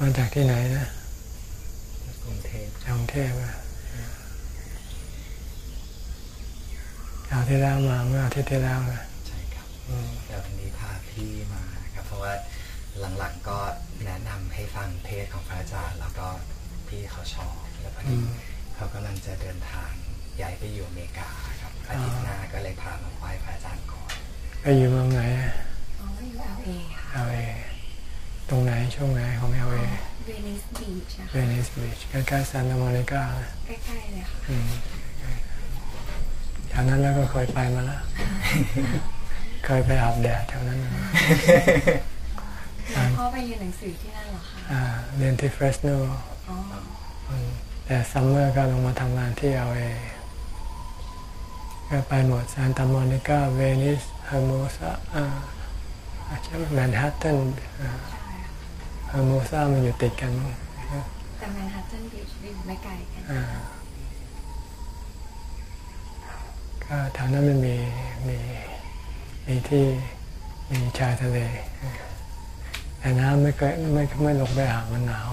มาจากที่ไหนนะกรุงเทพจากกรุงเทพอะคราวที่แล้วมาเมื่ออาทิตย์ที่แล้วนะใช่ครับอืมแล้ววันนี้พาพี่มาครับ เพราะว่าหลังๆก็แนะนำให้ฟังเทศน์ของพระอาจารย์ แล้วก็พี่เขาชอบแล้วพอดีเขากำลังจะเดินทางย้ายไปอยู่อเมริกาครับอาทิตย์หน้าก็เลยพามาไหว้พระอาจารย์ก่อนไปอยู่เมืองไหนอ๋ออยู่ LA ค่ะ LA ตรงไหนช่วงไหนของ LA Venice Beach นะเวคะ Venice Beach ใกล้ๆซานตาโมนิกาใกล้ๆเลยค่ะอืมแถวนั้นแล้วก็เคยไปมาแล้ว เคยไปอาบแดดแถวนั้นมาแล้วพ่อไปเรียนหนังสือที่นั่นเหรอคะอ่าเรียนที่เฟรสโนอ๋อแต่ summer ก็ลงมาทำงานที่ LAก็ไปหมดซานตาโมนิกาเวนิสเฮอร์โมซาอ่าใช่ไหมแมนฮัตตันใช่ค่ะเฮอร์โมซามันอยู่ติดกันมั้งแต่ Manhattan Beach อยู่ไม่ไกลกันอ่าก็แถวนั้นมันมีมีมีที่มีชายทะเลแต่น้ำไม่เคยไม่ไม่ลงไปอาบมันหนาว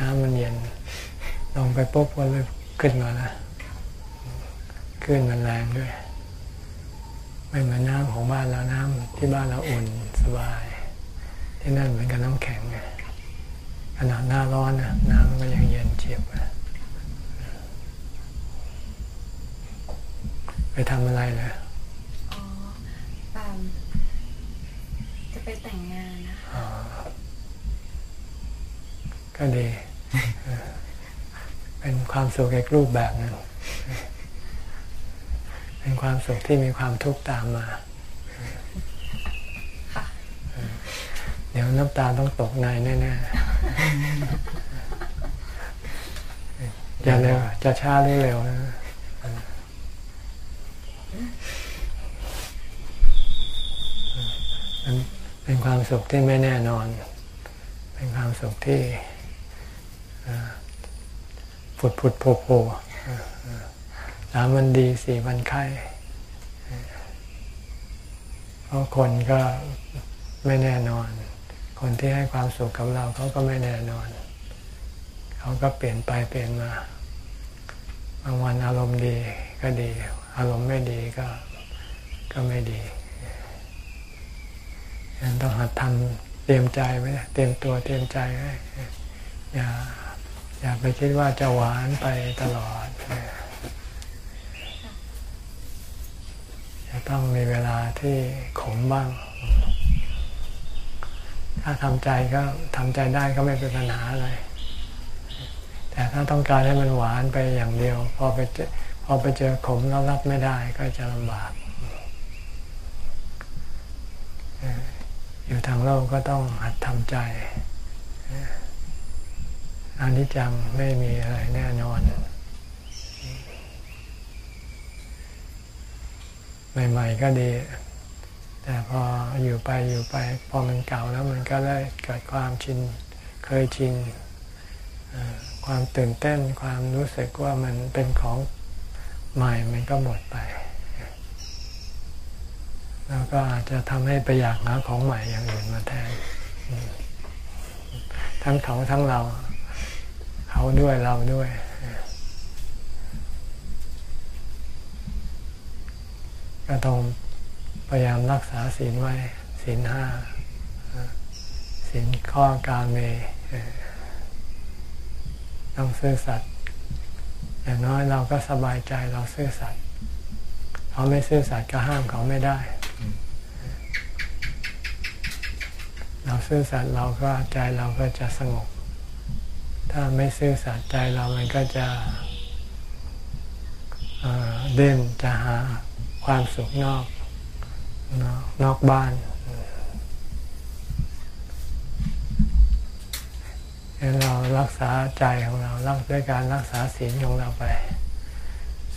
น้ำมันเย็น ลงไปปุ๊บก็เลยขึ้นมาแล้วขึ้นมันแรงด้วย ไม่เหมือนน้ำของบ้านเราน้ำที่บ้านเราอุ่นสบาย ที่นั่นเหมือนกับน้ำแข็งไงขนาดหน้าร้อนนะน้ำมันก็ยังเย็นเฉียบอะไปทำอะไรเลยอ๋อแบบจะไปแต่งงานนะคะก็ดีเออเป็นความสุขอีกรูปแบบหนึ่งเป็นความสุขที่มีความทุกข์ตามมา ค่ะ เดี๋ยวน้ำตาต้องตกในแน่ๆจะเร็วจะช้าหรือเร็วนะมันเป็นความสุขที่ไม่แน่นอน เป็นความสุขที่ผุดผุดโผล่โผล่สามวันดีสี่วันไข่เพราะคนก็ไม่แน่นอน คนที่ให้ความสุขกับเราเขาก็ไม่แน่นอน เขาก็เปลี่ยนไปเปลี่ยนมา บางวันอารมณ์ดีก็ดี อารมณ์ไม่ดีก็ก็ไม่ดีฉะนั้นต้องหัดทำเตรียมใจไว้เตรียมตัวเตรียมใจไว้อย่าอย่าไปคิดว่าจะหวานไปตลอดจะต้องมีเวลาที่ขมบ้าง ถ้าทำใจก็ทำใจได้ก็ไม่เป็นปัญหาอะไร แต่ถ้าต้องการให้มันหวานไปอย่างเดียว พอไปเจอพอไปเจอขมแล้วรับไม่ได้ก็จะลำบาก อยู่ทางโลกก็ต้องหัดทำใจอ่ออนิจจังไม่มีอะไรแน่นอนใหม่ๆก็ดี แต่พออยู่ไปอยู่ไป พอมันเก่าแล้วมันก็ได้เกิดความชินเคยชินความตื่นเต้นความรู้สึกว่ามันเป็นของใหม่มันก็หมดไป แล้วก็อาจจะทำให้ไปอยากหาของใหม่อย่างอื่นมาแทน ทั้งเขาทั้งเรา เขาด้วยเราด้วยก็ต้อง พยายามรักษาศีลไว้ศีลห้าศีลข้อกาเมต้องซื่อสัตย์อย่างน้อยเราก็สบายใจเราซื่อสัตย์เขาไม่ซื่อสัตย์ก็ห้ามเขาไม่ได้ เราซื่อสัตย์เราก็ใจเราก็จะสงบ ถ้าไม่ซื่อสัตย์ใจเรามันก็จะเเด่นจะหาความสุขนอก นอกนอกบ้านให้เรารักษาใจของเรารักด้วยการรักษาศีลของเราไป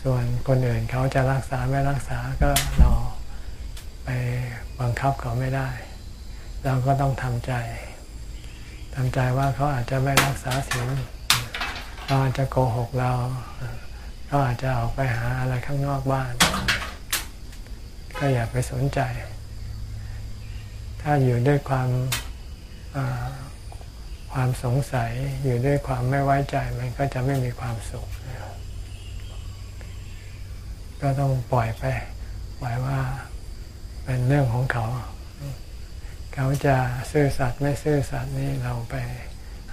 ส่วนคนอื่นเขาจะรักษาไม่รักษาก็เราไปบังคับเขาไม่ได้ เราก็ต้องทำใจทำใจว่าเขาอาจจะไม่รักษาศีลเขาอาจจะโกหกเราเขาอาจจะออกไปหาอะไรข้างนอกบ้าน ก็อย่าไปสนใจ ถ้าอยู่ด้วยความควความสงสัยอยู่ด้วยความไม่ไว้ใจมันก็จะไม่มีความสุข ก็ต้องปล่อยไปปล่อยว่าเป็นเรื่องของเขา เขาจะซื่อสัตย์ไม่ซื่อสัตย์นี่เราไป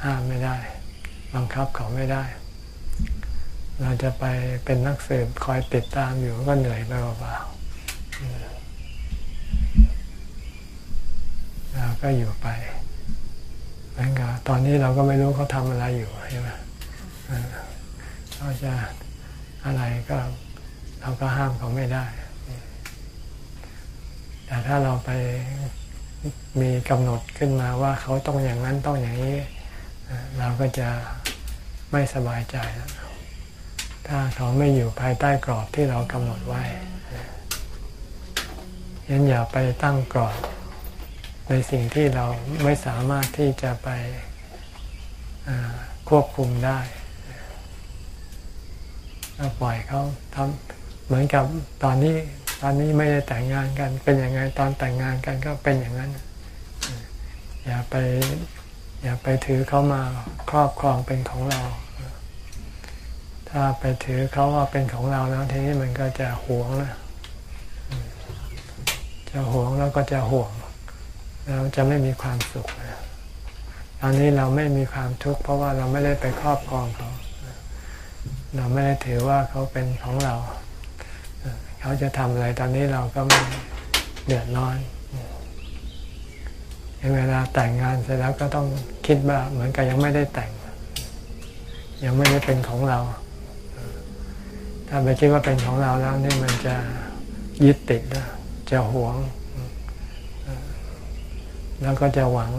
ห้ามไม่ได้ บังคับเขาไม่ได้ เราจะไปเป็นนักสืบคอยติดตามอยู่ก็เหนื่อยไปเปล่าๆ เราก็อยู่ไปเหมือนกับตอนนี้เราก็ไม่รู้เขาทำอะไรอยู่ใช่ไหมเขาจะอะไรก็เราก็ห้ามเขาไม่ได้ แต่ถ้าเราไปมีกำหนดขึ้นมาว่าเขาต้องอย่างนั้นต้องอย่างนี้ เราก็จะไม่สบายใจ ถ้าเขาไม่อยู่ภายใต้กรอบที่เรากำหนดไว้ ยันอย่าไปตั้งกรอบในสิ่งที่เราไม่สามารถที่จะไปควบคุมได้ก็ปล่อยเขาทำเหมือนกับตอนนี้ตอนนี้ไม่ได้แต่งงานกัน เป็นยังไงตอนแต่งงานกันก็เป็นอย่างนั้น อย่าไปอย่าไปถือเขามาครอบครองเป็นของเรา ถ้าไปถือเขาว่าเป็นของเราแล้วทีนี้มันก็จะหวงนะ จะหวงแล้วก็จะห่วงเราจะไม่มีความสุขตอนนี้เราไม่มีความทุกข์เพราะว่าเราไม่ได้ไปครอบครองเขาเราไม่ได้ถือว่าเขาเป็นของเรา เขาจะทำอะไรตอนนี้เราก็ไม่เดือดร้อนเวลาแต่งงานเสร็จแล้วก็ต้องคิดว่าเหมือนกับยังไม่ได้แต่ง ยังไม่ได้เป็นของเรา ถ้าไปคิดว่าเป็นของเราแล้วนี่มันจะยึดติดแล้ว จะหวง แล้วก็จะหวัง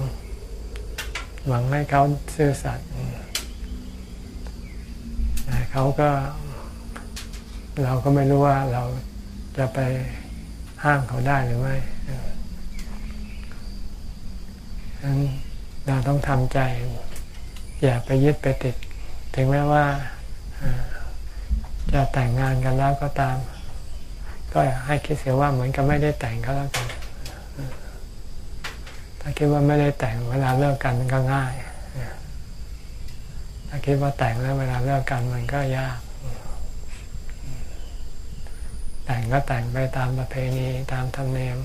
หวังให้เขาซื่อสัตย์แต่เขาก็ เราก็ไม่รู้ว่าเราจะไปห้ามเขาได้หรือไม่ฉะนั้นเราต้องทำใจ อย่าไปยึดไปติด ถึงแม้ว่าจะแต่งงานกันแล้วก็ตาม ก็ให้คิดเสียว่าเหมือนกับไม่ได้แต่งก็แล้วกันถ้าคิดว่าไม่ได้แต่งเวลาเลิกกันมันก็ง่าย ถ้าคิดว่าแต่งแล้วเวลาเลิกกันมันก็ยาก แต่งก็แต่งไปตามประเพณีตามธรรมเนียม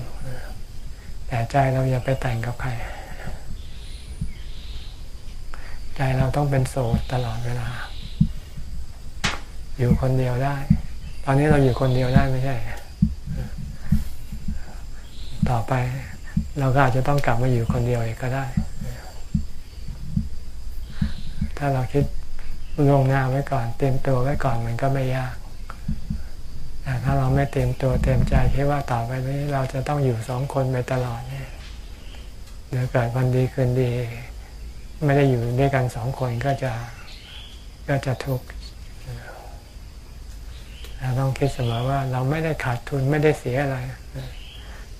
แต่ใจเราอย่าไปแต่งกับใคร ใจเราต้องเป็นโสดตลอดเวลา อยู่คนเดียวได้ อนนี้เราอยู่คนเดียวได้ไม่ใช่ ต่อไปเราก็อาจจะต้องกลับมาอยู่คนเดียวอีกก็ได้ ถ้าเราคิดลงหน้าไว้ก่อน เตรียมตัวไว้ก่อนมันก็ไม่ยาก แต่ถ้าเราไม่เตรียมตัวเตรียมใจคิดว่าต่อไปนี้ เราจะต้องอยู่สองคนไปตลอดเนี่ยเดี๋ยวเกิดวันดีคืนดี ไม่ได้อยู่ด้วยกันสองคนก็จะก็จะทุกข์ เราต้องคิดเสมอว่าเราไม่ได้ขาดทุนไม่ได้เสียอะไร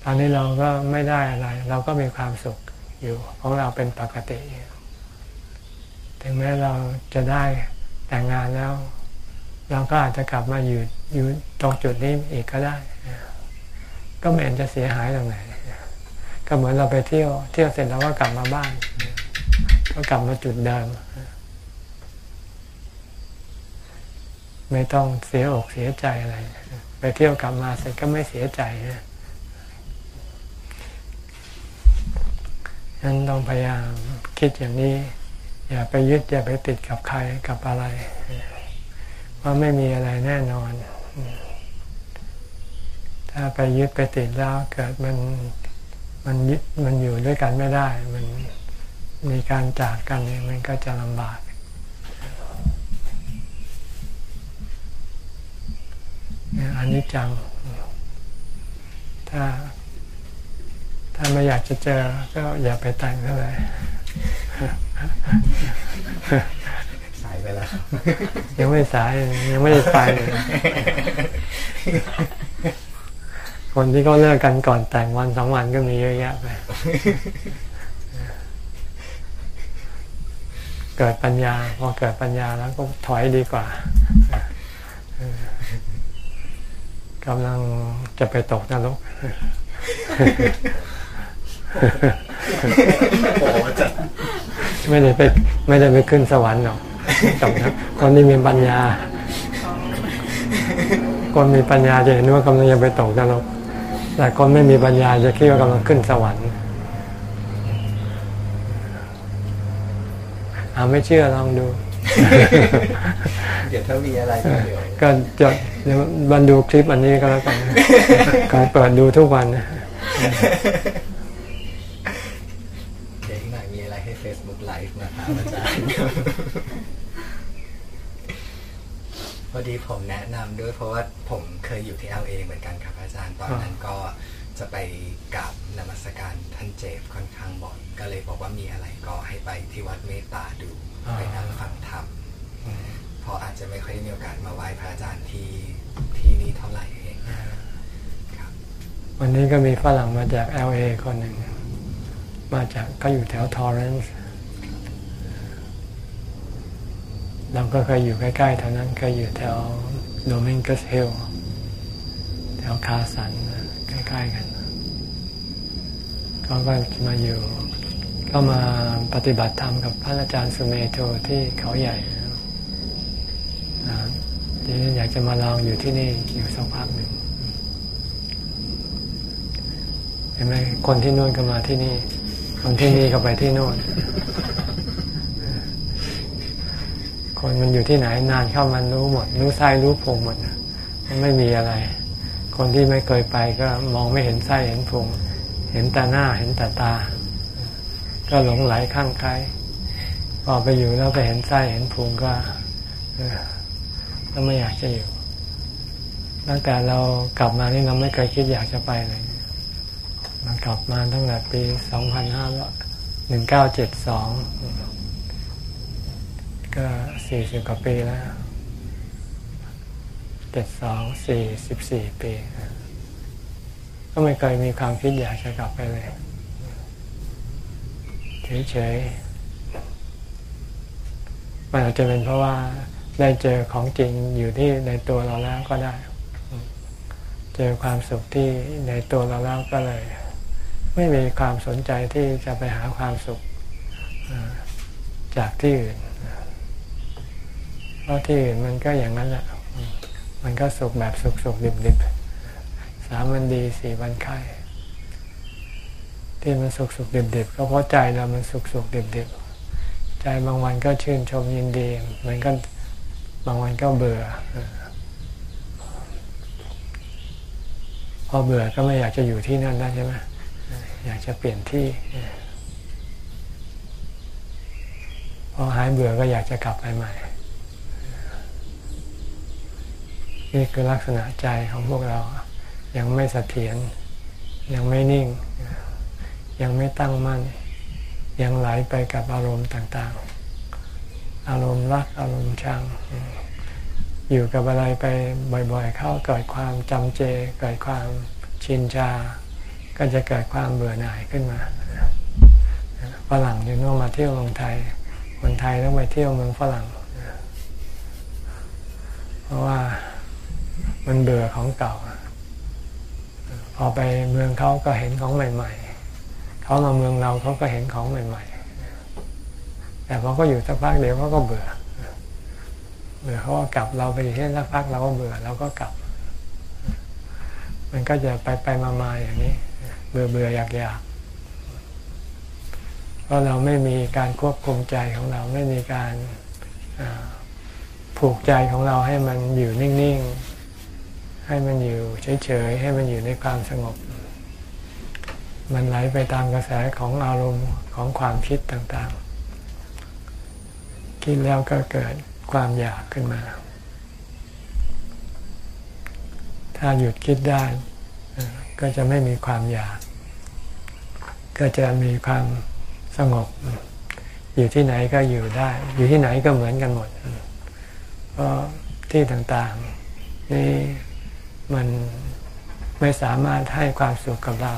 ตอนนี้เราก็ไม่ได้อะไร เราก็มีความสุขอยู่ของเราเป็นปกติถึงแม้เราจะได้แต่งงานแล้ว เราก็อาจจะกลับมาอยู่อยู่ตรงจุดนี้อีกก็ได้ ก็ไม่เห็นจะเสียหายตรงไหนก็เหมือนเราไปเที่ยว เที่ยวเสร็จแล้วก็กลับมาบ้าน ก็กลับมาจุดเดิม ไม่ต้องเสียอกเสียใจอะไร ไปเที่ยวกลับมาเสร็จก็ไม่เสียใจนะนั้นต้องพยายามคิดอย่างนี้ อย่าไปยึดอย่าไปติดกับใครกับอะไร ว่าไม่มีอะไรแน่นอน ถ้าไปยึดไปติดแล้วเกิดมันมันยึดมันอยู่ด้วยกันไม่ได้ มันมีการจากกันมันก็จะลำบาก อันนี้จัง ถ้า ถ้าไม่อยากจะเจอ ก็อย่าไปแต่งเท่าไหร่สายไปแล้ว ยังไม่สายยังไม่ได้ไป คนที่เขาเลิกกันก่อนแต่งวันสองวันก็มีเยอะแยะไป เกิดปัญญา พอเกิดปัญญาแล้วก็ถอยดีกว่า กำลังจะไปตกนรกโอ้จะไม่ได้ไปไม่ได้ไปขึ้นสวรรค์หรอกตกนะคนที่มีปัญญา คนมีปัญญาจะเห็นว่ากำลังจะไปตกนรกแต่คนไม่มีปัญญาจะคิดว่ากำลังขึ้นสวรรค์อาไม่เชื่อลองดู เดี๋ยวถ้ามีอะไร ก็เดี๋ยวก็จะ เดี๋ยวบันดูคลิปอันนี้ก็แล้วกันก็เปิดดูทุกวันนะเดี๋ยวอีกหน่อยมีอะไรให้ Facebook Live มาถามอาจารย์พอดีผมแนะนำด้วยเพราะว่าผมเคยอยู่ที่ LA เหมือนกันครับอาจารย์ตอนนั้นก็จะไปกราบนมัสการท่านเจฟค่อนข้างบ่อยก็เลยบอกว่ามีอะไรก็ให้ไปที่วัดเมตตาดูอ่าไปนั่งฟังธรรมเพ ราะอาจจะไม่ค่อยได้มีโอกาสมาไหว้พระอาจารย์ที่ที่นี่เท่าไหร่เองครับ วันนี้ก็มีฝรั่งมาจาก LA คนหนึ่ง มาจากก็อยู่แถวทอร์เรนซ์เราก็เคยอยู่ใกล้ๆแถวนั้นเคยอยู่แถว Dominguez Hills แถวคาร์สันใกล้ๆกันเขาก็มาอยู่ ก็มาปฏิบัติธรรมกับพระอาจารย์สุเมโทที่เขาใหญ่ อยากจะมาลองอยู่ที่นี่อยู่สักพักหนึ่งเห็นไหมคนที่นู่นก็มาที่นี่ คนที่นี่ก็ไปที่นู่น คนมันอยู่ที่ไหนนานเข้ามันรู้หมด รู้ไส้รู้พุงหมดมันไม่มีอะไร คนที่ไม่เคยไปก็มองไม่เห็นไส้เห็นพุงเห็นแต่หน้าเห็นแต่ตา ก็หลงไหลข้างใครพอไปอยู่แล้วไปเห็นไส้เห็นพุงก็ เออก็ไม่อยากจะอยู่ ตั้งแต่เรากลับมานี่เราไม่เคยคิดอยากจะไปเลยมันกลับมาตั้งแต่ปี251972ก็40กว่าปีแล้ว72 44ปี ก็ไม่เคยมีความคิดอยากจะกลับไปเลยเฉยๆมันอาจจะเป็นเพราะว่า ได้เจอของจริงอยู่ที่ในตัวเราแล้วก็ได้ เจอความสุขที่ในตัวเราแล้วก็เลย ไม่มีความสนใจที่จะไปหาความสุขจากที่อื่น เพราะที่อื่นมันก็อย่างนั้นแหละมันก็สุขแบบสุขสุขดิบดิบสามวันดีสี่วันไข้ที่มันสุขสุขดิบดิบก็เพราะใจเรามันสุขสุขดิบดิบใจบางวันก็ชื่นชมยินดี มันก็ บางวันก็เบื่อ พอเบื่อก็ไม่อยากจะอยู่ที่นั่นแล้ใช่ไหมอยากจะเปลี่ยนที่ พอหายเบื่อก็อยากจะกลับไปใหม่ นี่คือลักษณะใจของพวกเรา ยังไม่เสถียร ยังไม่นิ่ง ยังไม่ตั้งมั่น ยังไหลไปกับอารมณ์ต่าง ๆ อารมณ์รักอารมณ์ชัง อยู่กับอะไรไปบ่อยๆ เข้าเกิดความจำเจ เกิดความชินชา ก็จะเกิดความเบื่อหน่ายขึ้นมาฝรั่งอยู่นู่นมาเที่ยวเมืองไทย คนไทยต้องไปเที่ยวเมืองฝรั่ง เพราะว่ามันเบื่อของเก่า พอไปเมืองเขาก็เห็นของใหม่ ๆ เขามาเมืองเราเขาก็เห็นของใหม่ ๆ แต่พอก็อยู่สักพักเดียวเขาก็เบื่อ เบื่อเขาก็กลับเราไปอยู่ที่สักพักเราก็เบื่อเราก็กลับ มันก็จะไปไปมามาอย่างนี้ เบื่อเบื่ออยากอยากเพราะเราไม่มีการควบคุมใจของเราไม่มีการผูกใจของเราให้มันอยู่นิ่งๆ ให้มันอยู่เฉยๆ ให้มันอยู่ในความสงบ มันไหลไปตามกระแสของอารมณ์ของความคิดต่างๆ คิดแล้วก็เกิดความอยากขึ้นมา ถ้าหยุดคิดได้ ก็จะไม่มีความอยาก ก็จะมีความสงบ อยู่ที่ไหนก็อยู่ได้ อยู่ที่ไหนก็เหมือนกันหมด เพราะที่ต่างๆ นี่มันไม่สามารถให้ความสุขกับเรา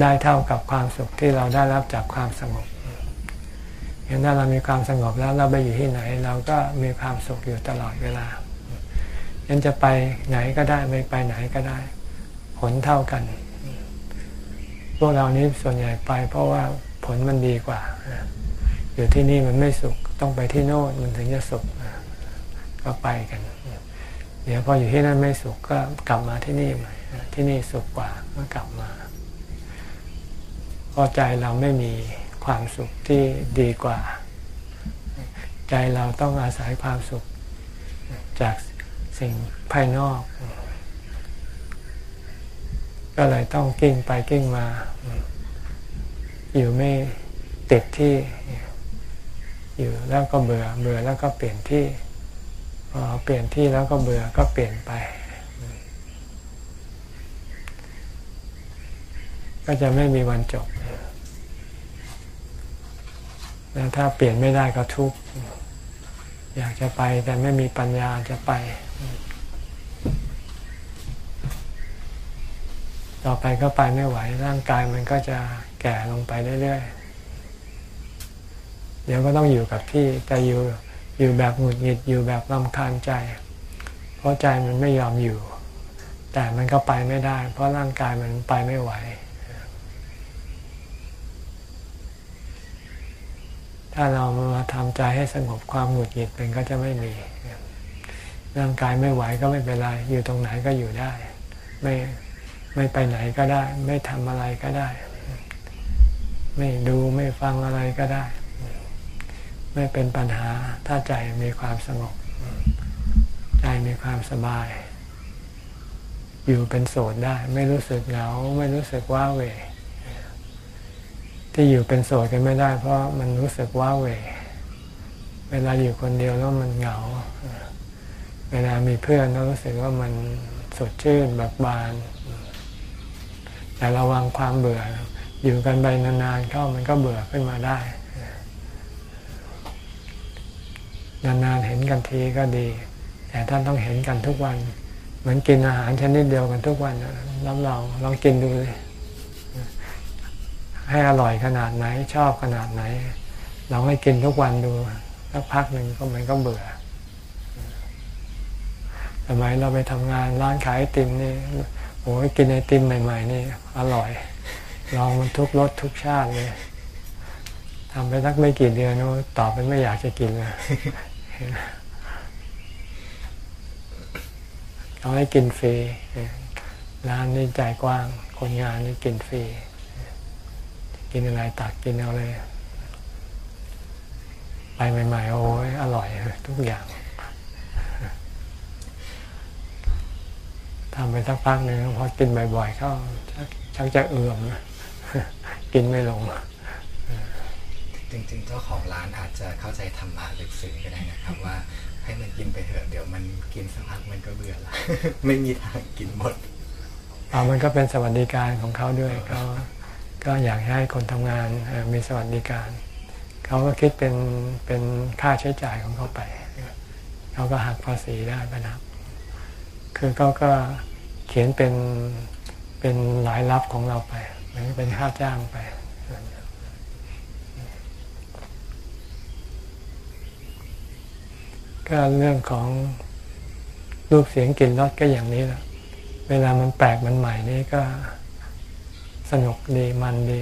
ได้เท่ากับความสุขที่เราได้รับจากความสงบ เห็นถ้าเรามีความสงบแล้วเราไปอยู่ที่ไหน เราก็มีความสุขอยู่ตลอดเวลายันจะไปไหนก็ได้ไม่ไปไหนก็ได้ ผลเท่ากัน พวกเรานี้ส่วนใหญ่ไป เพราะว่าผลมันดีกว่า อยู่ที่นี่มันไม่สุขต้องไปที่โน่นมันถึงจะสุขก็ไปกัน เดี๋ยวพออยู่ที่นั่นไม่สุขก็กลับมาที่นี่ใหม่ที่นี่สุขกว่าก็กลับมาเพราะใจเราไม่มี ความสุขที่ดีกว่า ใจเราต้องอาศัยความสุขจากสิ่งภายนอก ก็เลยต้องกิ้งไปกิ้งมา อยู่ไม่ติดที่อยู่แล้วก็เบื่อเบื่อแล้วก็เปลี่ยนที่พอเปลี่ยนที่แล้วก็เบื่อก็เปลี่ยนไป ก็จะไม่มีวันจบ แล้วถ้าเปลี่ยนไม่ได้ก็ทุกข์อยากจะไปแต่ไม่มีปัญญาจะไป ต่อไปก็ไปไม่ไหว ร่างกายมันก็จะแก่ลงไปเรื่อยๆ เดี๋ยวก็ต้องอยู่กับที่แต่อยู่อยู่แบบหงุดหงิดอยู่แบบลำคาญใจ เพราะใจมันไม่ยอมอยู่ แต่มันก็ไปไม่ได้ เพราะร่างกายมันไปไม่ไหว ถ้าเรามาทำใจให้สงบความหงุดหงิดมันก็จะไม่มีร่างกายไม่ไหวก็ไม่เป็นไรอยู่ตรงไหนก็อยู่ได้ ไม่ไม่ไปไหนก็ได้ ไม่ทำอะไรก็ได้ ไม่ดูไม่ฟังอะไรก็ได้ ไม่เป็นปัญหาถ้าใจมีความสงบ ใจมีความสบาย อยู่เป็นโสดได้ ไม่รู้สึกเหงา ไม่รู้สึกว้าเหว ที่อยู่เป็นโสดกันไม่ได้ เพราะมันรู้สึกว้าเวเวลาอยู่คนเดียวแล้วมันเหงา เวลามีเพื่อนแล้วรู้สึกว่ามันสดชื่นเบิกบาน แต่ระวังความเบื่อ อยู่กันไปนานๆเข้ามันก็เบื่อขึ้นมาได้ นานๆเห็นกันทีก็ดี แต่ท่านต้องเห็นกันทุกวัน เหมือนกินอาหารชนิดเดียวกันทุกวันรับรองลองกินดูเลย ให้อร่อยขนาดไหนชอบขนาดไหน เราให้กินทุกวันดูสักพักหนึ่งก็มันก็เบื่อสมัยเราไปทำงานร้านขายไอติมนี่โอ้ยกินไอติมใหม่ ๆ นี่ อร่อยลองมันทุกรสทุกชาติเลยทำไปสักไม่กี่เดือนนต่อไปไม่อยากจะกินเลยเขาให้กินฟรีร้านนี้ใจกว้าง คนงานนี่กินฟรี กินอะไรตักกินเอาเลย ไปใหม่ๆโอ้ยอร่อยทุกอย่างทำไปสักพักหนึ่งพอกินบ่อยๆเข้าชักจะเอื่อมกินไม่ลงจริงๆเจ้าของร้านอาจจะเข้าใจธรรมะลึกซึ้งก็ได้นะครับว่าให้มันกินไปเถอะเดี๋ยวมันกินสักพักมันก็เบื่อละไม่มีทางกินหมดเอามันก็เป็นสวัสดิการของเขาด้วยเขา ก็อยากให้คนทำงานมีสวัสดิการ เขาก็คิดเป็นเป็นค่าใช้จ่ายของเขาไป เขาก็หักภาษีได้ไปนะคือเขาก็เขียนเป็นเป็นรายรับของเราไปเหมือนเป็นค่าจ้างไปก็เรื่องของรูปเสียงกลิ่นรสก็อย่างนี้แหละเวลามันแปลกมันใหม่นี่ก็ สนุกดีมันดี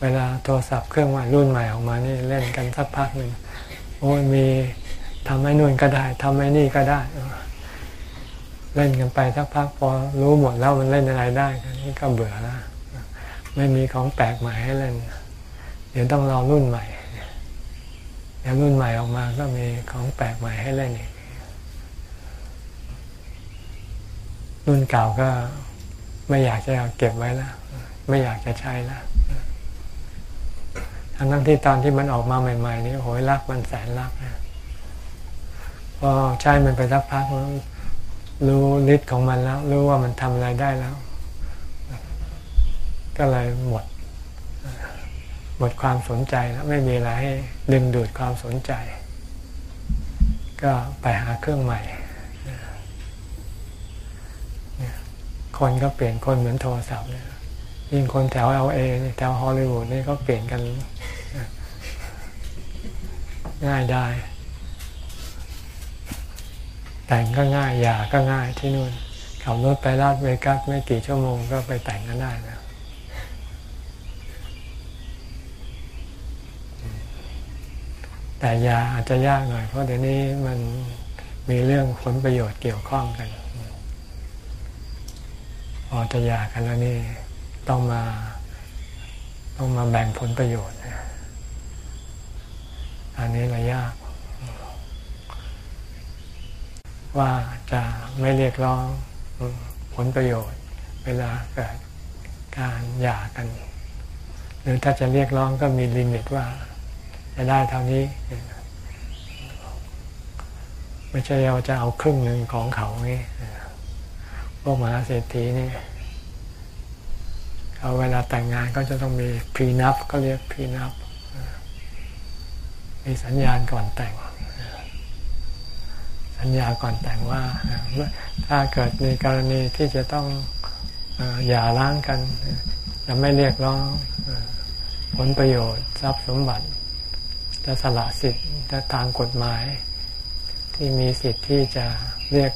เวลาโทรศัพท์เครื่องใหม่รุ่นใหม่ออกมานี่เล่นกันสักพักหนึ่งโอ้ยมีทำให้นู่นก็ได้ทำให้นี่ก็ได้ เล่นกันไปสักพักพอรู้หมดแล้วมันเล่นอะไรได้นี่ก็เบื่อแล้วไม่มีของแปลกใหม่ให้เล่น เดี๋ยวต้องรอรุ่นใหม่เดี๋ยวรุ่นใหม่ออกมาก็มีของแปลกใหม่ให้เล่นอีกรุ่นเก่าก็ ไม่อยากจะเก็บไว้แล้ว ไม่อยากจะใช้แล้วทั้งทั้งที่ตอนที่มันออกมาใหม่ ๆ นี่โหยรักมันแสนรักนะพอใช้มันไปสักพักรู้ฤทธิ์ของมันแล้ว รู้ว่ามันทำอะไรได้แล้ว ก็เลยหมด หมดความสนใจแล้ว ไม่มีอะไรให้ดึงดูดความสนใจ ก็ไปหาเครื่องใหม่ คนก็เปลี่ยนคนเหมือนโทรศัพท์เนี่ยยิ่งคนแถวเอลเอแถวฮอลลีวูดนี่ก็เปลี่ยนกันง่ายได้ แต่งก็ง่ายหย่าก็ง่ายที่นู่นขับรถไปลาดเวกัสไม่กี่ชั่วโมงก็ไปแต่งกันได้นะแต่ยาอาจจะยากหน่อยเพราะเดี๋ยวนี้มันมีเรื่องผลประโยชน์เกี่ยวข้องกัน พอจะหย่ากันแล้วนี่ต้องมาต้องมาแบ่งผลประโยชน์ อันนี้ระยากว่าจะไม่เรียกร้องผลประโยชน์ เวลาเกิดการหย่ากัน หรือถ้าจะเรียกร้องก็มีลิมิตว่า จะได้เท่านี้ ไม่ใช่เราจะเอาครึ่งหนึ่งของเขางี้ วกมหาเศรษฐีนี่เขาเวลาแต่งงานก็จะต้องมีพรีนับก็เรียกพรีนับมีสัญญาณก่อนแต่ง สัญญาก่อนแต่งว่า ถ้าเกิดมีกรณีที่จะต้องหย่าร้างกันจะไม่เรียกร้องผลประโยชน์ทรัพย์สมบัติ จะสละสิทธิ์ทางกฎหมาย ที่มีสิทธิ์ที่จะเรียก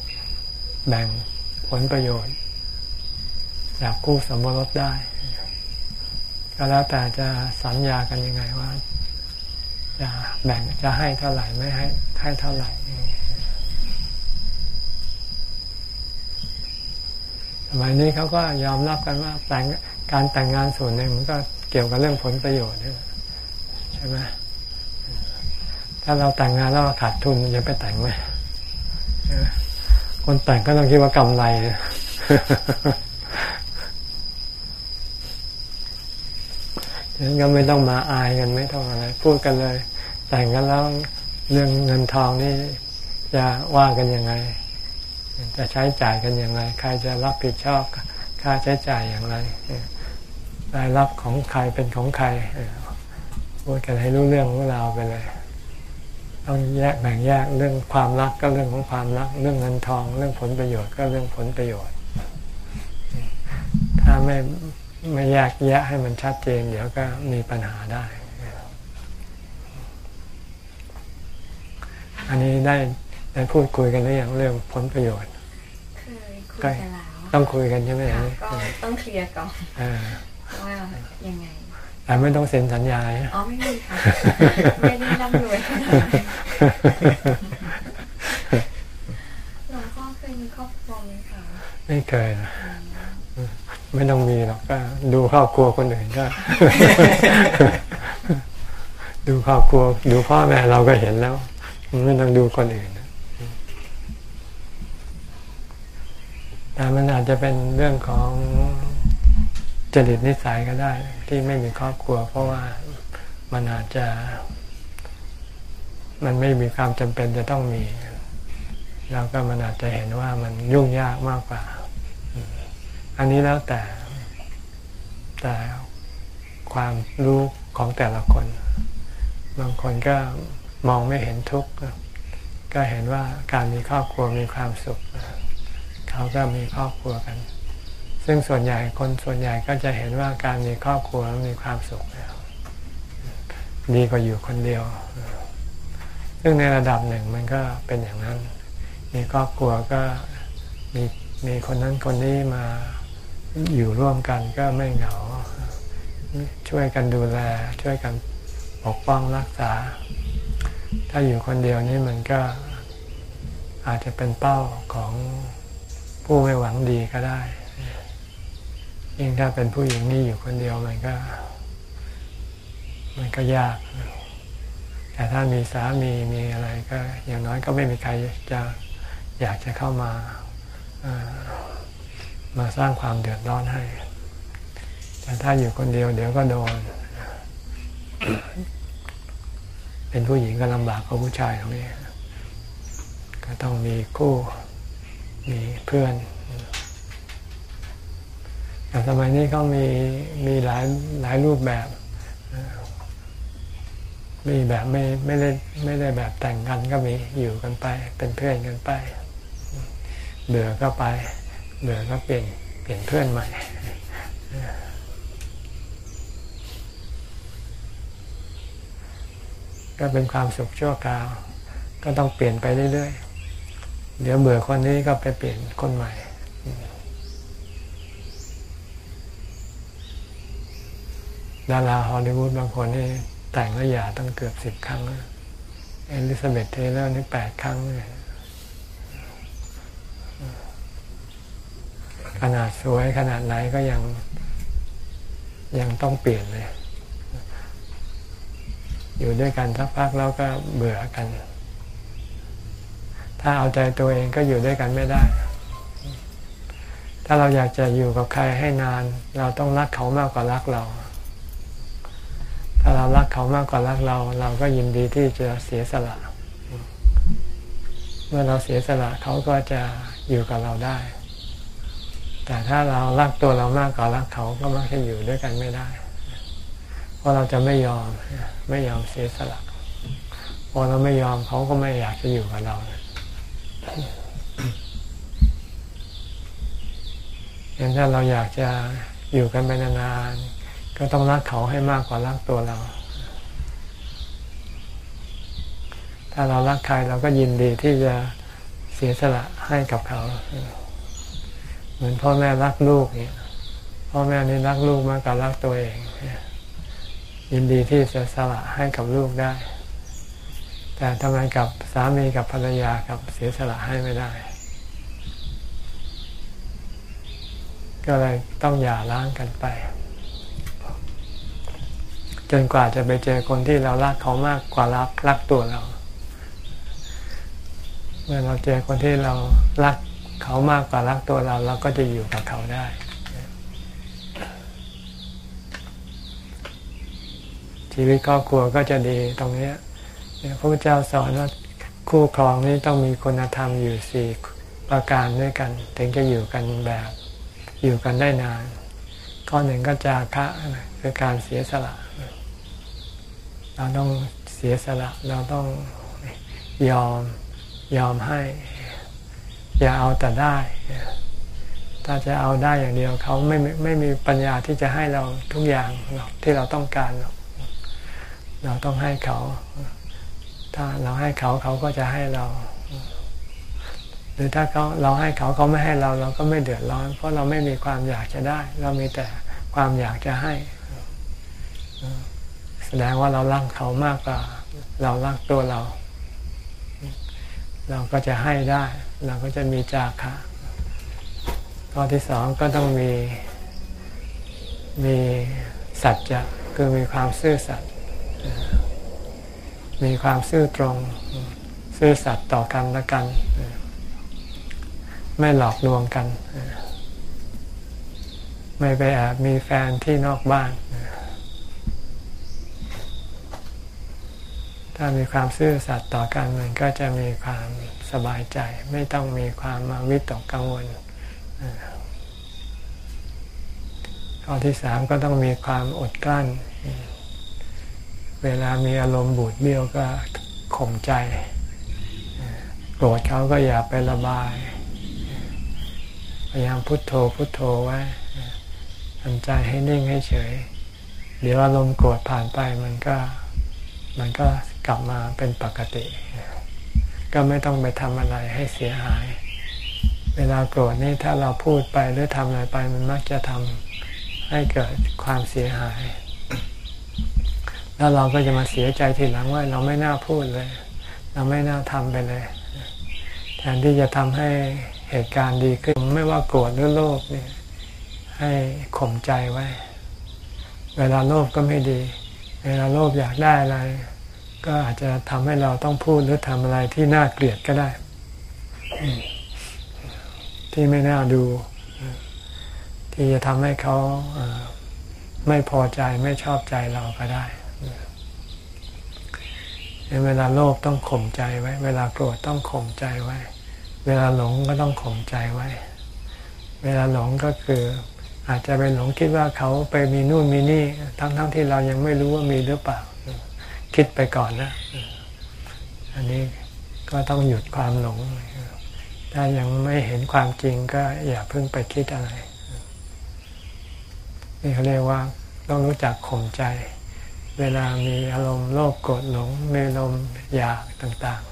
แบ่ง ผลประโยชน์จากคู่สมรสได้ ก็แล้วแต่จะสัญญากันยังไงว่า จะแบ่งจะให้เท่าไหร่ไม่ให้ให้เท่าไหร่สมัยนี้เขาก็ยอมรับกันว่าแต่งการแต่งงานส่วนหนึ่งมันก็เกี่ยวกับเรื่องผลประโยชน์ใช่ไหมถ้าเราแต่งงานแล้วขาดทุนจะไปแต่งไหม คนแต่งก็ต้องคิดว่ากำไรฉะนั้นก็ไม่ต้องมาอายกันไม่ต้องอะไร พูดกันเลย แต่งกันแล้วเรื่องเงินทองนี่จะว่ากันยังไง จะใช้จ่ายกันยังไงใครจะรับผิดชอบค่าใช้จ่ายอย่างไรรายรับของใครเป็นของใครพูดกันให้รู้เรื่องรู้ราวไปเลย ต้องแยกแบ่งแยกเรื่องความรักก็เรื่องของความรัก เรื่องเงินทอง เรื่องผลประโยชน์ก็เรื่องผลประโยชน์ ถ้าไม่ไม่แยกแยะให้มันชัดเจน เดี๋ยวก็มีปัญหาได้ อันนี้ได้ได้พูดคุยกันหรือยังเรื่องผลประโยชน์เคยคุยกันแล้วต้องคุยกันใช่ไหมค่ะก็ต้องเคลียร์ก่อนอ่าว่ายังไง แต่ไม่ต้องเซ็นสัญญาอ๋อไม่มีค่ะไม่ได้ร่ำรวยขนาดนั้นหลวงพ่อเคยมีครอบครัวไหมคะไม่เคยนะไม่ต้องมีหรอกก็ดูครอบครัวคนอื่นก็ ดูครอบครัว ดูพ่อแม่เราก็เห็นแล้วไม่ต้องดูคนอื่นแต่มันอาจจะเป็นเรื่องของจริตนิสัยก็ได้ ที่ไม่มีครอบครัว เพราะว่ามันอาจจะ มันไม่มีความจำเป็นจะต้องมีแล้วก็มันอาจจะเห็นว่ามันยุ่งยากมากกว่า อันนี้แล้วแต่ แต่ความรู้ของแต่ละคน บางคนก็มองไม่เห็นทุกข์ก็เห็นว่าการมีครอบครัวมีความสุข เขาก็มีครอบครัวกัน ซึ่งส่วนใหญ่คนส่วนใหญ่ก็จะเห็นว่าการมีครอบครัวมีความสุขแล้วดีกว่าอยู่คนเดียว ซึ่งในระดับหนึ่งมันก็เป็นอย่างนั้น มีครอบครัวก็มีมีคนนั้นคนนี้มาอยู่ร่วมกันก็ไม่เหงา ช่วยกันดูแล ช่วยกันปกป้องรักษา ถ้าอยู่คนเดียวนี่มันก็อาจจะเป็นเป้าของผู้ไม่หวังดีก็ได้ ยิ่งถ้าเป็นผู้หญิงนี่อยู่คนเดียวมันก็ มันก็ยาก แต่ถ้ามีสามีมีอะไรก็ อย่างน้อยก็ไม่มีใครจะอยากจะเข้ามามาสร้างความเดือดร้อนให้ แต่ถ้าอยู่คนเดียวเดี๋ยวก็โดน เป็นผู้หญิงก็ลำบากกว่าผู้ชายตรงนี้ ก็ต้องมีคู่ มีเพื่อน แต่สมัยนี้ก็มีมีหลายหลายรูปแบบ มีแบบไม่ไม่ได้ไม่ได้แบบแต่งกันก็มีอยู่กันไป เป็นเพื่อนกันไป เบื่อก็ไป เบื่อก็เปลี่ยนเปลี่ยนเพื่อนใหม่ก็เป็นความสุขชั่วคราว ก็ต้องเปลี่ยนไปเรื่อยๆ เดี๋ยวเบื่อคนนี้ก็ไปเปลี่ยนคนใหม่ ดาราฮอลลีวูดบางคนนี่แต่งแล้วหย่าตั้งเกือบสิบครั้ง เอลิซาเบธเทย์เลอร์นี่แปดครั้งเลยขนาดสวยขนาดไหนก็ยังยังต้องเปลี่ยนเลย อยู่ด้วยกันสักพักแล้วก็เบื่อกัน ถ้าเอาใจตัวเองก็อยู่ด้วยกันไม่ได้ ถ้าเราอยากจะอยู่กับใครให้นาน เราต้องรักเขามากกว่ารักเรา ถ้าเรารักเขามากกว่ารักเรา เราก็ยินดีที่จะเสียสละ เมื่อเราเสียสละเขาก็จะอยู่กับเราได้ แต่ถ้าเรารักตัวเรามากกว่ารักเขาก็มักจะอยู่ด้วยกันไม่ได้ เพราะเราจะไม่ยอมไม่ยอมเสียสละพอเราไม่ยอมเขาก็ไม่อยากจะอยู่กับเราดังนั้นถ้าเราอยากจะอยู่กันไปนาน ก็ต้องรักเขาให้มากกว่ารักตัวเรา ถ้าเรารักใครเราก็ยินดีที่จะเสียสละให้กับเขา เหมือนพ่อแม่รักลูกเนี่ย พ่อแม่นี่รักลูกมากกว่ารักตัวเอง ยินดีที่จะสละให้กับลูกได้ แต่ทำไมกับสามีกับภรรยากับเสียสละให้ไม่ได้ก็เลยต้องหย่าร้างกันไป จนกว่าจะไปเจอคนที่เรารักเขามากกว่ารักรักตัวเรา เมื่อเราเจอคนที่เรารักเขามากกว่ารักตัวเรา เราก็จะอยู่กับเขาได้ชีวิตครอบครัวก็จะดีตรงนี้พระพุทธเจ้าสอนว่าคู่ครองนี้ต้องมีคุณธรรมอยู่สี่ประการด้วยกัน ถึงจะอยู่กันแบบอยู่กันได้นาน ข้อหนึ่งก็จาคะคือการเสียสละ เราต้องเสียสละเราต้องยอมยอมให้ อย่าเอาแต่ได้ ถ้าจะเอาได้อย่างเดียวเขาไม่ไม่มีปัญญาที่จะให้เราทุกอย่างหรอกที่เราต้องการหรอกเราต้องให้เขา ถ้าเราให้เขาเขาก็จะให้เรา หรือถ้าเขาเราให้เขาเขาไม่ให้เรา เราก็ไม่เดือดร้อน เพราะเราไม่มีความอยากจะได้ เรามีแต่ความอยากจะให้ แสดงว่าเรารักเขามากกว่า เรารักตัวเรา เราก็จะให้ได้ เราก็จะมีจาคะข้อที่สองก็ต้องมีมีสัจจะคือมีความซื่อสัตย์มีความซื่อตรง ซื่อสัตย์ต่อกันและกัน ไม่หลอกลวงกัน ไม่ไปแอบมีแฟนที่นอกบ้าน ถ้ามีความซื่อสัตย์ต่อกันมันก็จะมีความสบายใจ ไม่ต้องมีความมาวิตกกังวลข้อที่สามก็ต้องมีความอดกลั้น เวลามีอารมณ์บูดเบี้ยวก็ข่มใจโกรธเขาก็อย่าไประบาย พยายามพุโทโธพุโทโธไว้ทำใจให้นิ่งให้เฉย เดี๋ยวอารมณ์โกรธผ่านไปมันก็มันก็ กลับมาเป็นปกติ ก็ไม่ต้องไปทำอะไรให้เสียหาย เวลาโกรธนี่ถ้าเราพูดไปหรือทำอะไรไปมันมักจะทำให้เกิดความเสียหาย แล้วเราก็จะมาเสียใจทีหลังว่าเราไม่น่าพูดเลย เราไม่น่าทำไปเลย แทนที่จะทำให้เหตุการณ์ดีขึ้นไม่ว่าโกรธหรือโลภเนี่ยให้ข่มใจไว้ เวลาโลภก็ไม่ดี เวลาโลภอยากได้อะไร ก็อาจจะทำให้เราต้องพูดหรือทำอะไรที่น่าเกลียดก็ได้ ที่ไม่น่าดู ที่จะทำให้เขาไม่พอใจไม่ชอบใจเราก็ได้เวลาโลภต้องข่มใจไว้ เวลาโกรธต้องข่มใจไว้ เวลาหลงก็ต้องข่มใจไว้ เวลาหลงก็คือ อาจจะไปหลงคิดว่าเขาไปมีนู่นมีนี่ ทั้งๆทที่เรายังไม่รู้ว่ามีหรือเปล่า คิดไปก่อนนะ อันนี้ก็ต้องหยุดความหลง ถ้ายังไม่เห็นความจริงก็อย่าเพิ่งไปคิดอะไร นี่เขาเรียกว่าต้องรู้จักข่มใจ เวลามีอารมณ์โลภโกรธหลงมีอารมณ์อยากต่าง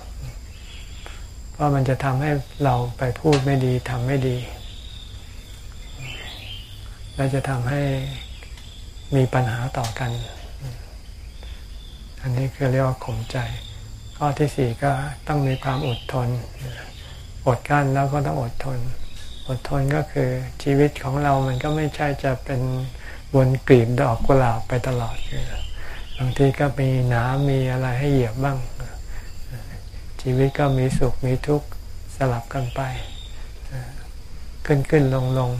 ๆ เพราะมันจะทำให้เราไปพูดไม่ดีทำไม่ดี และจะทำให้มีปัญหาต่อกัน อันนี้คือเรียกว่าข่มใจ ข้อที่สี่ก็ต้องมีความอดทน อดกั้นแล้วก็ต้องอดทน อดทนก็คือชีวิตของเรามันก็ไม่ใช่จะเป็นบนกลีบดอกกุหลาบไปตลอดบางทีก็มีหนามีอะไรให้เหยียบบ้าง ชีวิตก็มีสุขมีทุกข์สลับกันไป ขึ้นขึ้นลงลง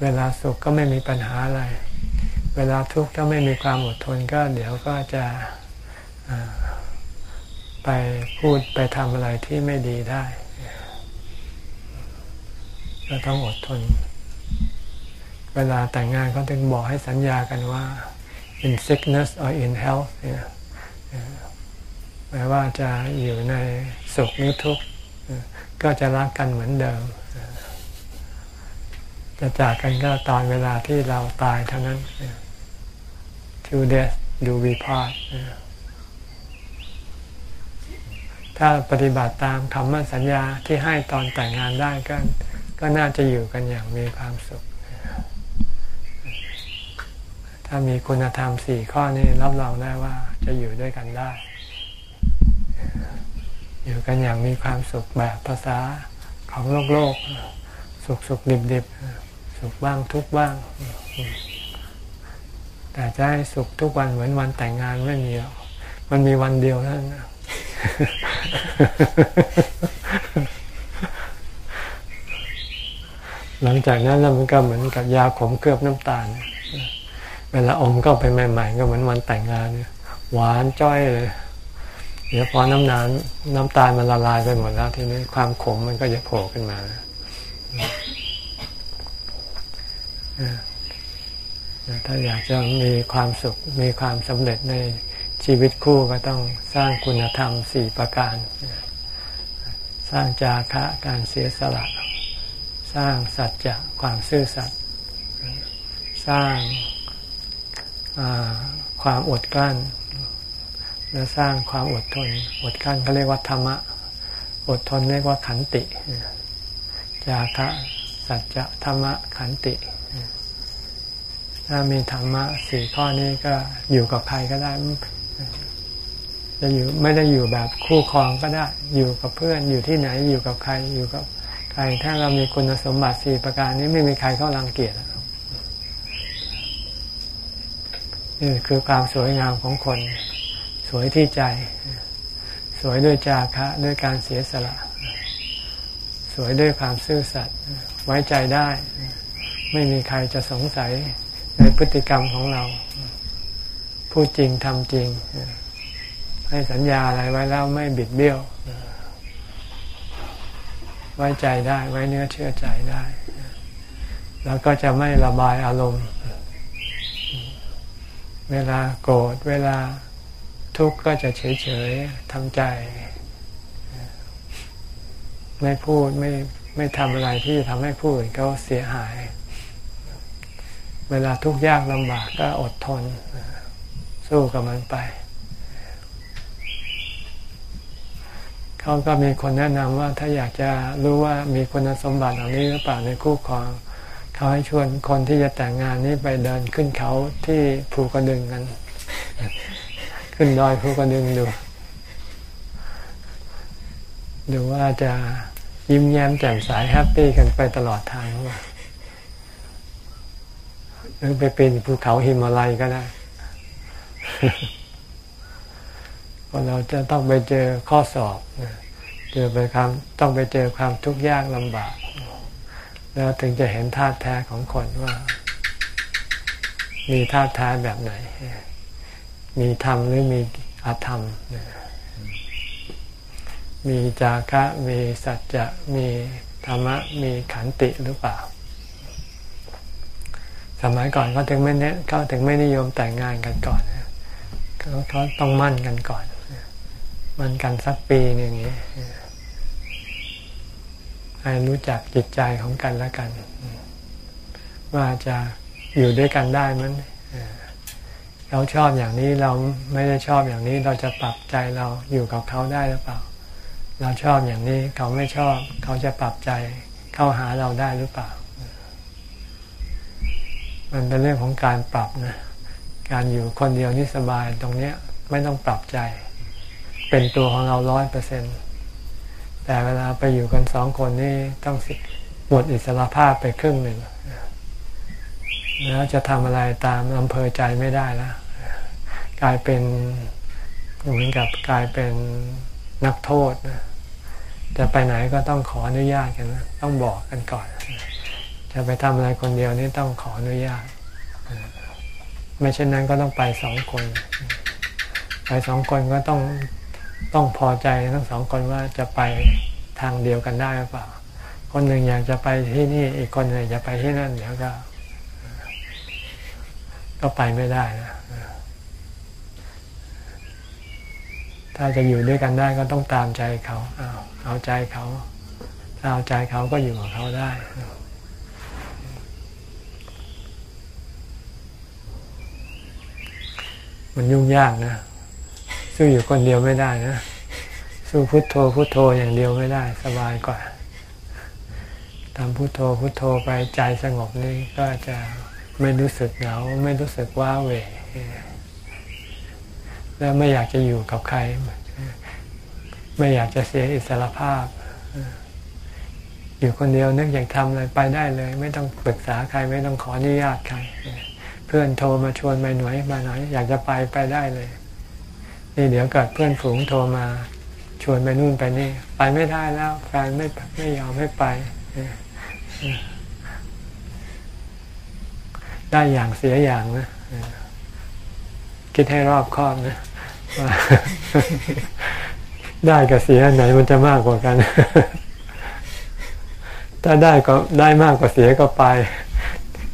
เวลาสุขก็ไม่มีปัญหาอะไร เวลาทุกข์ถ้าไม่มีความอดทนก็เดี๋ยวก็จะไปพูดไปทำอะไรที่ไม่ดีได้ ก็ต้องอดทน เวลาแต่งงานเขาถึงบอกให้สัญญากันว่า in sickness or in health แม้ว่าจะอยู่ในสุขหรือทุกข์ก็จะรักกันเหมือนเดิม จะจากกันก็ตอนเวลาที่เราตายเท่านั้น to death do we part ถ้าปฏิบัติตามคำมั่นสัญญาที่ให้ตอนแต่งงานได้ก็ก็น่าจะอยู่กันอย่างมีความสุข ถ้ามีคุณธรรมสี่ข้อนี้รับรองได้ว่าจะอยู่ด้วยกันได้ อยู่กันอย่างมีความสุขแบบภาษาของโลกโลก สุขสุขดิบดิบสุขบ้างทุกบ้าง แต่จะให้สุขทุกวันเหมือนวันแต่งงานไม่มีหรอกมันมีวันเดียวเท่านั้นหลังจากนั้นแล้วมันก็เหมือนกับยาขมเคลือบน้ำตาล เวลาอมก็ไปใหม่ ๆ ก็เหมือนวันแต่งงานหวานจ้อยเลย เดี๋ยวพอน้ำน้ำน้ำตาลมันละลายไปหมดแล้วทีนี้ความขมมันก็จะโผล่ขึ้นมา ถ้าอยากจะมีความสุขมีความสำเร็จในชีวิตคู่ก็ต้องสร้างคุณธรรมสี่ประการ สร้างจาคะการเสียสละ สร้างสัจจะความซื่อสัตย์สร้างความอดกลั้น และสร้างความอดทน อดกลั้นเขาเรียกว่าธรรมะ อดทนเรียกว่าขันติ จาคะสัจจะธรรมะขันติ ถ้ามีธรรมะสี่ข้อนี้ก็อยู่กับใครก็ได้ จะอยู่ไม่ได้อยู่แบบคู่ครองก็ได้ อยู่กับเพื่อนอยู่ที่ไหนอยู่กับใครอยู่กับใครถ้าเรามีคุณสมบัติสี่ประการนี้ไม่มีใครเขารังเกียจนี่คือความสวยงามของคน สวยที่ใจ สวยด้วยจาคะด้วยการเสียสละ สวยด้วยความซื่อสัตย์ไว้ใจได้ ไม่มีใครจะสงสัย ในพฤติกรรมของเรา พูดจริงทำจริง ให้สัญญาอะไรไว้แล้วไม่บิดเบี้ยว ไว้ใจได้ ไว้เนื้อเชื่อใจได้ แล้วก็จะไม่ระบายอารมณ์ เวลาโกรธเวลาทุกข์ก็จะเฉยๆทำใจ ไม่พูดไม่ไม่ทำอะไรที่ทำให้ผู้อื่นเขาเสียหาย เวลาทุกข์ยากลำบากก็อดทน สู้กับมันไป เขาก็มีคนแนะนำว่าถ้าอยากจะรู้ว่ามีคุณสมบัติเหล่านี้หรือเปล่าในคู่ครองเขาให้ชวนคนที่จะแต่งงานนี้ไปเดินขึ้นเขาที่ภูกระดึงกัน ขึ้นดอยภูกระดึงดูดูว่าจะยิ้มแย้มแจ่มใสแฮปปี้กันไปตลอดทางห รือไปเป็นภูเขาหิมาลัยก็ได้เราจะต้องไปเจอข้อสอบเจอไปความต้องไปเจอความทุกข์ยากลำบาก แล้วถึงจะเห็นธาตุแท้ของคนว่า มีธาตุแท้แบบไหน มีธรรมหรือมีอธรรม มีจาคะ มีสัจจะ มีธรรมะ มีขันติหรือเปล่า สมัยก่อนเขาถึงไม่เน้เขาถึงไม่นิยมแต่งงานกันก่อนเขาเขาต้องมั่นกันก่อน มั่นกันสักปีหนึ่งนี้ให้รู้จักจิตใจของกันและกัน ว่าจะอยู่ด้วยกันได้มั้ยเราชอบอย่างนี้เราไม่ได้ชอบอย่างนี้เราจะปรับใจเราอยู่กับเขาได้หรือเปล่า เราชอบอย่างนี้เขาไม่ชอบ เขาจะปรับใจเข้าหาเราได้หรือเปล่า มันเป็นเรื่องของการปรับนะ การอยู่คนเดียวนี่สบายตรงเนี้ยไม่ต้องปรับใจ เป็นตัวของเราร้อยเปอร์เซ็นแต่เวลาไปอยู่กันสองคนนี่ต้องหมดอิสระภาพไปครึ่งหนึ่งแล้วจะทำอะไรตามอำเภอใจไม่ได้แล้วกลายเป็นเหมือนกับกลายเป็นนักโทษนะจะไปไหนก็ต้องขออนุญาตกันนะต้องบอกกันก่อน จะไปทำอะไรคนเดียวนี่ต้องขออนุญาตไม่เช่นนั้นก็ต้องไปสองคน ไปสองคนก็ต้องต้องพอใจทั้งสองคนว่าจะไปทางเดียวกันได้หรือเปล่า คนหนึ่งอยากจะไปที่นี่อีกคนหนึ่งจะไปที่นั่นเดี๋ยวก็ ก็ไปไม่ได้นะถ้าจะอยู่ด้วยกันได้ก็ต้องตามใจเขาเอาเอาใจเขาถ้าเอาใจเขาก็อยู่กับเขาได้ มันยุ่งยากนะ สู้อยู่คนเดียวไม่ได้นะ สู้พุโทโธพุโทโธอย่างเดียวไม่ได้ สบายกว่าทำพุโทโธพุโทโธไปใจสงบนี่ก็จะไม่รู้สึกเหงา ไม่รู้สึกว้าเหวแล้วไม่อยากจะอยู่กับใคร ไม่อยากจะเสียอิสรภาพ อยู่คนเดียวนึกอยากทำอะไรไปได้เลย ไม่ต้องปรึกษาใคร ไม่ต้องขออนุญาตใคร เพื่อนโทรมาชวนไปหน่อยมาหน่อยอยากจะไปไปได้เลย นี่เดี๋ยวเกิดเพื่อนฝูงโทรมา ชวนไปนู่นไปนี่ ไปไม่ได้แล้วแฟนไม่ไม่ยอมให้ไป ได้อย่างเสียอย่างนะคิดให้รอบคอบนะว่าได้กับเสียไหนมันจะมากกว่ากัน ถ้าได้ก็ได้มากกว่าเสียก็ไป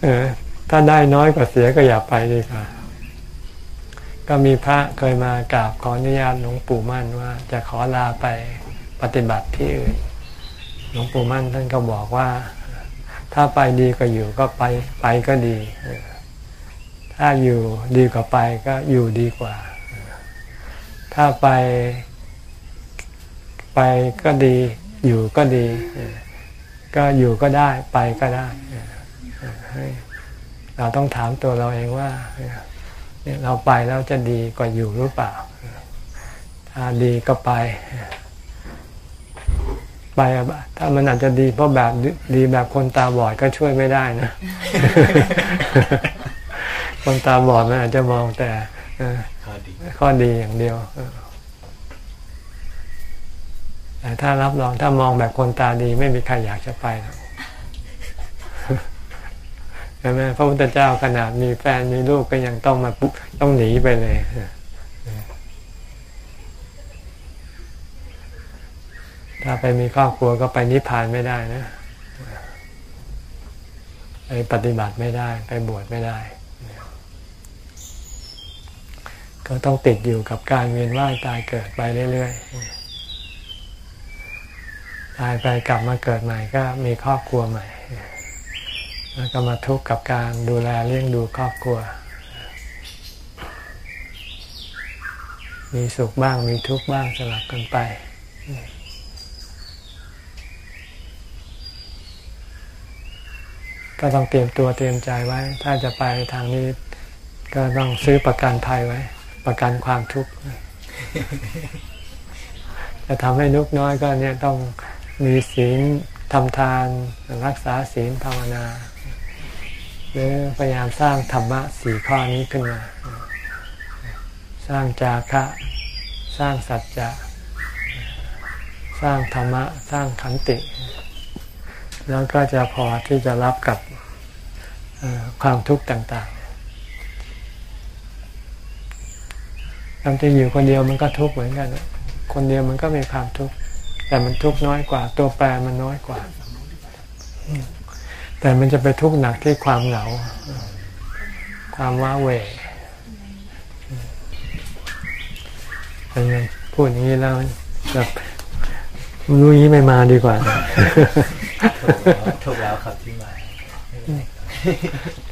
เออ ถ้าได้น้อยกว่าเสียก็อย่าไปดีกว่าก็มีพระเคยมากราบขออนุญาตหลวงปู่มั่นว่า จะขอลาไปปฏิบัติที่อื่น หลวงปู่มั่นท่านก็บอกว่า ถ้าไปดีก็อยู่ก็ไปไปก็ดี ถ้าอยู่ดีกว่าไปก็อยู่ดีกว่า ถ้าไปไปก็ดีอยู่ก็ดี ก็อยู่ก็ได้ไปก็ได้ เราต้องถามตัวเราเองว่าเราไปแล้วจะดีกว่าอยู่หรือเปล่า ถ้าดีก็ไป ไปถ้ามันอาจจะดีเพราะแบบดีแบบคนตาบอดก็ช่วยไม่ได้นะ คนตาบอดมันอาจจะมองแต่ข้อดีอย่างเดียวแต่ถ้ารับรองถ้ามองแบบคนตาดีไม่มีใครอยากจะไปหรอก ใช่ไหมพระพุทธเจ้าขนาดมีแฟนมีลูกก็ยังต้องมาปุ๊บต้องหนีไปเลยถ้าไปมีครอบครัวก็ไปนิพพานไม่ได้นะไปปฏิบัติไม่ได้ ไปบวชไม่ได้ ก็ต้องติดอยู่กับการเวียนว่ายตายเกิดไปเรื่อยๆตายไปกลับมาเกิดใหม่ก็มีครอบครัวใหม่ แล้วก็มาทุกข์กับการดูแลเลี้ยงดูครอบครัว มีสุขบ้างมีทุกข์บ้างสลับกันไป ก็ต้องเตรียมตัวเตรียมใจไว้ ถ้าจะไปทางนี้ก็ต้องซื้อประกันภัยไว้ ประกันความทุกข์จะทำให้นุกน้อยก็เนี่ยต้องมีศีลทำทานรักษาศีลภาวนา หรือพยายามสร้างธรรมะสี่ข้อนี้ขึ้นมา สร้างจาคะ สร้างสัจจะ สร้างธรรมะ สร้างขันติ แล้วก็จะพอที่จะรับกับความทุกข์ต่างๆทำที่อยู่คนเดียวมันก็ทุกข์เหมือนกัน คนเดียวมันก็มีความทุกข์ แต่มันทุกข์น้อยกว่า ตัวแปรมันน้อยกว่า แต่มันจะไปทุกข์หนักที่ความเหงา ความว้าเหวเป็นไงพูดอย่างนี้แล้วแบบรู้อย่างนี้ไม่มาดีกว่าถูกแล้วครับที่มา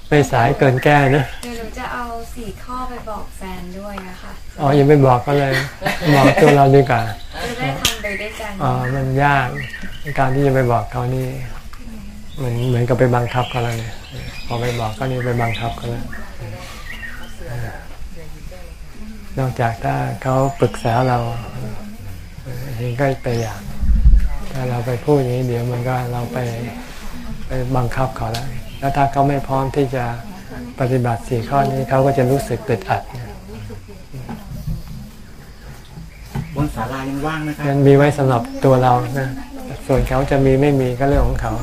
ไม่สายเกินแก้นะเดี๋ยวหนูจะเอาสี่ข้อไปบอกแฟนด้วยนะคะอ๋อยังไม่บอกก็เลยบอกตัวเราดีกว่าจะได้ทำไปด้วยกันอ๋อมันยากการที่จะไปบอกเขานี่ เหมือนเหมือนกับไปบังคับเขาแล้วเนี่ยพอไปบอกก็นี่ไปบังคับเขาแล้วนอกจากถ้าเขาปรึกษาเราอันนี้ก็ไปอย่างถ้าเราไปพูดอย่างนี้เดี๋ยวมันก็เราไปไปบังคับเขาแล้ว แล้วถ้าเขาไม่พร้อมที่จะปฏิบัติสี่ข้อนี้เขาก็จะรู้สึกตึดอัดบนศาลายังว่างนะครับมันมีไว้สำหรับตัวเรานะส่วนเขาจะมีไม่มีก็เรื่องของเขา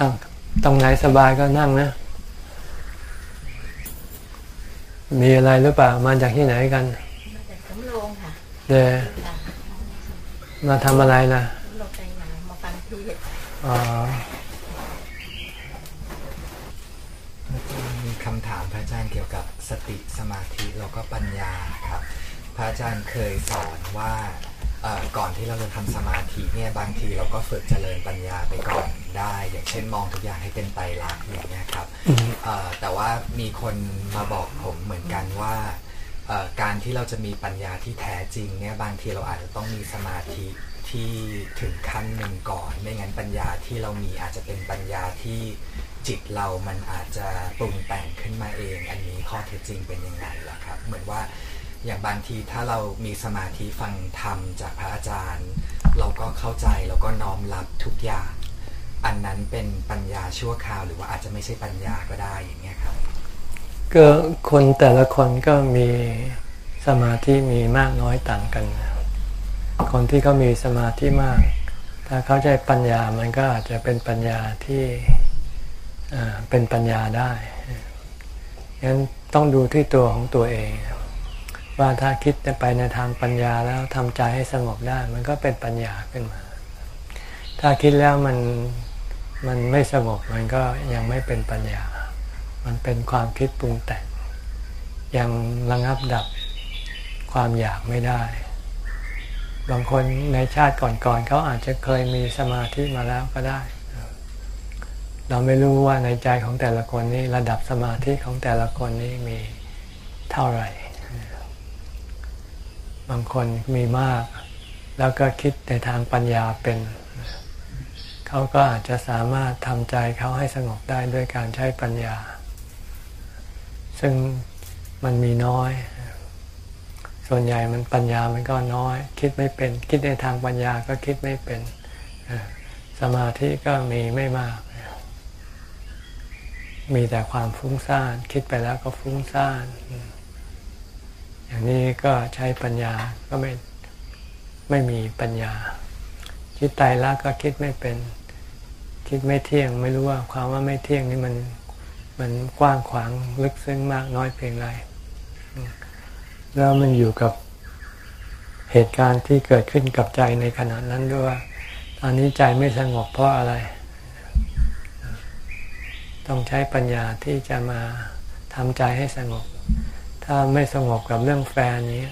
อ้าวตรงไหนสบายก็นั่งนะ มีอะไรหรือเปล่า มาจากที่ไหนกันแต่สำโรงค่ะเดยวมาทำอะไรนะสำโรงใจหนามาฟังเทีอ๋อมีคำถามพระอาจารย์เกี่ยวกับสติสมาธิแล้วก็ปัญญาครับ พระอาจารย์เคยสอนว่าเอ่อ ก่อนที่เราจะทำสมาธิเนี่ยบางทีเราก็ฝึกเจริญปัญญาไปก่อนได้ อย่างเช่นมองทุกอย่างให้เป็นไตรลักษณ์อย่างเงี้ยครับเอ่อแต่ว่ามีคนมาบอกผมเหมือนกันว่าเอ่อการที่เราจะมีปัญญาที่แท้จริงเนี่ยบางทีเราอาจจะต้องมีสมาธิที่ถึงขั้นหนึ่งก่อน ไม่งั้นปัญญาที่เรามีอาจจะเป็นปัญญาที่จิตเรามันอาจจะปรุงแต่งขึ้นมาเอง อันนี้ข้อเท็จจริงเป็นยังไงล่ะครับ เหมือนว่า อย่างบางทีถ้าเรามีสมาธิฟังธรรมจากพระอาจารย์ เราก็เข้าใจแล้วก็น้อมรับทุกอย่าง อันนั้นเป็นปัญญาชั่วคราวหรือว่าอาจจะไม่ใช่ปัญญาก็ได้อย่างเงี้ยครับ ก็คนแต่ละคนก็มีสมาธิมีมากน้อยต่างกัน คนที่เขามีสมาธิมาก ถ้าเข้าใช้ปัญญามันก็อาจจะเป็นปัญญาที่เป็นปัญญาได้งั้นต้องดูที่ตัวของตัวเอง ว่าถ้าคิดไปในทางปัญญาแล้วทำใจให้สงบได้ มันก็เป็นปัญญาขึ้นมา ถ้าคิดแล้วมันมันไม่สงบมันก็ยังไม่เป็นปัญญา มันเป็นความคิดปรุงแต่ง ยังระงับดับความอยากไม่ได้ บางคนในชาติก่อนๆเขาอาจจะเคยมีสมาธิมาแล้วก็ได้ เราไม่รู้ว่าในใจของแต่ละคนนี้ระดับสมาธิของแต่ละคนนี้มีเท่าไหร่ บางคนมีมาก แล้วก็คิดในทางปัญญาเป็น เขาก็อาจจะสามารถทำใจเขาให้สงบได้ด้วยการใช้ปัญญา ซึ่งมันมีน้อย ส่วนใหญ่มันปัญญามันก็น้อย คิดไม่เป็น คิดในทางปัญญาก็คิดไม่เป็น สมาธิก็มีไม่มาก มีแต่ความฟุ้งซ่าน คิดไปแล้วก็ฟุ้งซ่าน อย่างนี้ก็ใช้ปัญญาก็ไม่ไม่มีปัญญา คิดไตรลักษณ์ก็คิดไม่เป็น คิดไม่เที่ยง ไม่รู้ว่าความว่าไม่เที่ยงนี่มันมันกว้างขวางลึกซึ้งมากน้อยเพียงไรแล้วมันอยู่กับเหตุการณ์ที่เกิดขึ้นกับใจในขณะนั้นด้วยว่าตอนนี้ใจไม่สงบเพราะอะไร ต้องใช้ปัญญาที่จะมาทำใจให้สงบ ถ้าไม่สงบกับเรื่องแฟนนี้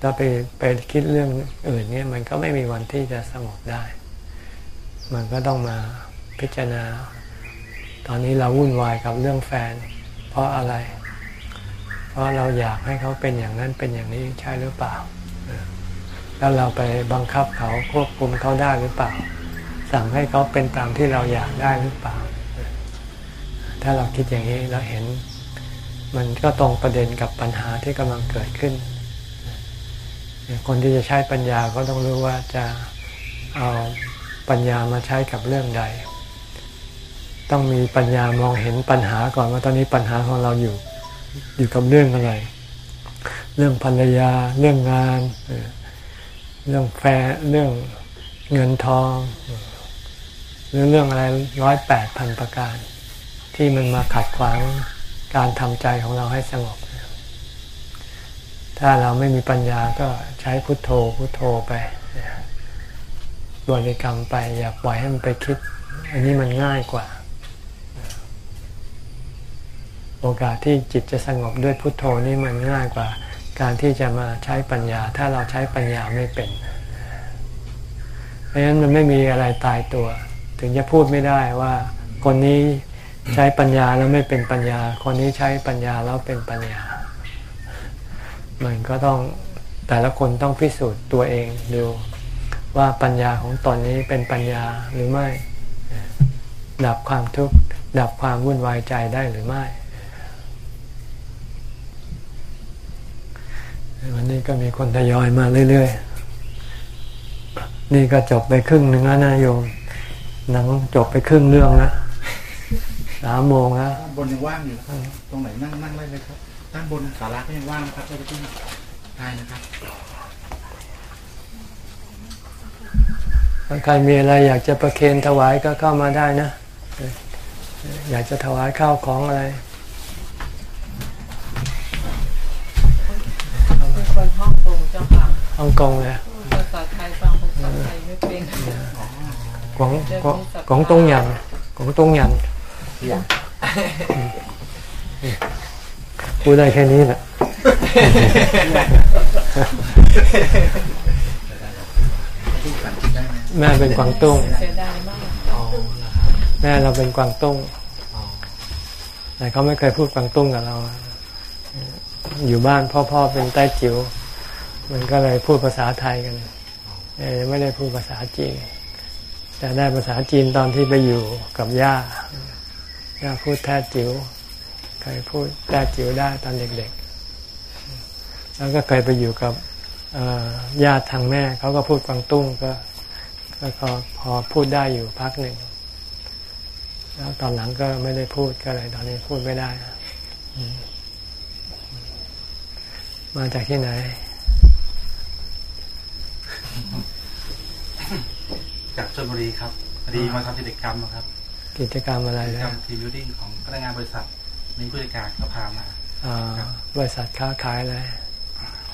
ถ้าไปไปคิดเรื่องอื่นเนี่ยมันก็ไม่มีวันที่จะสงบได้ มันก็ต้องมาพิจารณา ตอนนี้เราวุ่นวายกับเรื่องแฟน เพราะอะไร เพราะเราอยากให้เขาเป็นอย่างนั้นเป็นอย่างนี้ใช่หรือเปล่า แล้วเราไปบังคับเขาควบคุมเขาได้หรือเปล่า สั่งให้เขาเป็นตามที่เราอยากได้หรือเปล่า ถ้าเราคิดอย่างนี้เราเห็น มันก็ตรงประเด็นกับปัญหาที่กำลังเกิดขึ้น คนที่จะใช้ปัญญาก็ต้องรู้ว่าจะเอาปัญญามาใช้กับเรื่องใด ต้องมีปัญญามองเห็นปัญหาก่อนว่าตอนนี้ปัญหาของเราอยู่อยู่กับเรื่องอะไร เรื่องภรรยา เรื่องงาน เรื่องแฟเรื่องเงินทองเออหรือเรื่องอะไรร้อยแปดพันประการ ที่มันมาขัดขวาง การทำใจของเราให้สงบ ถ้าเราไม่มีปัญญาก็ใช้พุทโธพุทโธไปบริกรรมไป อย่าปล่อยให้มันไปคิด อันนี้มันง่ายกว่า โอกาสที่จิตจะสงบด้วยพุทโธนี่มันง่ายกว่า การที่จะมาใช้ปัญญา ถ้าเราใช้ปัญญาไม่เป็นเพราะฉะนั้นมันไม่มีอะไรตายตัว ถึงจะพูดไม่ได้ว่าคนนี้ ใช้ปัญญาแล้วไม่เป็นปัญญา คนนี้ใช้ปัญญาแล้วเป็นปัญญา มันก็ต้องแต่ละคนต้องพิสูจน์ตัวเองดูว่าปัญญาของตอนนี้เป็นปัญญาหรือไม่ ดับความทุกข์ดับความวุ่นวายใจได้หรือไม่ วันนี้ก็มีคนทยอยมาเรื่อยๆ นี่ก็จบไปครึ่งหนึ่งแล้วนะโยมหนังจบไปครึ่งเรื่องแล้ว สามโมงแล้วด้านบนยังว่างอยู่นะครับ ตรงไหนนั่งนั่งได้เลยครับ ด้านบนศาลาก็ยังว่างนะครับได้ที่ได้นะครับ ถ้าใครมีอะไรอยากจะประเคนถวายก็เข้ามาได้นะเอออยากจะถวายข้าวของอะไรเป็นคนฮ่องกงเจ้าค่ะฮ่องกงเลยภาษาไทยฟังภาษาไทยไม่เป็นกวางกวางกวางตุ้งหยันกวางตุ้งหยัน พูดได้แค่นี้แหละที่สันติได้ไหมแม่เป็นกวางตุ้งเสียดายมากอ๋อนะครับแม่เราเป็นกวางตุ้งอ๋อแต่เขาไม่เคยพูดกวางตุ้งกับเรา อยู่บ้านพ่อพ่อเป็นใต้จิ๋วมันก็เลยพูดภาษาไทยกันเออไม่ได้พูดภาษาจีนแต่ได้ภาษาจีนตอนที่ไปอยู่กับย่า ย่าพูดแท้จิ๋วเคยพูดแท้จิ๋วได้ตอนเด็กๆ แล้วก็เคยไปอยู่กับญาติทางแม่เขาก็พูดกวางตุ้งก็ก็พอพูดได้อยู่พักหนึ่ง แล้วตอนหลังก็ไม่ได้พูดก็เลยตอนนี้พูดไม่ได้ มาจากที่ไหน จากชลบุรีครับพอดีมาทำกิจกรรมครับ กิจกรรมอะไรกิจกรรม team buil ding ของพนักงานบริษัทมีผู้จัดการก็พามาอ่าบริษัทค้าขายอะไร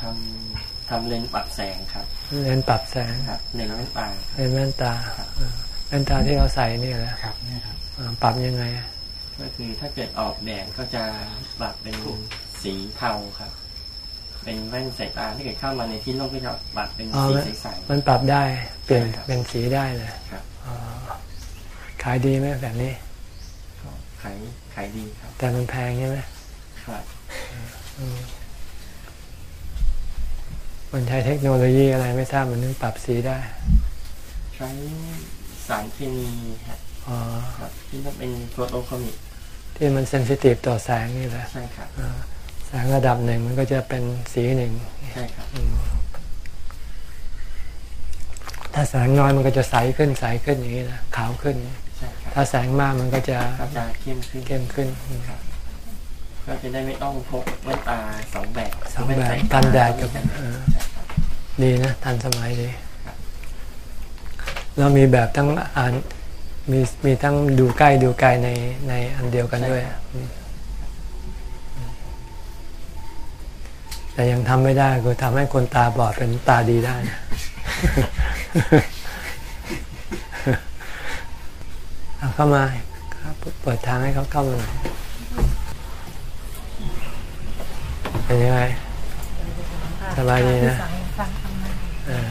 ทำทำเลนส์ปรับแสงครับ เลนส์ปรับแสงครับเลนส์แว่นตาครับเลนส์แว่นตาอ่าแว่นตาที่เราใส่นี่แหละครับนี่ครับอ่าปรับยังไงก็คือถ้าเกิดออกแดดก็จะปรับเป็นสีเทาครับ เป็นแว่นสายตาที่เกิดเข้ามาในที่ร่มก็จะปรับเป็นอ๋อสีใสมันปรับได้เปลี่ยนใช่ครับเป็นสีได้เลยครับอ๋อ ขายดีไหมแบบนี้ๆก็ขายขายดีครับ แต่มันแพงใช่ไหมครับอืมมันใช้เทคโนโลยีอะไรไม่ทราบมันนึงปรับสีได้ ใช้สารเคมีครับอ๋อครับที่ต้องเป็น photochromicที่มัน sensitive ต่อแสงนี่แหละใช่ครับอ่าแสงระดับหนึ่งมันก็จะเป็นสีหนึ่งใช่ครับอืมถ้าแสงน้อยมันก็จะใสขึ้นใสขึ้นอย่างนี้นะขาวขึ้นใช่ครับ ถ้าแสงมากมันก็จะก็จะเข้มขึ้นเข้มขึ้นอืมก็จะได้ไม่ต้องพกแว่นตาสองแบบสองแบบว่สายตากันแดดกับใช่เออครับดีนะทันสมัยดีครับแล้วมีแบบทั้งอ่านมีมีทั้งดูใกล้ดูไกลในในอันเดียวกันด้วยอืมแต่ยังทำไม่ได้คือทำให้คนตาบอดเป็นตาดีได้นะ เอาเข้ามาครับเปิดทางให้เขาเข้ามาหน่อยเป็นยังไงสบายดีนะฟังฟังธรรมะเออ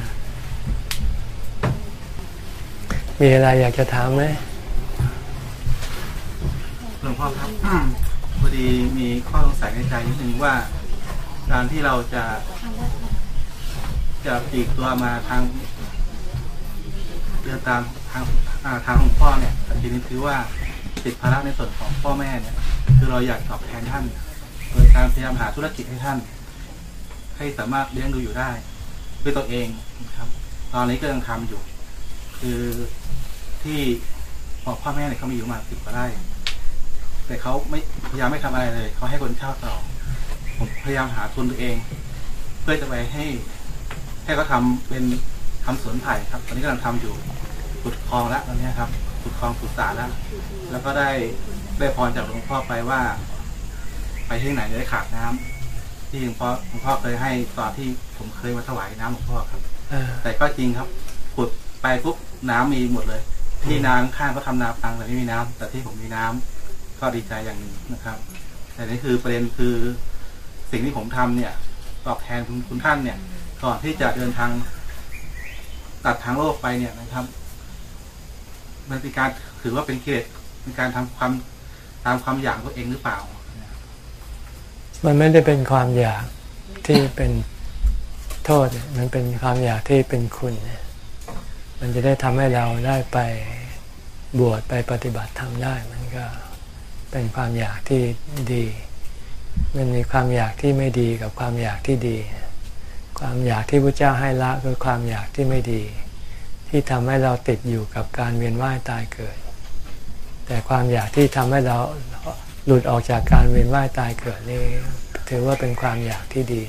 มีอะไรอยากจะถามไหมหลวงพ่อครับพอดีมีข้อสงสัยในใจนิดนึงว่า การที่เราจะ จะปลีกตัวมาทางเดินตาม ทางอ่าทางของพ่อเนี่ยแต่ทีนี้คือว่าติดภาระในส่วนของพ่อแม่เนี่ย คือเราอยากตอบแทนท่าน โดยการพยายามหาธุรกิจให้ท่าน ให้สามารถเลี้ยงดูอยู่ได้ด้วยตัวเองนะครับ ตอนนี้ก็ยังทำอยู่ คือที่บอกพ่อแม่เนี่ยเขามีอยู่มาสิบกว่าไร่แต่เขาไม่พยายามไม่ทำอะไรเลยเขาให้คนเช่าต่อ ผมพยายามหาทุนตัวเอง เพื่อจะไปให้ให้เขาทำเป็นทำสวนไผ่ครับ ตอนนี้กำลังทำอยู่ ขุดคลองแล้วตอนนี้ครับขุดคลองขุดสระแล้ว แล้วก็ได้ได้พรจากหลวงพ่อไปว่า ไปที่ไหนจะได้ขาดน้ำที่หลวงพ่อหลวงพ่อเคยให้ตอนที่ผมเคยมาถวายน้ำหลวงพ่อครับอ่าแต่ก็จริงครับขุดไปปุ๊บน้ำมีหมดเลย ที่นาข้างๆก็ทำนาปังแต่ไม่มีน้ำแต่ที่ผมมีน้ำก็ดีใจอย่างหนึ่งนะครับ แต่นี่คือประเด็นคือสิ่งที่ผมทำเนี่ยตอบแทนคุณคุณท่านเนี่ย ก่อนที่จะเดินทางตัดทางโลกไปเนี่ยนะครับ มันเป็นการถือว่าเป็นกิเลสเป็นการทำความตามความอยากตัวเองหรือเปล่า มันไม่ได้เป็นความอยากที่เป็นโทษ มันเป็นความอยากที่เป็นคุณ มันจะได้ทำให้เราได้ไปบวชไปปฏิบัติธรรมได้ มันก็เป็นความอยากที่ดี มันมีความอยากที่ไม่ดีกับความอยากที่ดี ความอยากที่พระเจ้าให้ละคือความอยากที่ไม่ดี ที่ทำให้เราติดอยู่กับการเวียนว่ายตายเกิด แต่ความอยากที่ทำให้เราหลุดออกจากการเวียนว่ายตายเกิดนี่ถือว่าเป็นความอยากที่ดี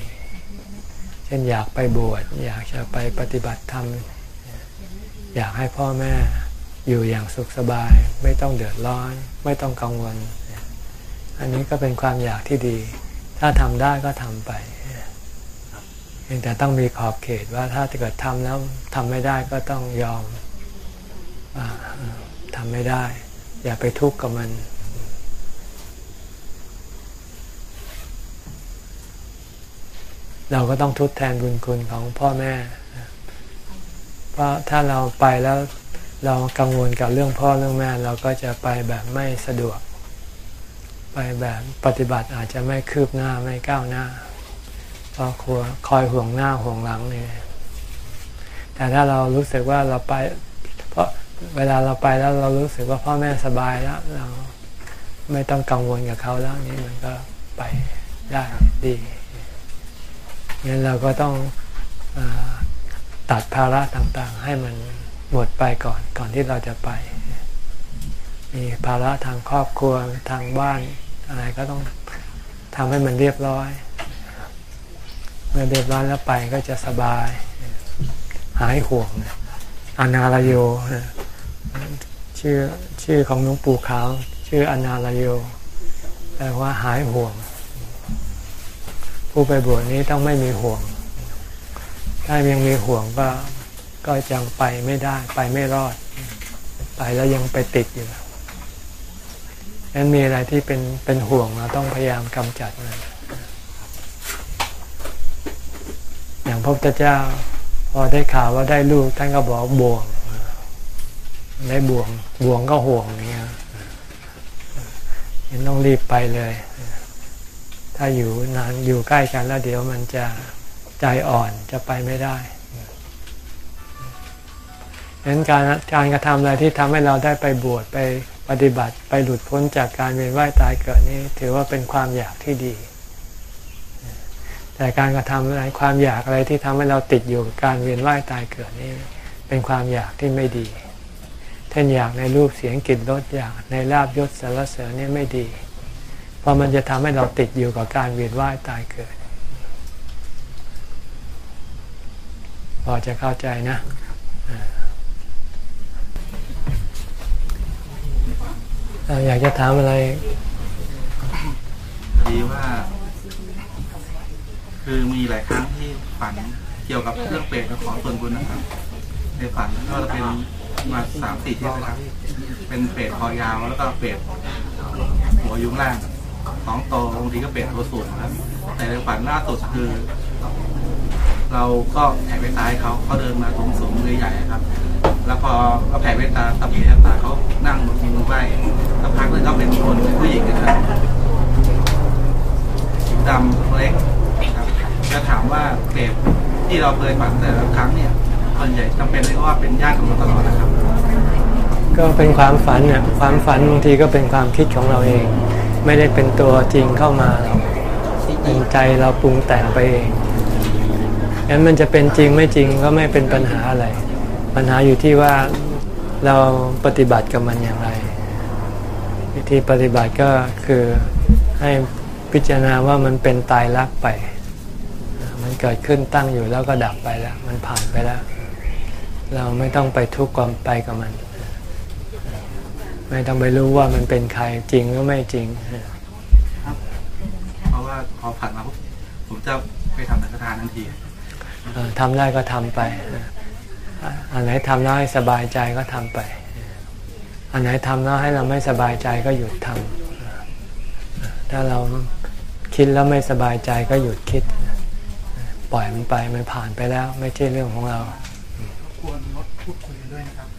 เช่นอยากไปบวชอยากจะไปปฏิบัติธรรมอยากให้พ่อแม่อยู่อย่างสุขสบาย ไม่ต้องเดือดร้อน ไม่ต้องกังวล อันนี้ก็เป็นความอยากที่ดี ถ้าทำได้ก็ทำไป พียงแต่ต้องมีขอบเขตว่าถ้าเกิดทำแล้วทำไม่ได้ก็ต้องยอมทำไม่ได้ อย่าไปทุกข์กับมัน เราก็ต้องทดแทนบุญคุณของพ่อแม่ เพราะถ้าเราไปแล้วเรากังวลกับเรื่องพ่อเรื่องแม่ เราก็จะไปแบบไม่สะดวก ไปแบบปฏิบัติอาจจะไม่คืบหน้าไม่ก้าวหน้า เราะครัวคอยห่วงหน้าห่วงหลังนี่แต่ถ้าเรารู้สึกว่าเราไป เพราะเวลาเราไปแล้วเรารู้สึกว่าพ่อแม่สบายแล้ว เราไม่ต้องกังวลกับเขาแล้วนี่มันก็ไปได้ดีงั้นเราก็ต้องอตัดภาระต่างๆ ให้มันหมดไปก่อนก่อนที่เราจะไป มีภาระทางครอบครัวทางบ้านอะไรก็ต้องทำให้มันเรียบร้อย เมื่อเรียบร้อยแล้วไปก็จะสบาย หายห่วงอนาลโยชื่อชื่อของหลวงปู่ขาว ชื่ออนาลโยแปลว่าหายห่วง ผู้ไปบวชนี้ต้องไม่มีห่วง ถ้ายังมีห่วงก็ก็ยังไปไม่ได้ไปไม่รอด ไปแล้วยังไปติดอยู่นั้นมีอะไรที่เป็นเป็นห่วงเราต้องพยายามกำจัดมันอย่าง พระพุทธเจ้า พอได้ข่าวว่าได้ลูกท่านก็บอกบ่วงได้บ่วงบ่วงก็ห่วงอย่างเงี้ยยังต้องรีบไปเลย ถ้าอยู่นานอยู่ใกล้กันแล้วเดี๋ยวมันจะใจอ่อนจะไปไม่ได้ดังนั้นการการกระทำอะไรที่ทำให้เราได้ไปบวชไปปฏิบัติไปหลุดพ้นจากการเวียนว่ายตายเกิดนี้ ถือว่าเป็นความอยากที่ดี แต่การกระทำอะไรความอยากอะไรที่ทำให้เราติดอยู่กับการเวียนว่ายตายเกิดนี้เป็นความอยากที่ไม่ดีเช่นอยากในรูปเสียงกลิ่นรสอยากในลาบยศสารเสริญนี่ไม่ดี เพราะมันจะทำให้เราติดอยู่กับการเวียนว่ายตายเกิด พอจะเข้าใจนะอยากจะถามอะไร ดีว่า คือมีหลายครั้งที่ฝันเกี่ยวกับเรื่องเปรตและขอส่วนบุญนะครับ ในฝันก็จะเป็นมาสามสี่เที่ยวนะครับ เป็นเปรตคอยาวแล้วก็เปรตหัวยุงล่างท้องโตบางทีก็เปรตตัวสูงนะครับแต่ในฝันล่าสุดคือ เราก็แผ่เมตตาให้เขาเขาเดินมาสูงสูงเลยใหญ่ครับ แล้วพอเราแผ่เมตตาตับเมตตาเขานั่งบนมือไหว้สักพักหนึงก็เป็นคนผู้หญิงนะครับ ดำเล็กครับจะถามว่าเปรตที่เราเคยฝันแต่ละครั้งเนี่ยส่วนใหญ่จำเป็นเลยว่าเป็นญาติของเราตลอดนะครับ ก็เป็นความฝันเนี่ยความฝันบางทีก็เป็นความคิดของเราเอง ไม่ได้เป็นตัวจริงเข้ามาหรอกเป็นใจเราปรุงแต่งไปเองงั้นมันจะเป็นจริงไม่จริงก็ไม่เป็นปัญหาอะไร ปัญหาอยู่ที่ว่าเราปฏิบัติกับมันอย่างไร วิธีปฏิบัติก็คือให้ พิจารณาว่ามันเป็นตายรักไป มันเกิดขึ้นตั้งอยู่แล้วก็ดับไปแล้ว มันผ่านไปแล้ว เราไม่ต้องไปทุกข์ความไปกับมัน ไม่ต้องไปรู้ว่ามันเป็นใครจริงหรือไม่จริงเพราะว่าพอผ่านมาปุ๊บผมจะไปทำสังฆทานทันทีเอ่อทำได้ก็ทำไปอะอันไหนทำแล้วให้สบายใจก็ทำไป อันไหนทำแล้วให้เราไม่สบายใจก็หยุดทำถ้าเรา คิดแล้วไม่สบายใจก็หยุดคิด ปล่อยมันไปมันผ่านไปแล้ว ไม่ใช่เรื่องของเราควรงดพูดคุยกันด้วยนะครับ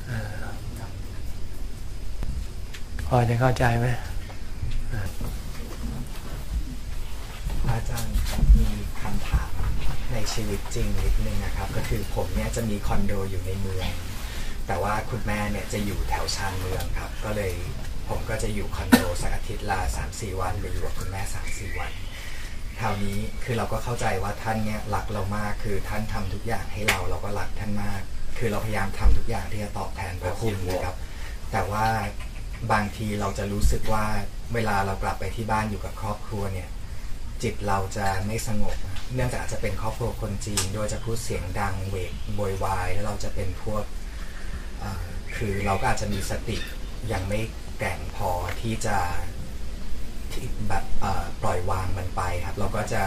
พอจะเข้าใจไหมอาจารย์ครับมีคำถามในชีวิตจริงนิดนึงนะครับ ก็คือผมเนี่ยจะมีคอนโดอยู่ในเมือง แต่ว่าคุณแม่เนี่ยจะอยู่แถวชานเมืองครับ ก็เลย ผมก็จะอยู่คอนโดสักอาทิตย์ละสามสี่วันหรืออยู่กับคุณแม่สามสี่วันคราวนี้คือเราก็เข้าใจว่าท่านเนี่ยรักเรามากคือท่านทำทุกอย่างให้เราเราก็รักท่านมาก คือเราพยายามทำทุกอย่างที่จะตอบแทนพระคุณนะครับ แต่ว่าบางทีเราจะรู้สึกว่าเวลาเรากลับไปที่บ้านอยู่กับครอบครัวเนี่ย จิตเราจะไม่สงบ เนื่องจากอาจจะเป็นครอบครัวคนจีน โดยจะพูดเสียงดังเวกโวยวาย แล้วเราจะเป็นพวกคือเราก็อาจจะมีสติยังไม่ กร่งพอที่จะที่แบบเอ่อปล่อยวางมันไปครับ เราก็จะ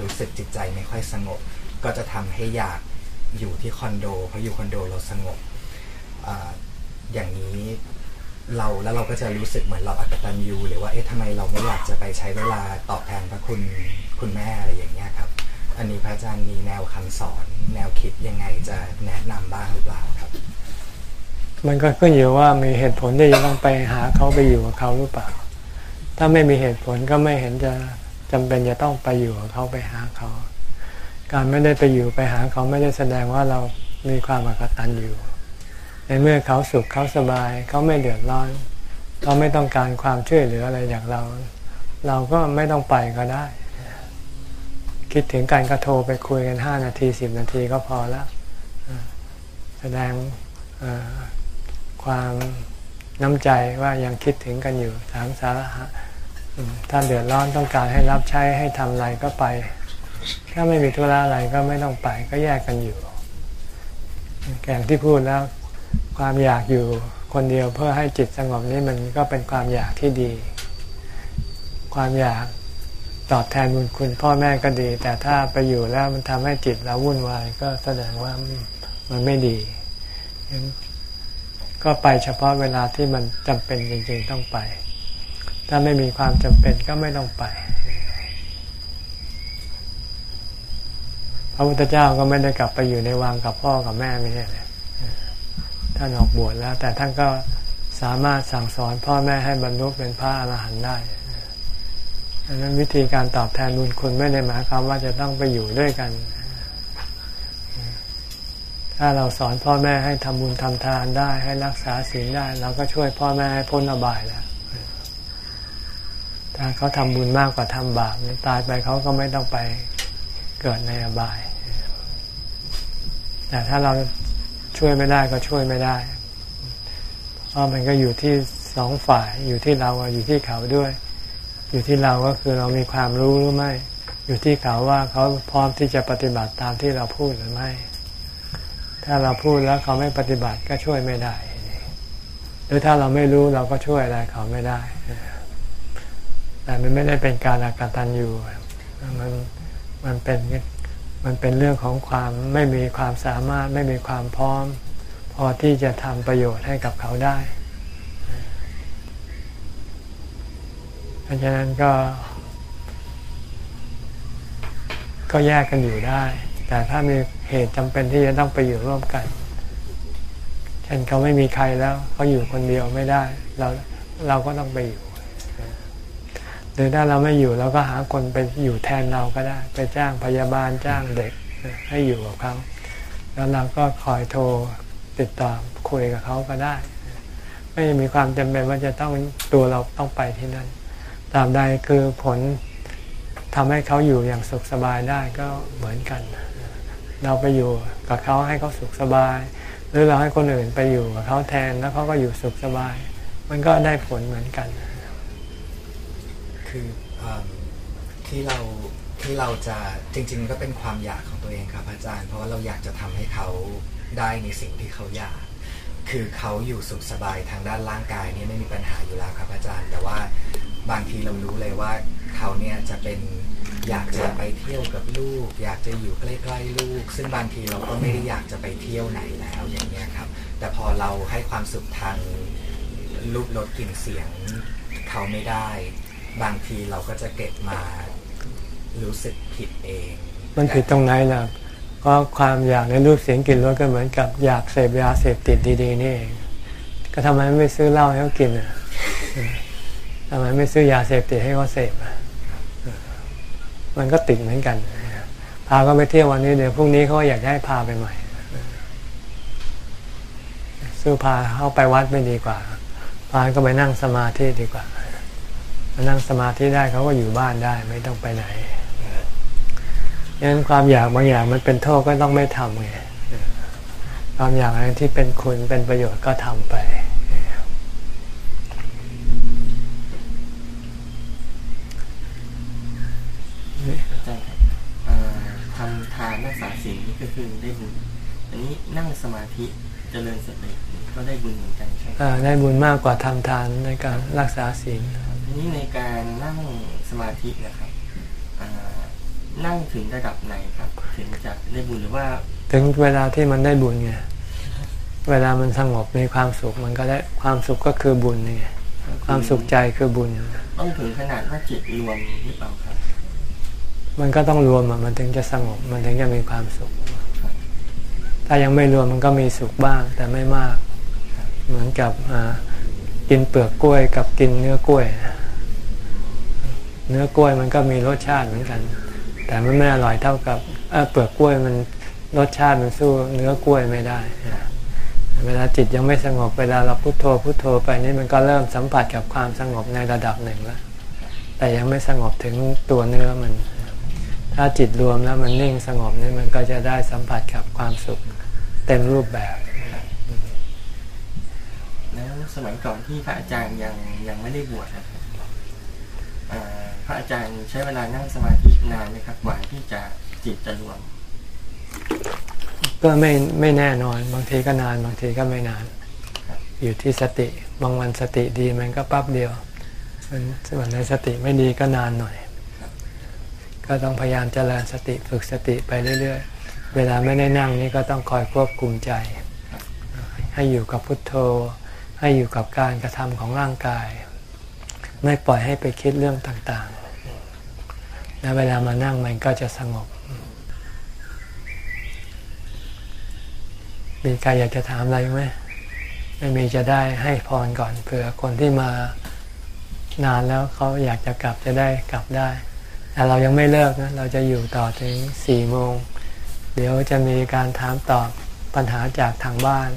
รู้สึกจิตใจไม่ค่อยสงบ ก็จะทำให้อยากอยู่ที่คอนโดเพราะอยู่คอนโดเราสงบเอ่ออย่างนี้เราแล้วเราก็จะรู้สึกเหมือนเราอักตันยูหรือว่าเอ๊ะทำไมเราไม่อยากจะไปใช้เวลาตอบแทนพระคุณคุณแม่อะไรอย่างเงี้ยครับ อันนี้พระอาจารย์มีแนวคำสอน แนวคิดยังไงจะแนะนำบ้างหรือเปล่าครับ มันก็ขึ้นอยู่ว่ามีเหตุผลที่จะต้องไปหาเขาไปอยู่กับเขาหรือเปล่า ถ้าไม่มีเหตุผลก็ไม่เห็นจะจำเป็นจะต้องไปอยู่กับเขาไปหาเขา การไม่ได้ไปอยู่ไปหาเขาไม่ได้แสดงว่าเรามีความอกตันอยู่ ในเมื่อเขาสุขเขาสบาย เขาไม่เดือดร้อนเขาไม่ต้องการความช่วยเหลืออะไรจากเรา เราก็ไม่ต้องไปก็ได้ คิดถึงการกระโทรไปคุยกันห้านาทีสิบนาทีก็พอแล้วแสดง ความน้ำใจว่ายังคิดถึงกันอยู่ถามสาระถ้าเดือดร้อนต้องการให้รับใช้ให้ทำอะไรก็ไป ถ้าไม่มีธุระอะไรก็ไม่ต้องไปก็แยกกันอยู่อย่งที่พูดแล้วความอยากอยู่คนเดียวเพื่อให้จิตสงบนี่มันก็เป็นความอยากที่ดี ความอยากตอบแทนบุญคุณพ่อแม่ก็ดี แต่ถ้าไปอยู่แล้วมันทำให้จิตเราวุ่นวายก็แสดงว่ามันไม่ดีง ก็ไปเฉพาะเวลาที่มันจำเป็นจริงๆต้องไป ถ้าไม่มีความจำเป็นก็ไม่ต้องไป พระพุทธเจ้าก็ไม่ได้กลับไปอยู่ในวังกับพ่อกับแม่ไม่ใช่เลยท่านออกบวชแล้ว แต่ท่านก็สามารถสั่งสอนพ่อแม่ให้บรรลุเป็นพระอรหันต์ได้ดังนั้นวิธีการตอบแทนบุญคุณไม่ได้หมายความว่าจะต้องไปอยู่ด้วยกัน ถ้าเราสอนพ่อแม่ให้ทำบุญทำทานได้ให้รักษาศีลได้ เราก็ช่วยพ่อแม่ให้พ้นอบายแล้วถ้าเขาทำบุญมากกว่าทำบาปตายไปเขาก็ไม่ต้องไปเกิดในอบาย แต่ถ้าเราช่วยไม่ได้ก็ช่วยไม่ได้ เพราะมันก็อยู่ที่สองฝ่ายอยู่ที่เราอยู่ที่เขาด้วย อยู่ที่เราก็คือเรามีความรู้หรือไม่ อยู่ที่เขาว่าเขาพร้อมที่จะปฏิบัติตามที่เราพูดหรือไม่ ถ้าเราพูดแล้วเขาไม่ปฏิบัติก็ช่วยไม่ได้ หรือถ้าเราไม่รู้เราก็ช่วยอะไรเขาไม่ได้ แต่มันไม่ได้เป็นการอากตันอยู่มันมันเป็นมันเป็นเรื่องของความไม่มีความสามารถไม่มีความพร้อม พอที่จะทำประโยชน์ให้กับเขาได้เพราะฉะนั้นก็ ก็แยกกันอยู่ได้ แต่ถ้ามีเหตุจำเป็นที่จะต้องไปอยู่ร่วมกัน เช่นเขาไม่มีใครแล้วเขาอยู่คนเดียวไม่ได้ เราเราก็ต้องไปอยู่หรือถ้าเราไม่อยู่เราก็หาคนไปอยู่แทนเราก็ได้ ไปจ้างพยาบาลจ้างเด็กให้อยู่กับเขาแล้วเราก็คอยโทรติดต่อคุยกับเขาก็ได้ ไม่มีความจำเป็นว่าจะต้องตัวเราต้องไปที่นั่นตามใดคือผลทำให้เขาอยู่อย่างสุขสบายได้ก็เหมือนกัน เราไปอยู่กับเขาให้เขาสุขสบาย หรือเราให้คนอื่นไปอยู่กับเขาแทนแล้วเขาก็อยู่สุขสบาย มันก็ได้ผลเหมือนกัน คือที่เราที่เราจะจริง ๆ ก็เป็นความอยากของตัวเองครับอาจารย์ เพราะว่าเราอยากจะทำให้เขาได้ในสิ่งที่เขาอยาก คือเขาอยู่สุขสบายทางด้านร่างกายนี่ไม่มีปัญหาอยู่แล้วครับอาจารย์ แต่ว่าบางทีเรารู้เลยว่าเขาเนี่ยจะเป็น อยากจะไปเที่ยวกับลูก อยากจะอยู่ใกล้ๆลูก ซึ่งบางทีเราก็ไม่ได้อยากจะไปเที่ยวไหนแล้วอย่างเงี้ยครับ แต่พอเราให้ความสุขทางรูปรสกลิ่นเสียงเขาไม่ได้ บางทีเราก็จะเก็บมารู้สึกผิดเอง มันผิดตรงไหนล่ะเพราะความอยากในรูปเสียงกลิ่นรสก็เหมือนกับอยากเสพยาเสพติดดีๆนี่เองก็ทำไมไม่ซื้อเหล้าให้เขากินอะทำไมไม่ซื้อยาเสพติดให้เขาเสพอะ มันก็ติดเหมือนกันพาเขาไปเที่ยววันนี้เดี๋ยวพรุ่งนี้เขาอยากให้พาไปใหม่ซื้อพาเข้าไปวัดไม่ดีกว่า พาก็ไปนั่งสมาธิดีกว่ามานั่งสมาธิได้เขาก็อยู่บ้านได้ไม่ต้องไปไหนคดังนั้นความอยากบางอย่างมันเป็นโทษก็ต้องไม่ทำไงความอยากอะไรที่เป็นคุณเป็นประโยชน์ก็ทำไป คือได้บุญ อันนี้นั่งสมาธิเจริญสติก็ได้บุญเหมือนกันใช่ไหมเอ่อได้บุญมากกว่าทำทานในการรักษาศีลทีนี้ในการนั่งสมาธินะครับอ่านั่งถึงระดับไหนครับ ถึงจะได้บุญหรือว่า ถึงเวลาที่มันได้บุญไงเวลามันสงบมีความสุขมันก็ได้ความสุขก็คือบุญนี่ไงความสุขใจคือบุญ ต้องถึงขนาดว่าจิตรวมหรือเปล่าครับ มันก็ต้องรวมอะมันถึงจะสงบมันถึงจะมีความสุข ถ้ายังไม่รวมมันก็มีสุขบ้างแต่ไม่มาก เหมือนกับกินเปลือกกล้วยกับกินเนื้อกล้วย เนื้อกล้วยมันก็มีรสชาติเหมือนกัน แต่มันไม่อร่อยเท่ากับเเปลือกกล้วยมันรสชาติมันสู้เนื้อกล้วยไม่ได้ เวลาจิตยังไม่สงบเวลาเราพุโทโธพุโทโธไปนี่มันก็เริ่มสัมผัสกับความสงบในระดับหนึ่งแล้ว แต่ยังไม่สงบถึงตัวเนื้อมัน ถ้าจิตรวมแล้วมันนิ่งสงบนี่มันก็จะได้สัมผัสกับความสุขเต็มรูปแบบแล้วสมัยก่อนที่พระอาจารย์ยังยังไม่ได้บวชนะครับอ่าพระอาจารย์ใช้เวลานั่งสมาธินานไหมครับกว่าที่จะจิตจะรวม ก็ไม่ไม่แน่นอน บางทีก็นานบางทีก็ไม่นาน อยู่ที่สติ บางวันสติดีมันก็ปั๊บเดียวส่วนในสติไม่ดีก็นานหน่อย ก็ต้องพยายามเจริญสติฝึกสติไปเรื่อยๆ เวลาไม่ได้นั่งนี่ก็ต้องคอยควบคุมใจ ให้อยู่กับพุทโธ ให้อยู่กับการกระทำของร่างกาย ไม่ปล่อยให้ไปคิดเรื่องต่างๆ แล้วเวลามานั่งมันก็จะสงบ มีใครอยากจะถามอะไรไหมไม่มีจะได้ให้พรก่อนเผื่อคนที่มานานแล้วเขาอยากจะกลับจะได้กลับได้ แต่เรายังไม่เลิกนะ เราจะอยู่ต่อถึงสี่โมง เดี๋ยวจะมีการถามตอบปัญหาจากทางบ้าน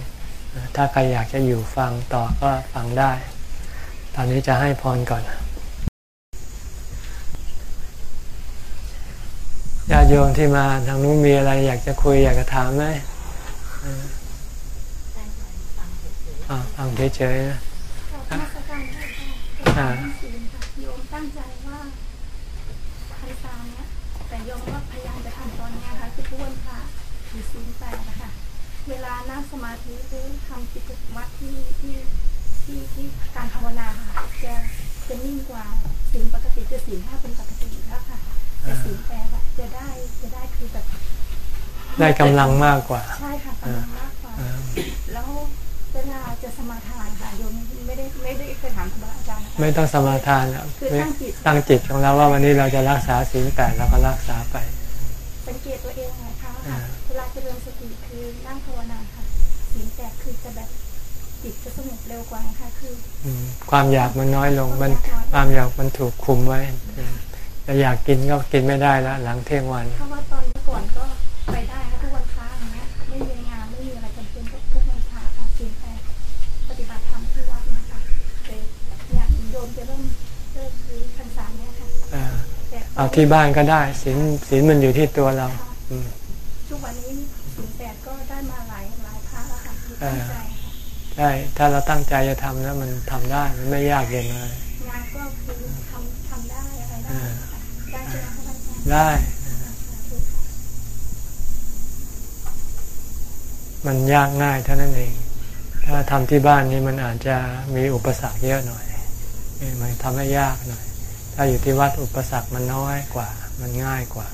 ถ้าใครอยากจะอยู่ฟังต่อก็ฟังได้ ตอนนี้จะให้พรก่อนญาติโยมที่มาทางนู้นมีอะไรอยากจะคุยอยากจะถามไหมอ่าฟังเฉยๆนะขอบนมัสกา เวลานั่งสมาธิหรือทำกิจวัตรที่ที่ที่ที่การภาวนาค่ะจะจะนิ่งกว่าศีลปกติจะศีลห้าเป็นปกติอยู่แล้วค่ะแต่ศีลแปดอะจะได้จะได้คือแบบได้กำลังมากกว่า ใช่ค่ะกำลังมากกว่า แล้วเวลาจะสมาทานค่ะโยมไม่ได้ไม่ได้เคยถามครูบาอาจารย์นะคะไม่ต้องสมาทานอะคือตั้งจิตตั้งจิตของเราว่าวันนี้เราจะรักษาศีลแปดเราก็รักษาไป สังเกตตัวเองนะคะอ่าเวลาเจริญสติคือ นั่งภาวนาค่ะศีลแปดคือจะแบบจิตจะสงบเร็วกว่าค่ะคืออืมความอยากมันน้อยลงมันความอยากมันถูกคุมไว้อืมแต่อยากกินก็กินไม่ได้แล้วหลังเที่ยงวันถ้าว่าตอนเมื่อก่อนก็ไปได้ค่ะทุกวันพระอย่างเงี้ยไม่มีงานไม่มีอะไรจำเป็นก็ทุกวันพระค่ะศีลแปดปฏิบัติธรรมที่วัดนะคะแต่เนี่ยโยมจะเริ่มเริ่มคือพรรษาเนี้ยค่ะอ่าแต่เอาที่บ้านก็ได้ศีลศีลมันอยู่ที่ตัวเราอืมทุกวันนี้ ใจค่ะใช่ ถ้าเราตั้งใจจะทำแล้วมันทำได้ มันไม่ยากเย็นเลยงานก็คือทำทำได้อะไรได้ค่ะได้ใช่ไหมคะอาจารย์ได้มันยากง่ายเท่านั้นเอง ถ้าทำที่บ้านนี่มันอาจจะมีอุปสรรคเยอะหน่อยเอ้ยมันทำให้ยากหน่อย ถ้าอยู่ที่วัดอุปสรรคมันน้อยกว่า มันง่ายกว่า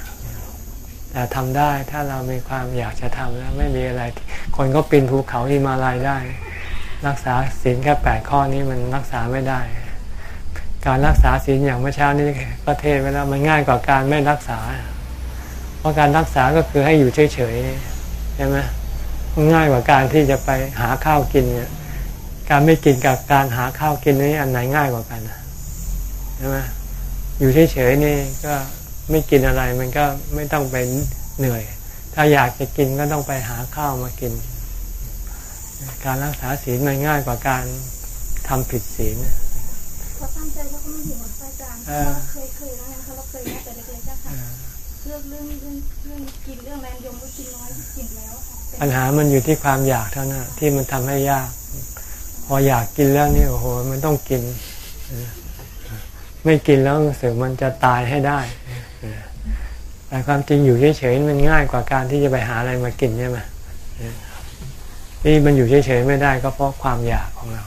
แต่ทำได้ถ้าเรามีความอยากจะทำแล้วไม่มีอะไร คนก็ปีนภูเขาหิมาลัยได้ รักษาศีลแค่แปดข้อนี้มันรักษาไม่ได้ การรักษาศีลอย่างเมื่อเช้านี้ก็เทศไว้แล้วมันง่ายกว่าการไม่รักษา เพราะการรักษาก็คือให้อยู่เฉยๆใช่ไหมมันง่ายกว่าการที่จะไปหาข้าวกินเนี่ยการไม่กินกับการหาข้าวกินนี่อันไหนง่ายกว่ากันใช่ไหมอยู่เฉยๆนี่ก็ ไม่กินอะไรมันก็ไม่ต้องไปเหนื่อย ถ้าอยากจะกินก็ต้องไปหาข้าวมากิน การรักษาศีลมันง่ายกว่าการทำผิดศีลเขาตั้งใจว่าเขาไม่หิวอาจารย์เพราะว่าเคยเคยแล้วไงเขาเราเคยนะแต่เล็กๆก็ค่ะเรื่องเรื่องเรื่องเรื่องกินเรื่องแรงยมก็กินน้อยกินแล้วค่ะปัญหามันอยู่ที่ความอยากเท่านั้นที่มันทำให้ยาก พออยากกินแล้วนี่โอ้โห มันต้องกิน ไม่กินแล้วรู้สึกมันจะตายให้ได้ แต่ความจริงอยู่เฉยๆมันง่ายกว่าการที่จะไปหาอะไรมากินใช่ไหมนี่มันอยู่เฉยๆไม่ได้ก็เพราะความอยากของเรา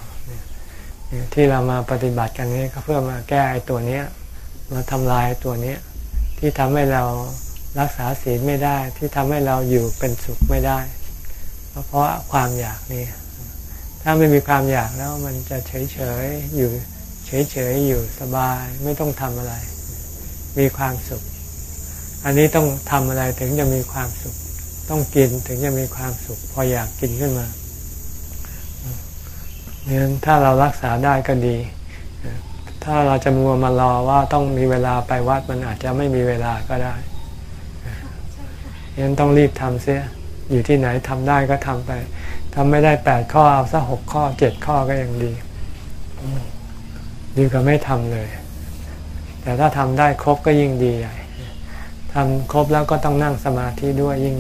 ที่เรามาปฏิบัติกันนี้ก็เพื่อมาแก้ไอ้ตัวเนี้ยมาทำลายตัวเนี้ยที่ทำให้เรารักษาศีลไม่ได้ ที่ทำให้เราอยู่เป็นสุขไม่ได้ก็เพราะความอยากนี่ถ้าไม่มีความอยากแล้วมันจะเฉยๆอยู่เฉยๆอยู่สบายไม่ต้องทำอะไร มีความสุข อันนี้ต้องทำอะไรถึงจะมีความสุข ต้องกินถึงจะมีความสุข พออยากกินขึ้นมาเนี่ยถ้าเรารักษาได้ก็ดี ถ้าเราจะมัวมารอว่าต้องมีเวลาไปวัดมันอาจจะไม่มีเวลาก็ได้ยังต้องรีบทำเสีย อยู่ที่ไหนทำได้ก็ทำไปทำไม่ได้แปดข้อเอาสักหกข้อเจ็ดข้อก็ยังดีดีกว่าไม่ทำเลย แต่ถ้าทำได้ครบก็ยิ่งดีใหญ่ทำครบแล้วก็ต้องนั่งสมาธิด้วยยิ่ง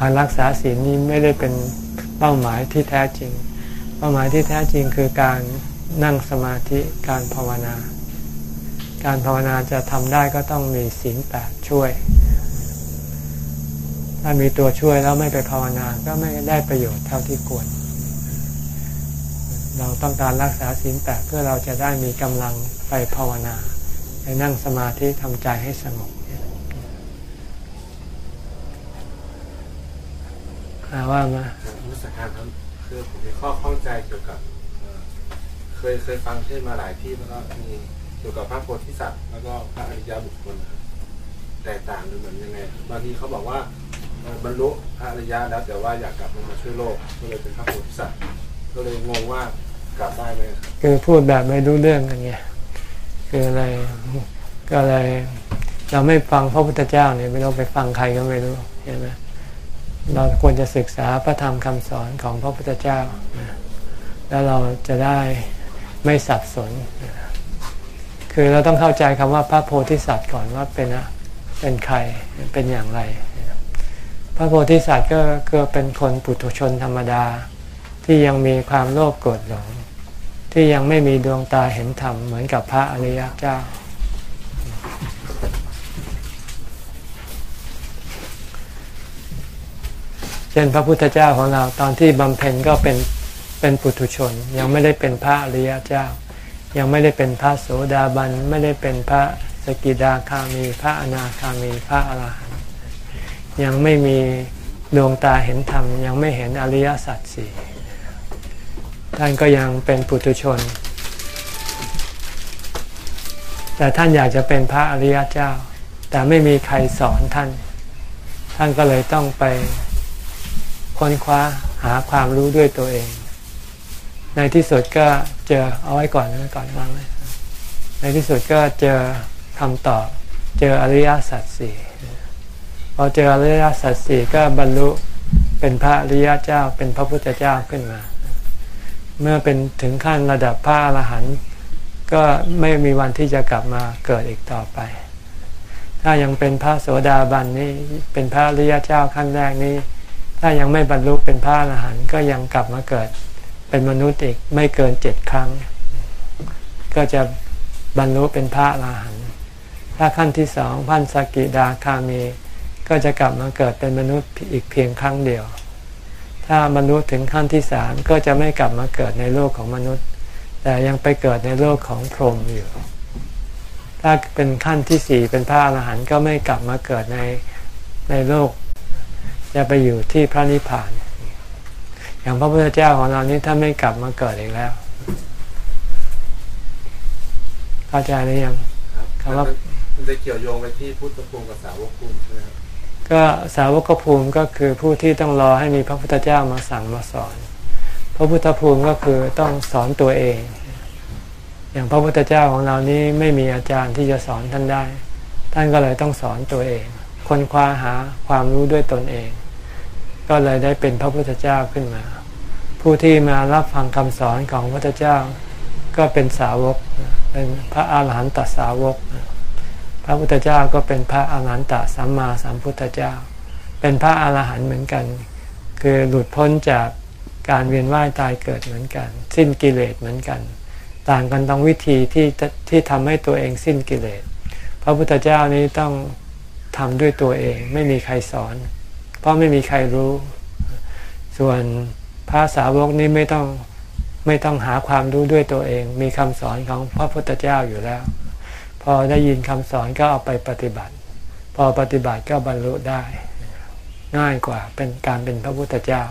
การรักษาศีลนี้ไม่ได้เป็นเป้าหมายที่แท้จริง เป้าหมายที่แท้จริงคือการนั่งสมาธิการภาวนา การภาวนาจะทำได้ก็ต้องมีศีลแปดช่วย ถ้ามีตัวช่วยแล้วไม่ไปภาวนาก็ไม่ได้ประโยชน์เท่าที่ควร เราต้องการรักษาศีลแปดเพื่อเราจะได้มีกำลัง ไปภาวนา ไปนั่งสมาธิทำใจให้สงบหาว่ามามุสการครับคือผมมีข้อข้องใจเกี่ยวกับเอ่อเคยเคยฟังเทศน์มาหลายที่แล้วก็มีเกี่ยวกับพระโพธิสัตว์แล้วก็พระอริยบุคคลนะครับแตกต่างกันเหมือนยังไงบางทีเขาบอกว่าเอ่อบรรลุพระอริยะแล้วแต่ว่าอยากกลับมาช่วยโลกก็เลยเป็นพระโพธิสัตว์ก็เลยงงว่ากลับได้ไหมครับคือพูดแบบไม่รู้เรื่องกันไง คืออะไรก็เลยเราไม่ฟังพระพุทธเจ้าเนี่ยไม่ต้องไปฟังใครก็ไม่รู้เห็นไหมเราควรจะศึกษาพระธรรมคำสอนของพระพุทธเจ้า แล้วเราจะได้ไม่สับสน คือเราต้องเข้าใจคำว่าพระโพธิสัตว์ก่อนว่าเป็นอะเป็นใครเป็นอย่างไร พระโพธิสัตว์ก็ก็เป็นคนปุถุชนธรรมดาที่ยังมีความโลภโกรธหลง ที่ยังไม่มีดวงตาเห็นธรรมเหมือนกับพระอริยเจ้า เช่นพระพุทธเจ้าของเราตอนที่บำเพ็ญก็เป็นเป็นปุถุชน ยังไม่ได้เป็นพระอริยเจ้า ยังไม่ได้เป็นพระโสดาบันไม่ได้เป็นพระสกิดาคามี พระอนาคามีพระอรหันต์ยังไม่มีดวงตาเห็นธรรมยังไม่เห็นอริยสัจสี่ ท่านก็ยังเป็นปุถุชน แต่ท่านอยากจะเป็นพระอริยเจ้า แต่ไม่มีใครสอนท่าน ท่านก็เลยต้องไปค้นคว้าหาความรู้ด้วยตัวเอง ในที่สุดก็เจอเอาไว้ก่อนไว้ก่อนวางไว้ในที่สุดก็เจอคำตอบ เจออริยสัจสี่พอเจออริยสัจสี่ก็บรรลุเป็นพระอริยเจ้าเป็นพระพุทธเจ้าขึ้นมา เมื่อเป็นถึงขั้นระดับพระอรหันต์ก็ไม่มีวันที่จะกลับมาเกิดอีกต่อไป ถ้ายังเป็นพระโสดาบันนี่เป็นพระอริยเจ้าขั้นแรกนี้ ถ้ายังไม่บรรลุเป็นพระอรหันต์ก็ยังกลับมาเกิด เป็นมนุษย์อีกไม่เกินเจ็ดครั้ง ก็จะบรรลุเป็นพระอรหันต์ถ้าขั้นที่สองพันสกิดาคามี ก็จะกลับมาเกิดเป็นมนุษย์อีกเพียงครั้งเดียว ถ้าบรรลุถึงขั้นที่สามก็จะไม่กลับมาเกิดในโลกของมนุษย์ แต่ยังไปเกิดในโลกของพรหมอยู่ ถ้าเป็นขั้นที่สี่เป็นพระอรหันต์ก็ไม่กลับมาเกิดในในโลก จะไปอยู่ที่พระนิพพาน อย่างพระพุทธเจ้าของเรานี้ถ้าไม่กลับมาเกิดอีกแล้ว เข้าใจหรือยังคำว่ามันจะเกี่ยวโยงไปที่พุทธภูมิกับสาวกภูมิใช่ไหมครับ ก็สาวกภูมิก็คือผู้ที่ต้องรอให้มีพระพุทธเจ้ามาสั่งมาสอน พระพุทธภูมิก็คือต้องสอนตัวเอง อย่างพระพุทธเจ้าของเรานี้ไม่มีอาจารย์ที่จะสอนท่านได้ ท่านก็เลยต้องสอนตัวเอง ค้นคว้าหาความรู้ด้วยตนเอง ก็เลยได้เป็นพระพุทธเจ้าขึ้นมา ผู้ที่มารับฟังคำสอนของพระพุทธเจ้า ก็เป็นสาวก เป็นพระอาหารหันตสาวกพ ระพุทธเจ้าก็เป็นพระอรหันตสัมมาสัมพุทธเจ้า เป็นพระอรหันต์เหมือนกัน คือหลุดพ้นจากการเวียนว่ายตายเกิดเหมือนกัน สิ้นกิเลสเหมือนกัน ต่างกันตรงวิธีที่ที่ทำให้ตัวเองสิ้นกิเลส พระพุทธเจ้านี้ต้องทำด้วยตัวเองไม่มีใครสอน เพราะไม่มีใครรู้ ส่วนพระสาวกนี้ไม่ต้องไม่ต้องหาความรู้ด้วยตัวเอง มีคำสอนของพระพุทธเจ้าอยู่แล้ว อได้ยินคำสอนก็เอาไปปฏิบัติ พอปฏิบัติก็บรรลุได้ ง่ายกว่าเป็นการเป็นพระพุทธเจ้า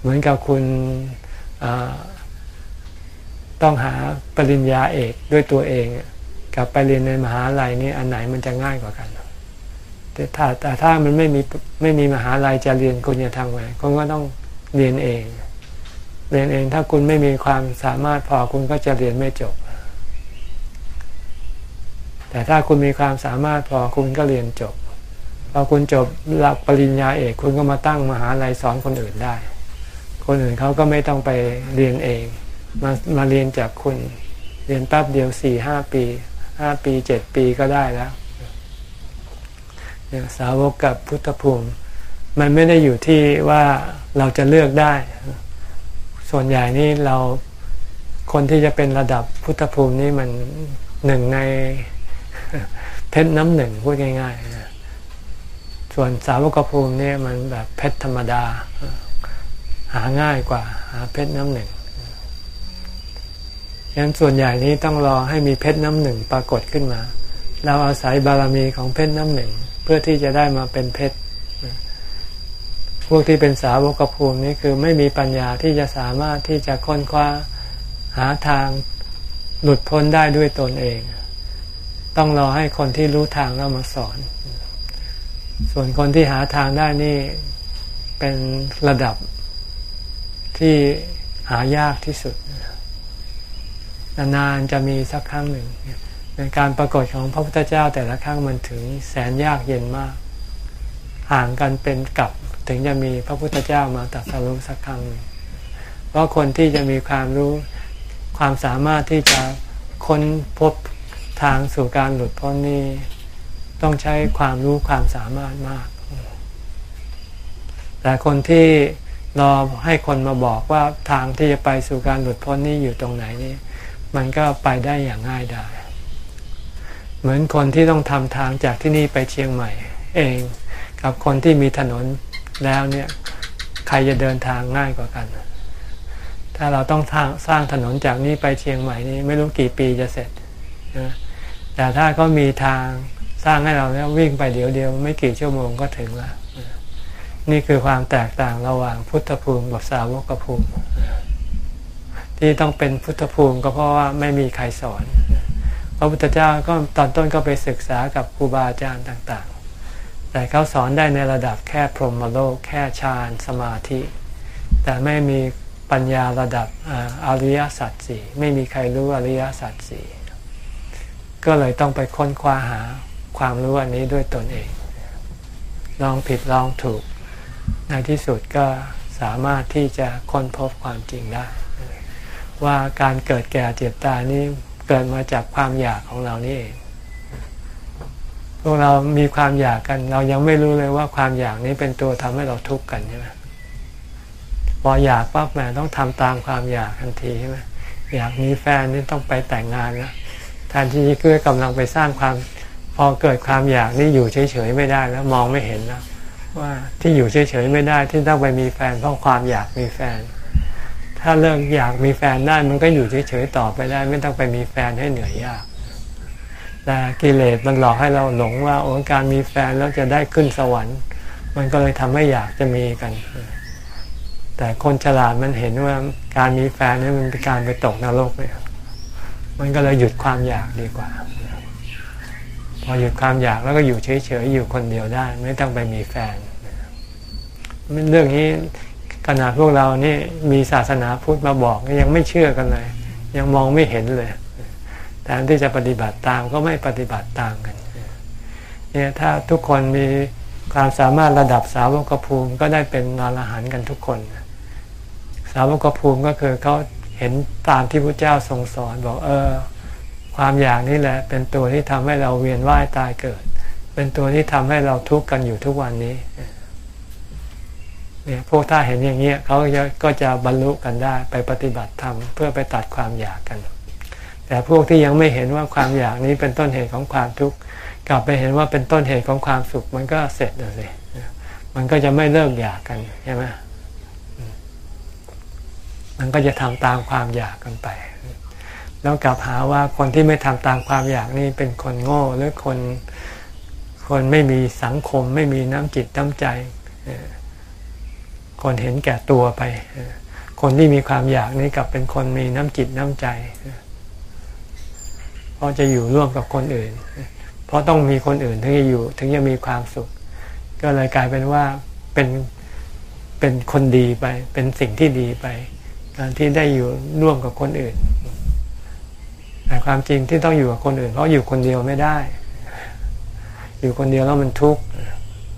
เหมือนกับคุณต้องหาปริญญาเอกด้วยตัวเอง กับไปเรียนในมหาลัยนี่อันไหนมันจะง่ายกว่ากันแต่ถ้าแต่ถ้ามันไม่มีไม่มีมหาลัยจะเรียนคุณจะทำไงคุณก็ต้องเรียนเอง เรียนเองถ้าคุณไม่มีความสามารถพอคุณก็จะเรียนไม่จบ แต่ถ้าคุณมีความสามารถพอคุณก็เรียนจบพอคุณจบหลักปริญญาเอกคุณก็มาตั้งมหาลัยสอนคนอื่นได้ คนอื่นเขาก็ไม่ต้องไปเรียนเอง มามาเรียนจากคุณเรียนแป๊บเดียวสี่ห้าปีห้าปีเจ็ดปีก็ได้แล้วสาวกกับพุทธภูมิ มันไม่ได้อยู่ที่ว่าเราจะเลือกได้ ส่วนใหญ่นี่เราคนที่จะเป็นระดับพุทธภูมินี่มันหนึ่งใน เพชรน้ำหนึ่งพูดง่ายๆส่วนสาวกภูมิเนี่ยมันแบบเพชรธรรมดา หาง่ายกว่า หาเพชรน้ำหนึ่งฉะนั้นส่วนใหญ่นี้ต้องรอให้มีเพชรน้ำหนึ่งปรากฏขึ้นมา เราอาศัยบารมีของเพชรน้ำหนึ่งเพื่อที่จะได้มาเป็นเพชรพวกที่เป็นสาวกภูมินี้คือไม่มีปัญญาที่จะสามารถที่จะค้นคว้าหาทางหลุดพ้นได้ด้วยตนเอง ต้องรอให้คนที่รู้ทางแล้วมาสอน ส่วนคนที่หาทางได้นี่เป็นระดับที่หายากที่สุด นานๆจะมีสักครั้งหนึ่งในการปรากฏของพระพุทธเจ้าแต่ละครั้งมันถึงแสนยากเย็นมาก ห่างกันเป็นกับถึงจะมีพระพุทธเจ้ามาตรัสรู้สักครั้งหนึ่งเพราะคนที่จะมีความรู้ความสามารถที่จะค้นพบ ทางสู่การหลุดพ้นนี้ต้องใช้ความรู้ความสามารถมาก แต่คนที่รอให้คนมาบอกว่าทางที่จะไปสู่การหลุดพ้นนี้อยู่ตรงไหนนี่มันก็ไปได้อย่างง่ายดายเหมือนคนที่ต้องทำทางจากที่นี่ไปเชียงใหม่ เองกับคนที่มีถนนแล้วเนี่ยใครจะเดินทางง่ายกว่ากัน ถ้าเราต้องสร้างถนนจากนี้ไปเชียงใหม่นี่ไม่รู้กี่ปีจะเสร็จนะ แต่ถ้าก็มีทางสร้างให้เราแล้ววิ่งไปเดี๋ยวเดียวไม่กี่ชั่วโมงก็ถึงล้วนี่คือความแตกต่างระหว่างพุทธภูมิกับสาวกภูมิ ที่ต้องเป็นพุทธภูมิก็เพราะว่าไม่มีใครสอน พระพุทธเจ้าก็ตอนต้นก็ไปศึกษากับครูบาอาจารย์ต่างๆ แต่เขาสอนได้ในระดับแค่พรหมโลกแค่ฌานสมาธิ แต่ไม่มีปัญญาระดับอริยสัจสี่ไม่มีใครรู้อริยสัจสี่ ก็เลยต้องไปค้นคว้าหาความรู้อันนี้ด้วยตนเอง ลองผิดลองถูก ในที่สุดก็สามารถที่จะค้นพบความจริงได้ ว่าการเกิดแก่เจ็บตายนี้เกิดมาจากความอยากของเรานี่เองพวกเรามีความอยากกัน เรายังไม่รู้เลยว่าความอยากนี้เป็นตัวทำให้เราทุกข์กันใช่ไหมพออยากปั๊บแม่ต้องทำตามความอยากทันทีใช่ไหมอยากมีแฟนนี่ต้องไปแต่งงานแล้วแทนที่จะกำลังไปสร้างความพอเกิดความอยากนี่อยู่เฉยๆไม่ได้แล้วมองไม่เห็นแล้วว่าที่อยู่เฉยๆไม่ได้ที่ต้องไปมีแฟนเพราะความอยากมีแฟน ถ้าเลิกอยากมีแฟนได้มันก็อยู่เฉยๆต่อไปได้ ไม่ต้องไปมีแฟนให้เหนื่อยยากแต่กิเลสมันหลอกให้เราหลงว่าโอ้การมีแฟนแล้วจะได้ขึ้นสวรรค์ มันก็เลยทำให้อยากจะมีกัน แต่คนฉลาดมันเห็นว่าการมีแฟนนี่มันเป็นการไปตกนรกเนี่ย มันก็เลยหยุดความอยากดีกว่า พอหยุดความอยากแล้วก็อยู่เฉยๆอยู่คนเดียวได้ ไม่ต้องไปมีแฟนเรื่องนี้ขนาดพวกเรานี่มีศาสนาพุทธมาบอกยังไม่เชื่อกันเลย ยังมองไม่เห็นเลยแต่ที่จะปฏิบัติตามก็ไม่ปฏิบัติตามกันเนี่ยถ้าทุกคนมีความสามารถระดับสาวกภูมิก็ได้เป็นนรหันกันทุกคน สาวกภูมิก็คือเขา เห็นตามที่พระเจ้าทรงสอนบอกเออ ความอยากนี่แหละ เป็นตัวที่ทำให้เราเวียนว่ายตายเกิด เป็นตัวที่ทำให้เราทุกข์กันอยู่ทุกวันนี้เนี่ยพวกถ้าเห็นอย่างเงี้ยเขาจะก็จะบรรลุกันได้ไปปฏิบัติธรรมเพื่อไปตัดความอยากกัน แต่พวกที่ยังไม่เห็นว่าความอยากนี้เป็นต้นเหตุของความทุกข์กลับไปเห็นว่าเป็นต้นเหตุของความสุขมันก็เสร็จเลยมันก็จะไม่เลิกอยากกันใช่ไหม มันก็จะทำตามความอยากกันไป แล้วกลับหาว่าคนที่ไม่ทำตามความอยากนี่เป็นคนโง่หรือคนคนไม่มีสังคมไม่มีน้ำจิตน้ำใจ คนเห็นแก่ตัวไป คนที่มีความอยากนี่กลับเป็นคนมีน้ำจิตน้ำใจเพราะจะอยู่ร่วมกับคนอื่น เพราะต้องมีคนอื่นถึงจะอยู่ ถึงจะมีความสุข ก็เลยกลายเป็นว่าเป็นเป็นคนดีไป เป็นสิ่งที่ดีไป การที่ได้อยู่ร่วมกับคนอื่น แต่ความจริงที่ต้องอยู่กับคนอื่น เพราะอยู่คนเดียวไม่ได้ อยู่คนเดียวแล้วมันทุกข์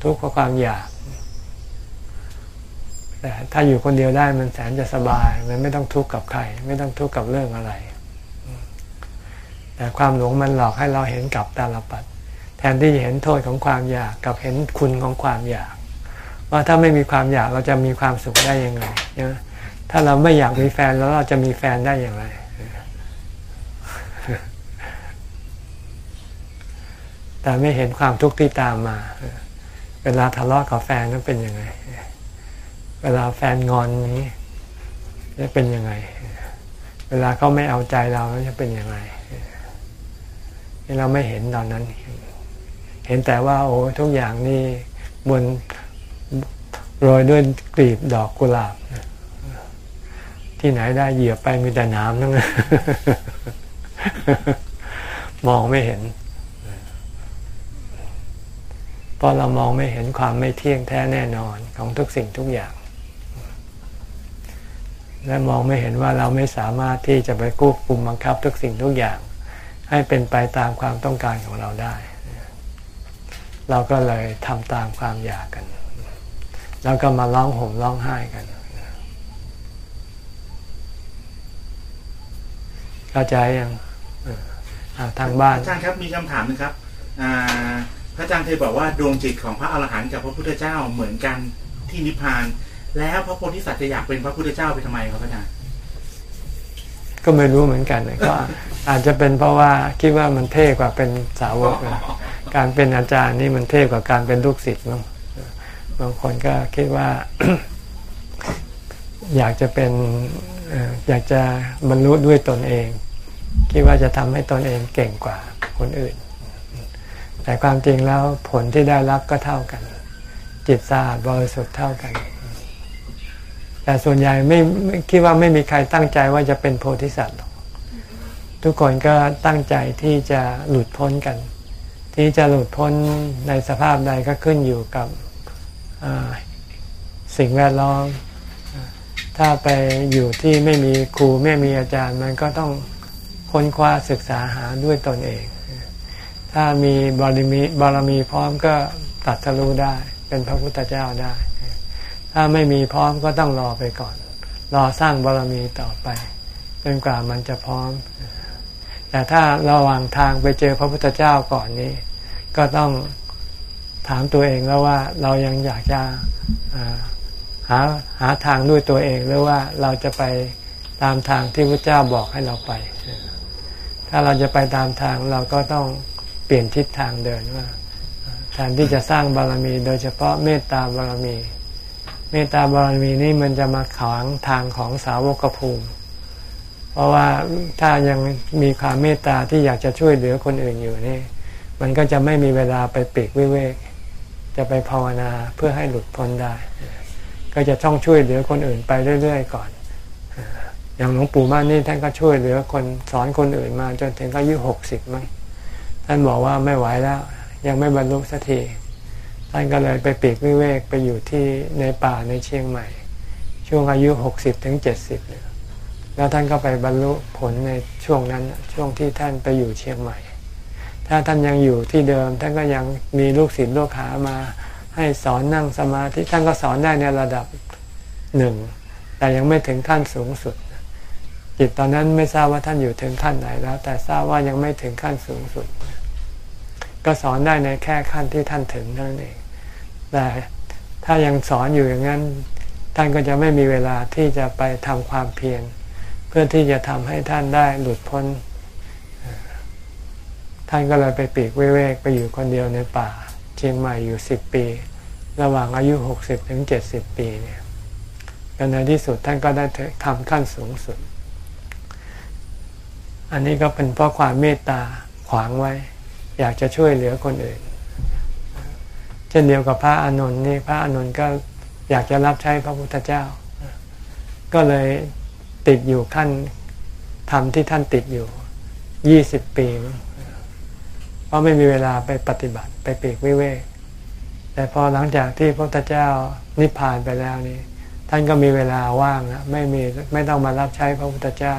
ทุกข์เพราะความอยาก แต่ถ้าอยู่คนเดียวได้มันแสนจะสบาย มันไม่ต้องทุกข์กับใคร ไม่ต้องทุกข์กับเรื่องอะไร แต่ความหลงมันหลอกให้เราเห็นกับตาลปัดแทนที่จะเห็นโทษของความอยากกับเห็นคุณของความอยาก ว่าถ้าไม่มีความอยากเราจะมีความสุขได้ยังไงนะ ถ้าเราไม่อยากมีแฟนแล้วเราจะมีแฟนได้อย่างไร แต่ไม่เห็นความทุกข์ที่ตามมา เวลาทะเลาะกับแฟนนั้นเป็นยังไง เวลาแฟนงอนนี้จะเป็นยังไง เวลาเขาไม่เอาใจเราจะเป็นยังไงเราไม่เห็นตอนนั้น เห็นแต่ว่า โอ้ทุกอย่างนี่บนโรยด้วยกลีบดอกกุหลาบ ที่ไหนได้เหยียบไปมีแต่น้ำทั้งนั้นมองไม่เห็นเพราะเรามองไม่เห็นความไม่เที่ยงแท้แน่นอนของทุกสิ่งทุกอย่าง และมองไม่เห็นว่าเราไม่สามารถที่จะไปควบคุมบังคับทุกสิ่งทุกอย่าง ให้เป็นไปตามความต้องการของเราได้ เราก็เลยทำตามความอยากกัน แล้วก็มาร้องห่มร้องไห้กัน เข้าใจยังทางบ้านอาจารย์ครับมีคำถามนึงครับพระอาจารย์เคยบอกว่าดวงจิตของพระอรหันต์กับพระพุทธเจ้าเหมือนกันที่นิพพาน แล้วพระโพธิสัตว์จะอยากเป็นพระพุทธเจ้าไปทำไมครับอาจารย์ก็ไม่รู้เหมือนกันก็อาจจะเป็นเพราะว่าคิดว่ามันเท่กว่าเป็นสาวกการเป็นอาจารย์นี่มันเท่กว่าการเป็นลูกศิษย์มั้งบางคนก็คิดว่า อยากจะเป็นอยากจะบรรลุด้วยตนเอง คิดว่าจะทำให้ตนเองเก่งกว่าคนอื่น แต่ความจริงแล้วผลที่ได้รับก็เท่ากัน จิตสะอาดบริสุทธิ์เท่ากัน แต่ส่วนใหญ่ไม่คิดว่าไม่มีใครตั้งใจว่าจะเป็นโพธิสัตว์หรอกทุกคนก็ตั้งใจที่จะหลุดพ้นกัน ที่จะหลุดพ้นในสภาพใดก็ขึ้นอยู่กับสิ่งแวดล้อม ถ้าไปอยู่ที่ไม่มีครูไม่มีอาจารย์มันก็ต้อง ค้นคว้าศึกษาหาด้วยตนเอง ถ้ามีบารมีบารมีพร้อมก็ตัดทะลุได้ เป็นพระพุทธเจ้าได้ ถ้าไม่มีพร้อมก็ต้องรอไปก่อน รอสร้างบารมีต่อไปจนกว่ามันจะพร้อม แต่ถ้าระหว่างทางไปเจอพระพุทธเจ้าก่อนนี้ ก็ต้องถามตัวเองแล้วว่าเรายังอยากจะหาหาทางด้วยตัวเองหรือว่าเราจะไปตามทางที่พระเจ้าบอกให้เราไป ถ้าเราจะไปตามทางเราก็ต้องเปลี่ยนทิศทางเดินว่าแทนที่จะสร้างบารมี โดยเฉพาะเมตตาบารมี เมตตาบารมีนี่มันจะมาขวางทางของสาวกภูมิ เพราะว่าถ้ายังมีความเมตตาที่อยากจะช่วยเหลือคนอื่นอยู่นี่ มันก็จะไม่มีเวลาไปปีกวิเวกจะไปภาวนาเพื่อให้หลุดพ้นได้ ก็จะต้องช่วยเหลือคนอื่นไปเรื่อย ๆ ก่อน อย่างหลวงปู่ม่านนี่ท่านก็ช่วยเหลือคนสอนคนอื่นมา จนถึงอายุหกสิบมั้งท่านบอกว่าไม่ไหวแล้ว ยังไม่บรรลุสักทีท่านก็เลยไปปีกวิเวกไปอยู่ที่ในป่าในเชียงใหม่ ช่วงอายุหกสิบถึงเจ็ดสิบแล้วท่านก็ไปบรรลุผลในช่วงนั้นช่วงที่ท่านไปอยู่เชียงใหม่ ถ้าท่านยังอยู่ที่เดิม ท่านก็ยังมีลูกศิษย์ลูกหามา ให้สอนนั่งสมาธิท่านก็สอนได้ในระดับหนึ่งแต่ยังไม่ถึงขั้นสูงสุด จิตตอนนั้นไม่ทราบว่าท่านอยู่ถึงขั้นไหนแล้ว แต่ทราบว่ายังไม่ถึงขั้นสูงสุด ก็สอนได้ในแค่ขั้นที่ท่านถึงนั้นเองแต่ถ้ายังสอนอยู่อย่างนั้น ท่านก็จะไม่มีเวลาที่จะไปทำความเพียรเพื่อที่จะทำให้ท่านได้หลุดพ้น ท่านก็เลยไปปีกเวกไปอยู่คนเดียวในป่าเชียงใหม่อยู่สิบปี ระหว่างอายุหกสิบถึงเจ็ดสิบปีเนี่ยในที่สุดท่านก็ได้ทำขั้นสูงสุด อันนี้ก็เป็นเพราะความเมตตาขวางไว้ อยากจะช่วยเหลือคนอื่น เช่นเดียวกับพระอานนท์นี่พระอานนท์ก็อยากจะรับใช้พระพุทธเจ้า ก็เลยติดอยู่ขั้นทำที่ท่านติดอยู่ยี่สิบปีเพราะไม่มีเวลาไปปฏิบัติไปปีกวิเวกแต่พอหลังจากที่พระพุทธเจ้านิพพานไปแล้วนี่ท่านก็มีเวลาว่างนะไม่มีไม่ต้องมารับใช้พระพุทธเจ้า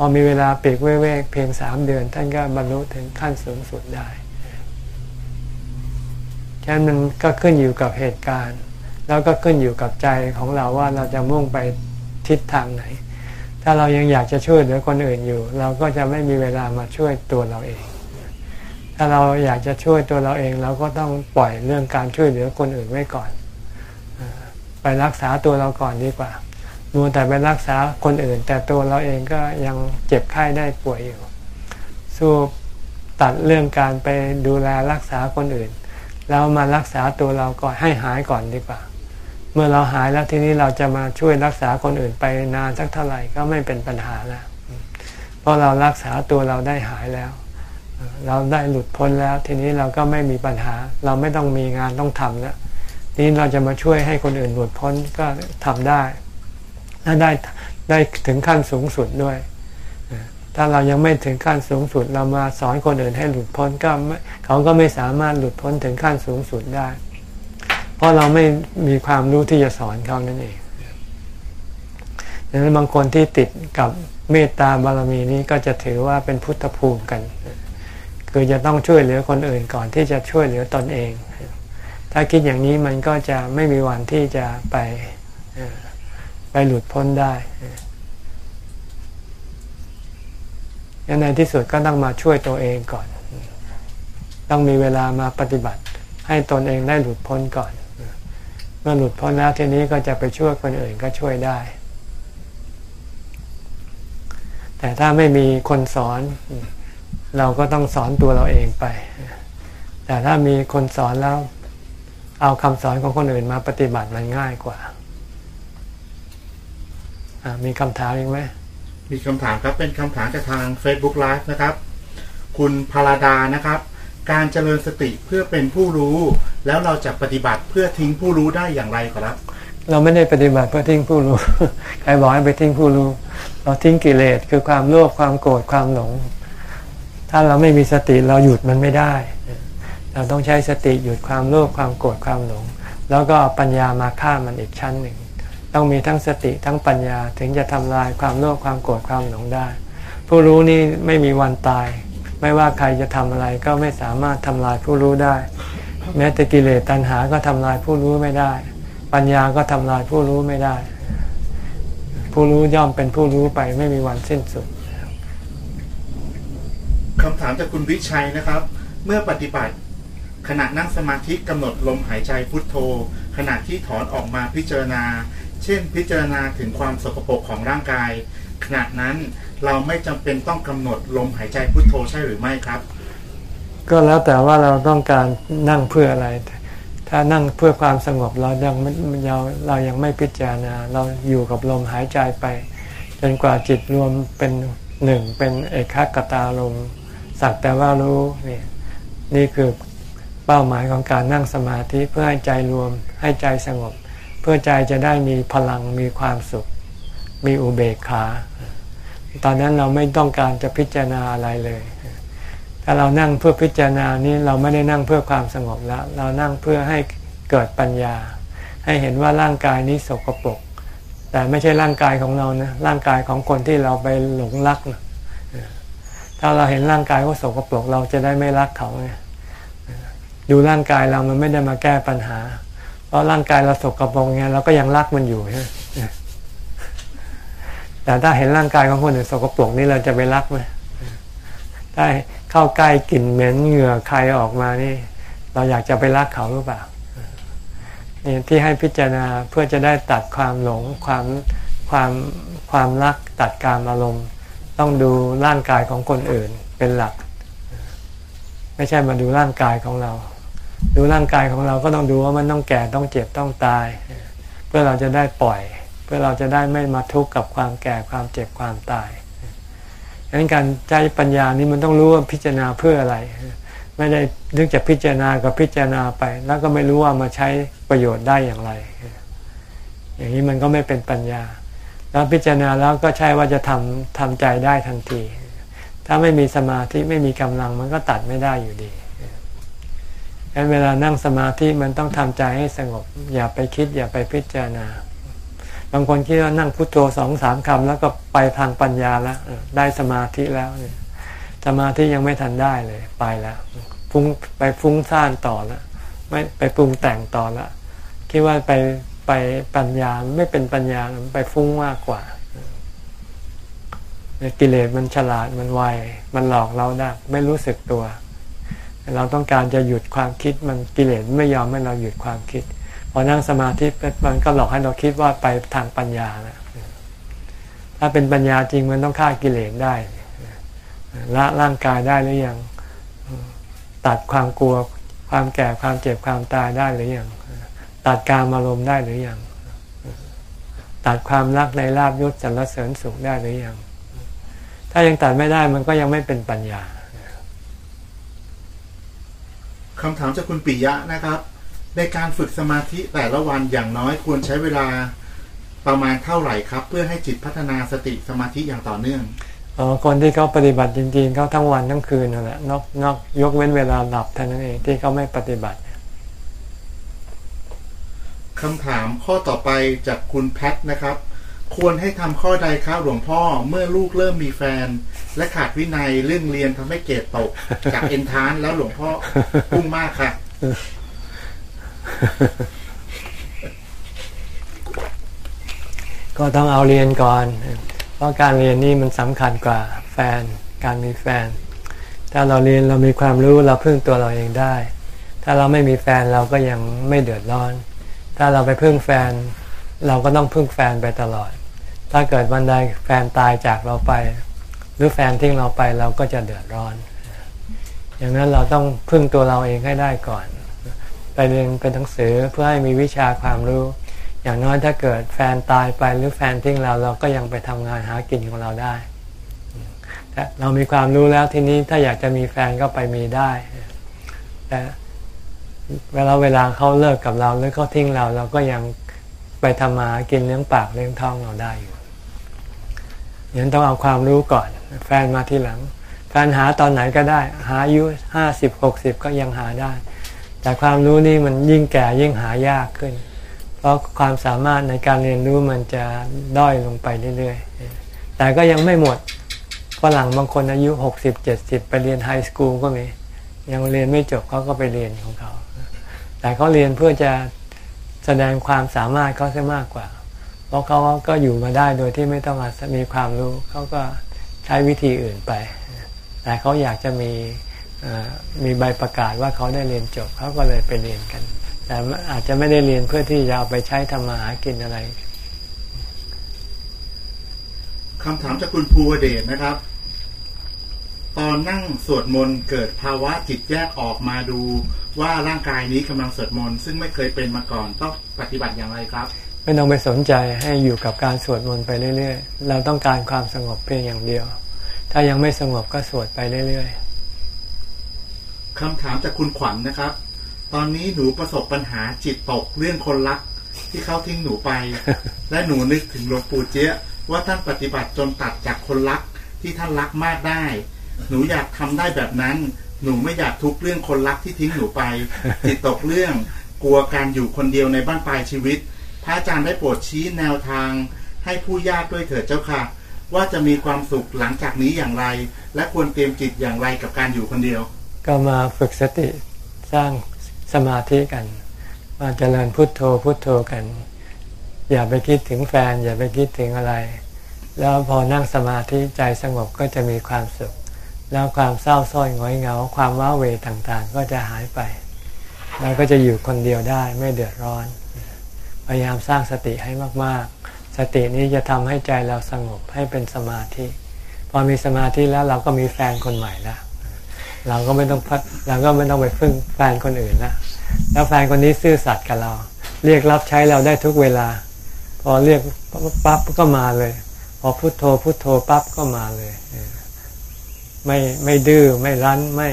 พอมีเวลาเปีกเว้กเพียงสามเดือน ท่านก็บรรลุถึงขั้นสูงสุดได้ฉะนั้นมันก็ขึ้นอยู่กับเหตุการณ์ แล้วก็ขึ้นอยู่กับใจของเราว่าเราจะมุ่งไปทิศทางไหน ถ้าเรายังอยากจะช่วยเหลือคนอื่นอยู่ เราก็จะไม่มีเวลามาช่วยตัวเราเอง ถ้าเราอยากจะช่วยตัวเราเอง เราก็ต้องปล่อยเรื่องการช่วยเหลือคนอื่นไว้ก่อน ไปรักษาตัวเราก่อนดีกว่า มัวแต่ไปรักษาคนอื่น แต่ตัวเราเองก็ยังเจ็บไข้ได้ป่วยอยู่ สู้ตัดเรื่องการไปดูแลรักษาคนอื่น แล้วมารักษาตัวเราก่อนให้หายก่อนดีกว่า เมื่อเราหายแล้วทีนี้เราจะมาช่วยรักษาคนอื่นไปนานสักเท่าไหร่ก็ไม่เป็นปัญหาแล้วเพราะเรารักษาตัวเราได้หายแล้ว เราได้หลุดพ้นแล้ว ทีนี้เราก็ไม่มีปัญหา เราไม่ต้องมีงานต้องทำแล้วทีนี้เราจะมาช่วยให้คนอื่นหลุดพ้นก็ทำได้ และได้ได้ถึงขั้นสูงสุดด้วย ถ้าเรายังไม่ถึงขั้นสูงสุด เรามาสอนคนอื่นให้หลุดพ้นก็เขาก็ไม่สามารถหลุดพ้นถึงขั้นสูงสุดได้ เพราะเราไม่มีความรู้ที่จะสอนเขานั่นเองดังนั้นบางคนที่ติดกับเมตตาบารมีนี้ก็จะถือว่าเป็นพุทธภูมิกัน คือจะต้องช่วยเหลือคนอื่นก่อนที่จะช่วยเหลือตนเอง ถ้าคิดอย่างนี้มันก็จะไม่มีวันที่จะไป ไปหลุดพ้นได้ในที่สุดก็ต้องมาช่วยตัวเองก่อน ต้องมีเวลามาปฏิบัติ ให้ตนเองได้หลุดพ้นก่อน เมื่อหลุดพ้นแล้วทีนี้ก็จะไปช่วยคนอื่นก็ช่วยได้ แต่ถ้าไม่มีคนสอน เราก็ต้องสอนตัวเราเองไป แต่ถ้ามีคนสอนแล้ว เอาคำสอนของคนอื่นมาปฏิบัติมันง่ายกว่า มีคำถามอีกไหม มีคำถามครับเป็นคำถามจากทาง Facebook Live นะครับ คุณพาราดานะครับ การเจริญสติเพื่อเป็นผู้รู้ แล้วเราจะปฏิบัติเพื่อทิ้งผู้รู้ได้อย่างไรครับ เราไม่ได้ปฏิบัติเพื่อทิ้งผู้รู้ ใครบอกให้ไปทิ้งผู้รู้ เราทิ้งกิเลสคือความโลภความโกรธความหลง ถ้าเราไม่มีสติเราหยุดมันไม่ได้ เราต้องใช้สติหยุดความโลภความโกรธความหลง แล้วก็ปัญญามาฆ่ามันอีกชั้นหนึ่ง ต้องมีทั้งสติทั้งปัญญาถึงจะทำลายความโลภความโกรธความหลงได้ ผู้รู้นี่ไม่มีวันตาย ไม่ว่าใครจะทำอะไรก็ไม่สามารถทำลายผู้รู้ได้ แม้แต่กิเลสตัณหาก็ทำลายผู้รู้ไม่ได้ ปัญญาก็ทำลายผู้รู้ไม่ได้ ผู้รู้ย่อมเป็นผู้รู้ไปไม่มีวันสิ้นสุดคำถามจากคุณวิชัยนะครับ เมื่อปฏิบัติขณะนั่งสมาธิกำหนดลมหายใจพุทโธ ขณะที่ถอนออกมาพิจารณา ช่น พิจารณาถึงความสกปรกของร่างกาย ขณะนั้นเราไม่จำเป็นต้องกำหนดลมหายใจพุทโธใช่หรือไม่ครับ ก็แล้วแต่ว่าเราต้องการนั่งเพื่ออะไร ถ้านั่งเพื่อความสงบเรายังเราเรายังไม่พิจารณา เราอยู่กับลมหายใจไป จนกว่าจิตรวมเป็นหนึ่งเป็นเอกขกตาลมสักแต่ว่ารู้นี่นี่คือเป้าหมายของการนั่งสมาธิเพื่อให้ใจรวมให้ใจสงบ พื่อใจจะได้มีพลังมีความสุข มีอุเบกขา ตอนนั้นเราไม่ต้องการจะพิจารณาอะไรเลยถ้าเรานั่งเพื่อพิจารณานี้เราไม่ได้นั่งเพื่อความสงบแล้ว เรานั่งเพื่อให้เกิดปัญญา ให้เห็นว่าร่างกายนี้สกปรกแต่ไม่ใช่ร่างกายของเรานะร่างกายของคนที่เราไปหลงรักนะถ้าเราเห็นร่างกายว่าสกปรกเราจะได้ไม่รักเขาไงดูร่างกายเรามันไม่ได้มาแก้ปัญหา เพราะร่างกายเราสกรปรกไงเราก็ยังรักมันอยู่ใช่ไหมแต่ถ้าเห็นร่างกายของคนอื่นสกปรกนี่เราจะไปรักไหมถ้าเข้าใกล้กลิ่นเหม็นเหงื่อใครออกมานี่ เราอยากจะไปรักเขาหรือเปล่านี่ที่ให้พิจารณาเพื่อจะได้ตัดความหลงความความความรักตัดการอารมณ์ ต้องดูร่างกายของคนอื่นเป็นหลัก ไม่ใช่มาดูร่างกายของเรา ดูร่างกายของเราก็ต้องดูว่ามันต้องแก่ต้องเจ็บต้องตาย เพื่อเราจะได้ปล่อย เพื่อเราจะได้ไม่มาทุกข์กับความแก่ความเจ็บความตายดังนั้นการใจปัญญานี้มันต้องรู้ว่าพิจารณาเพื่ออะไร ไม่ได้นึกจะพิจารณากับพิจารณาไป แล้วก็ไม่รู้ว่ามาใช้ประโยชน์ได้อย่างไร อย่างนี้มันก็ไม่เป็นปัญญา แล้วพิจารณาแล้วก็ใช่ว่าจะทำทำใจได้ทันที ถ้าไม่มีสมาธิไม่มีกำลังมันก็ตัดไม่ได้อยู่ดี งั้นเวลานั่งสมาธิมันต้องทำใจให้สงบ อย่าไปคิด อย่าไปพิจารณา บางคนคิดว่านั่งพุโทโธสองสามคำแล้วก็ไปทางปัญญาแล้วได้สมาธิแล้วสมาธิยังไม่ทันได้เลยไปแล้วฟุ้งไปฟุ้งซ่านต่อแล้วไม่ไปปรุงแต่งต่อล้วคิดว่าไปไปปัญญาไม่เป็นปัญญาไปฟุ้งมากกว่ากิเลสมันฉลาดมันไวมันหลอกเราได้ไม่รู้สึกตัว เราต้องการจะหยุดความคิดมันกิเลสไม่ยอมให้เราหยุดความคิด พอนั่งสมาธิมันก็หลอกให้เราคิดว่าไปทางปัญญานะถ้าเป็นปัญญาจริงมันต้องฆ่ากิเลสได้ละร่างกายได้หรือยังตัดความกลัวความแก่ความเจ็บความตายได้หรือยังตัดการอารมณ์ได้หรือยังตัดความรักในลาบยศสรรเสริญสุขได้หรือยังถ้ายังตัดไม่ได้มันก็ยังไม่เป็นปัญญา คำถามจากคุณปิยะนะครับ ในการฝึกสมาธิแต่ละวันอย่างน้อยควรใช้เวลาประมาณเท่าไหร่ครับ เพื่อให้จิตพัฒนาสติสมาธิอย่างต่อเนื่องอ๋อคนที่เขาปฏิบัติจริงๆเขาทั้งวันทั้งคืนนั่นแหละนอกนอกยกเว้นเวลาหลับเท่านั้นเองที่เขาไม่ปฏิบัติคำถามข้อต่อไปจากคุณแพทนะครับ ควรให้ทำข้อใดครับหลวงพ่อเมื่อลูกเริ่มมีแฟน และขาดวินัยเรื่องเรียนทำให้เกรดตก จากเอ็นทานแล้วหลวงพ่อพุ่งมากค่ะ ก็ต้องเอาเรียนก่อน เพราะการเรียนนี่มันสำคัญกว่าแฟนการมีแฟน ถ้าเราเรียนเรามีความรู้เราพึ่งตัวเราเองได้ ถ้าเราไม่มีแฟนเราก็ยังไม่เดือดร้อน ถ้าเราไปพึ่งแฟนเราก็ต้องพึ่งแฟนไปตลอด ถ้าเกิดวันใดแฟนตายจากเราไป หรือแฟนทิ้งเราไปเราก็จะเดือดร้อน อย่างนั้นเราต้องพึ่งตัวเราเองให้ได้ก่อน ไปเรียนเป็นหนังสือเพื่อให้มีวิชาความรู้ อย่างน้อยถ้าเกิดแฟนตายไปหรือแฟนทิ้งเราเราก็ยังไปทำงานหากินของเราได้เรามีความรู้แล้วทีนี้ถ้าอยากจะมีแฟนก็ไปมีได้ แต่เวลาเวลาเขาเลิกกับเราหรือเขาทิ้งเราเราก็ยังไปทำมากินเลี้ยงปากเลี้ยงท้องเราได้อยู่ ยังต้องเอาความรู้ก่อน แฟนมาทีหลัง การหาตอนไหนก็ได้ หาอายุห้าสิบหกสิบก็ยังหาได้ แต่ความรู้นี่มันยิ่งแก่ยิ่งหายากขึ้น เพราะความสามารถในการเรียนรู้มันจะด้อยลงไปเรื่อยๆ แต่ก็ยังไม่หมดฝรั่งบางคนอายุหกสิบเจ็ดสิบไปเรียนไฮสคูลก็มี ยังเรียนไม่จบเขาก็ไปเรียนของเขา แต่เขาเรียนเพื่อจะแสดงความสามารถเขาใช่มากกว่า เพราะเขาก็อยู่มาได้โดยที่ไม่ต้องมีความรู้ เขาก็ใช้วิธีอื่นไป แต่เขาอยากจะมีมีใบประกาศว่าเขาได้เรียนจบเขาก็เลยไปเรียนกัน แต่อาจจะไม่ได้เรียนเพื่อที่จะเอาไปใช้ทำมาหากินอะไรคำถามจากคุณภูวเดชนะครับ ตอนนั่งสวดมนต์เกิดภาวะจิตแยกออกมาดูว่าร่างกายนี้กำลังสวดมนต์ซึ่งไม่เคยเป็นมาก่อนต้องปฏิบัติอย่างไรครับ ไม่ต้องไปสนใจให้อยู่กับการสวดมนต์ไปเรื่อยๆ เราต้องการความสงบเพียงอย่างเดียว ถ้ายังไม่สงบก็สวดไปเรื่อยๆคำถามจากคุณขวัญนนะครับ ตอนนี้หนูประสบปัญหาจิตตกเรื่องคนรักที่เขาทิ้งหนูไป และหนูนึกถึงหลวงปู่เจ๊ยว่าท่านปฏิบัติจนตัดจากคนรักที่ท่านรักมากได้ หนูอยากทำได้แบบนั้น หนูไม่อยากทุกเรื่องคนรักที่ทิ้งหนูไปติดตกเรื่องกลัวการอยู่คนเดียวในบ้านปลายชีวิตพ ระอาจารย์ได้โปรดชี้แนวทางให้ผู้ยากด้วยเถิดเจ้าค่ะ ว่าจะมีความสุขหลังจากนี้อย่างไร และควรเตรียมจิตอย่างไรกับการอยู่คนเดียว ก็มาฝึกสติสร้างสมาธิกัน มาเจริญพุทโธพุทโธกัน อย่าไปคิดถึงแฟน อย่าไปคิดถึงอะไร แล้วพอนั่งสมาธิใจสงบก็จะมีความสุข แล้วความเศร้าส้อยหงอยเหงา ความว้าเวต่างๆ ก็จะหายไปเราก็จะอยู่คนเดียวได้ไม่เดือดร้อน พยายามสร้างสติให้มากๆ สตินี้จะทำให้ใจเราสงบให้เป็นสมาธิ พอมีสมาธิแล้วเราก็มีแฟนคนใหม่ล้วเราก็ไม่ต้องเราก็ไม่ต้องไปพึ่งแฟนคนอื่นนะแล้วแฟนคนนี้ซื่อสัตย์กับเรา เรียกรับใช้เราได้ทุกเวลา พอเรียกปั๊บก็มาเลย พอพุโทโธพุโทโธปั๊บก็มาเลยไม่ไม่ดื้อไม่รั้นไม่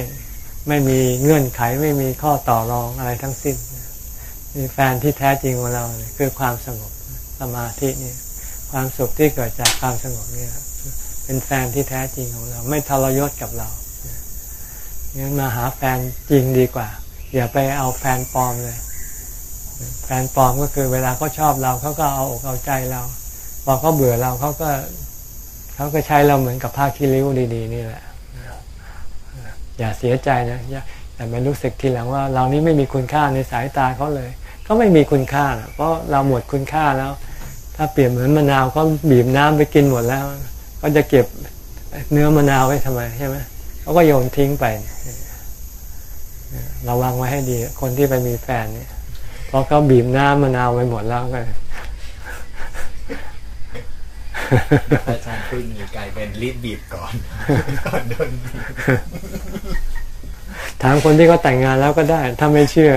ไม่มีเงื่อนไขไม่มีข้อต่อรองอะไรทั้งสิ้น แฟนที่แท้จริงของเราคือความสงบสมาธินี่ความสุขที่เกิดจากความสงบนี่เป็นแฟนที่แท้จริงของเรา ไม่ทรยศกับเรางั้นมาหาแฟนจริงดีกว่า อย่าไปเอาแฟนปลอมเลย แฟนปลอมก็คือเวลาเขาชอบเราเขาก็เอาอกเอาใจเราพอเขาเบื่อเราเขาก็เขาก็ใช้เราเหมือนกับผ้าคีริ้วดี ๆ นี่แหละ อย่าเสียใจนะอย่าอย่าไปรู้สึกทีหลังว่า เรานี้ไม่มีคุณค่าในสายตาเขาเลย ก็ไม่มีคุณค่า เพราะเราหมดคุณค่าแล้ว ถ้าเปรียบเหมือนมะนาวก็บีบน้ำไปกินหมดแล้ว ก็จะเก็บเนื้อมะนาวไว้ทำไมใช่ไหมเขาก็โยนทิ้งไประวังไว้ให้ดี คนที่ไปมีแฟนเนี่ยพราะเขาบีบน้ำมะนาวไปหมดแล้วก็อาจารย์พึ่งกลายเป็นรีบบีบก่อนก่อนโดนบีบ ถามคนที่เขาแต่งงานแล้วก็ได้ ถ้าไม่เชื่อ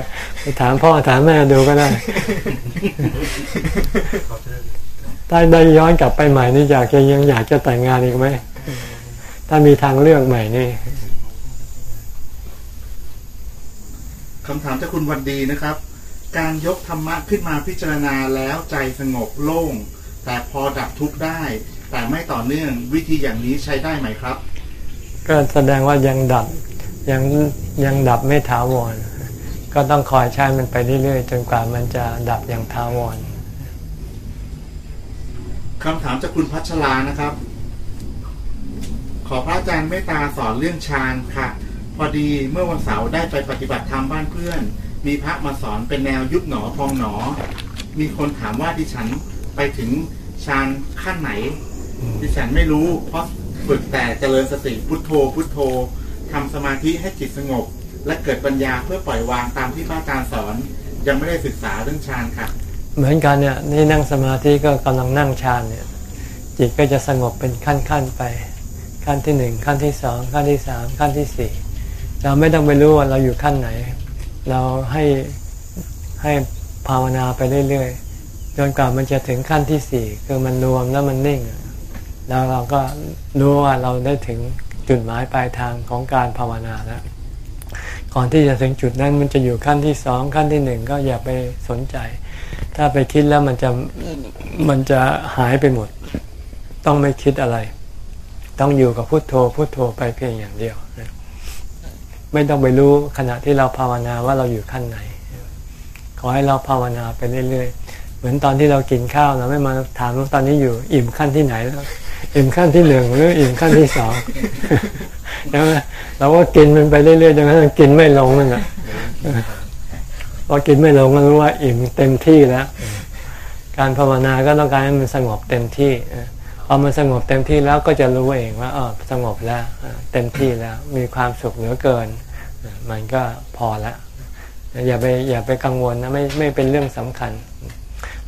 ถามพ่อถามแม่ดูก็ได้ถ้าได้ย้อนกลับไปใหม่นี่อยากจะยังอยากจะแต่งงานอีกไหมถ้ามีทางเลือกใหม่นี่คำถามจากคุณวันดีนะครับ การยกธรรมะขึ้นมาพิจารณาแล้วใจสงบโล่ง แต่พอดับทุกข์ได้ แต่ไม่ต่อเนื่องวิธีอย่างนี้ใช้ได้ไหมครับ ก็แสดงว่ายังดับ ยังยังดับไม่ถาวร ก็ต้องคอยใช้มันไปเรื่อยๆ จนกว่ามันจะดับอย่างถาวรคำถามจากคุณพัชรานะครับ ขอพระอาจารย์เมตตาสอนเรื่องฌานค่ะ พอดีเมื่อวันเสาร์ได้ไปปฏิบัติธรรมบ้านเพื่อน มีพระมาสอนเป็นแนวยุบหนอพองหนอ มีคนถามว่าดิฉันไปถึงฌานขั้นไหน ดิฉันไม่รู้ เพราะฝึกแต่เจริญสติพุทโธพุทโธ ทำสมาธิให้จิตสงบ และเกิดปัญญาเพื่อปล่อยวางตามที่พระอาจารย์สอน ยังไม่ได้ศึกษาเรื่องฌานค่ะ เหมือนกันเนี่ยนี่นั่งสมาธิก็กำลังนั่งฌานเนี่ยจิตก็จะสงบเป็นขั้นขั้นไป ขั้นที่หนึ่งขั้นที่สองขั้นที่สามขั้นที่สี่เราไม่ต้องไปรู้ว่าเราอยู่ขั้นไหน เราให้ให้ภาวนาไปเรื่อยๆจนกว่ามันจะถึงขั้นที่สี่คือมันรวมแล้วมันนิ่ง แล้วเราก็รู้ว่าเราได้ถึง จุดหมายปลายทางของการภาวนาแล้วก่อนที่จะถึงจุดนั้นมันจะอยู่ขั้นที่สองขั้นที่หนึ่งก็อย่าไปสนใจ ถ้าไปคิดแล้วมันจะมันจะหายไปหมด ต้องไม่คิดอะไร ต้องอยู่กับพุโทโธพุโทโธไปเพียงอย่างเดียวไม่ต้องไปรู้ขณะที่เราภาวนาว่าเราอยู่ขั้นไหน ขอให้เราภาวนาไปเรื่อยๆ เหมือนตอนที่เรากินข้าวเราไม่มาถามว่าตอนนี้อยู่อิ่มขั้นที่ไหนแล้ว อิ่มขั้นที่หนึ่งหรืออิ่มขั้นที่สองใช่ไหมเราก็กินมันไปเรื่อยๆจนกระทั่งกินไม่ลงนั่นแหละพอกินไม่ลงก็รู้ว่าอิ่มเต็มที่แล้ว การภาวนาก็ต้องการให้มันสงบเต็มที่พอมันสงบเต็มที่แล้วก็จะรู้เองว่าอ๋อสงบแล้วเต็มที่แล้ว มีความสุขเหลือเกิน มันก็พอแล้วอย่าไปอย่าไปกังวลนะไม่ไม่เป็นเรื่องสำคัญ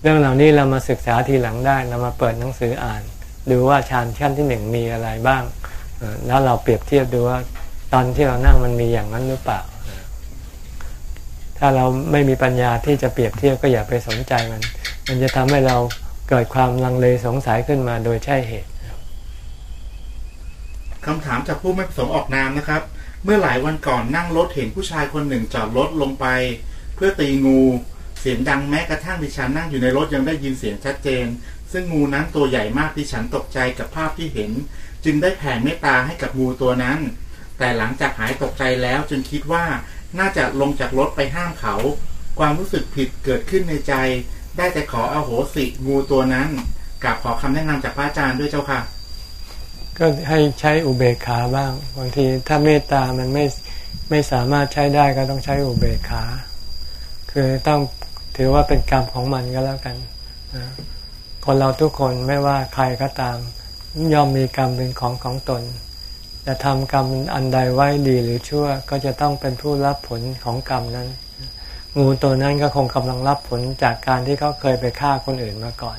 เรื่องเหล่านี้เรามาศึกษาทีหลังได้เรามาเปิดหนังสืออ่าน ดูว่าฌานขั้นที่หนึ่งมีอะไรบ้าง แล้วเราเปรียบเทียบดูว่าตอนที่เรานั่งมันมีอย่างนั้นหรือเปล่า ถ้าเราไม่มีปัญญาที่จะเปรียบเทียบก็อย่าไปสนใจมัน มันจะทำให้เราเกิดความลังเลสงสัยขึ้นมาโดยใช่เหตุคำถามจากผู้ไม่ประสงค์ออกนามนะครับ เมื่อหลายวันก่อนนั่งรถเห็นผู้ชายคนหนึ่งจอดรถลงไป เพื่อตีงู เสียงดังแม้กระทั่งดิฉันนั่งอยู่ในรถยังได้ยินเสียงชัดเจน ซึ่งงูนั้นตัวใหญ่มากที่ฉันตกใจกับภาพที่เห็น จึงได้แผ่เมตตาให้กับงูตัวนั้น แต่หลังจากหายตกใจแล้วจึงคิดว่าน่าจะลงจากรถไปห้ามเขา ความรู้สึกผิดเกิดขึ้นในใจ ได้แต่ขออโหสิงูตัวนั้นกับขอคำแนะนำจากพระอาจารย์ด้วยเจ้าค่ะ ก็ให้ใช้อุเบกขาบ้างบางทีถ้าเมตตามันไม่ไม่สามารถใช้ได้ก็ต้องใช้อุเบกขา คือต้องถือว่าเป็นกรรมของมันก็แล้วกัน คนเราทุกคนไม่ว่าใครก็ตาม ย่อมมีกรรมเป็นของของตน จะทำกรรมอันใดไว้ดีหรือชั่วก็จะต้องเป็นผู้รับผลของกรรมนั้น งูตัวนั้นก็คงกำลังรับผลจากการที่เขาเคยไปฆ่าคนอื่นมาก่อน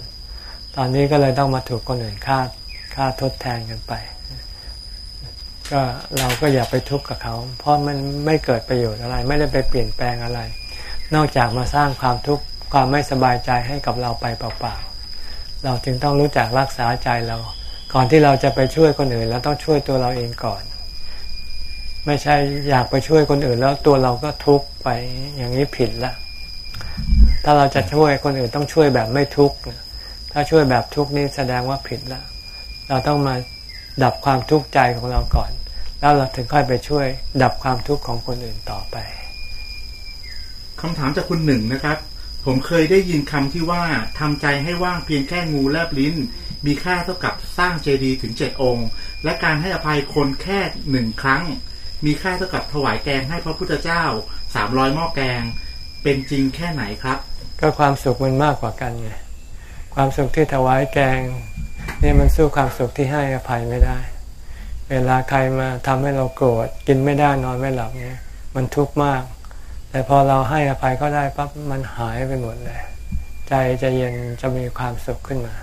ตอนนี้ก็เลยต้องมาถูกคนอื่นฆ่าฆ่าทดแทนกันไป ก็เราก็อย่าไปทุกข์กับเขา เพราะมันไม่เกิดประโยชน์อะไร ไม่ได้ไปเปลี่ยนแปลงอะไร นอกจากมาสร้างความทุกข์ความไม่สบายใจให้กับเราไปเปล่าๆ เราจึงต้องรู้จักรักษาใจเรา ก่อนที่เราจะไปช่วยคนอื่นแล้วต้องช่วยตัวเราเองก่อน ไม่ใช่อยากไปช่วยคนอื่น แล้วตัวเราก็ทุกข์ไปอย่างนี้ผิดละถ้าเราจะช่วยคนอื่นต้องช่วยแบบไม่ทุกข์ถ้าช่วยแบบทุกข์นี่แสดงว่าผิดละเราต้องมาดับความทุกข์ใจของเราก่อน แล้วเราถึงค่อยไปช่วย ดับความทุกข์ของคนอื่นต่อไปคำถามจากคุณหนึ่งนะครับ ผมเคยได้ยินคำที่ว่าทำใจให้ว่างเพียงแค่งูแลบลิ้น มีค่าเท่ากับสร้างเจดีย์ถึงเจ็ดองค์ และการให้อภัยคนแค่หนึ่งครั้ง มีค่าเท่ากับถวายแกงให้พระพุทธเจ้าสามร้อยหม้อแกง เป็นจริงแค่ไหนครับ ก็ความสุขมันมากกว่ากันไงความสุขที่ถวายแกงนี่มันสู้ความสุขที่ให้อภัยไม่ได้ เวลาใครมาทำให้เราโกรธกินไม่ได้นอนไม่หลับเนี่ยมันทุกข์มาก แต่พอเราให้อภัยเขาได้ปั๊บมันหายไปหมดเลย ใจจะเย็นจะมีความสุขขึ้นมา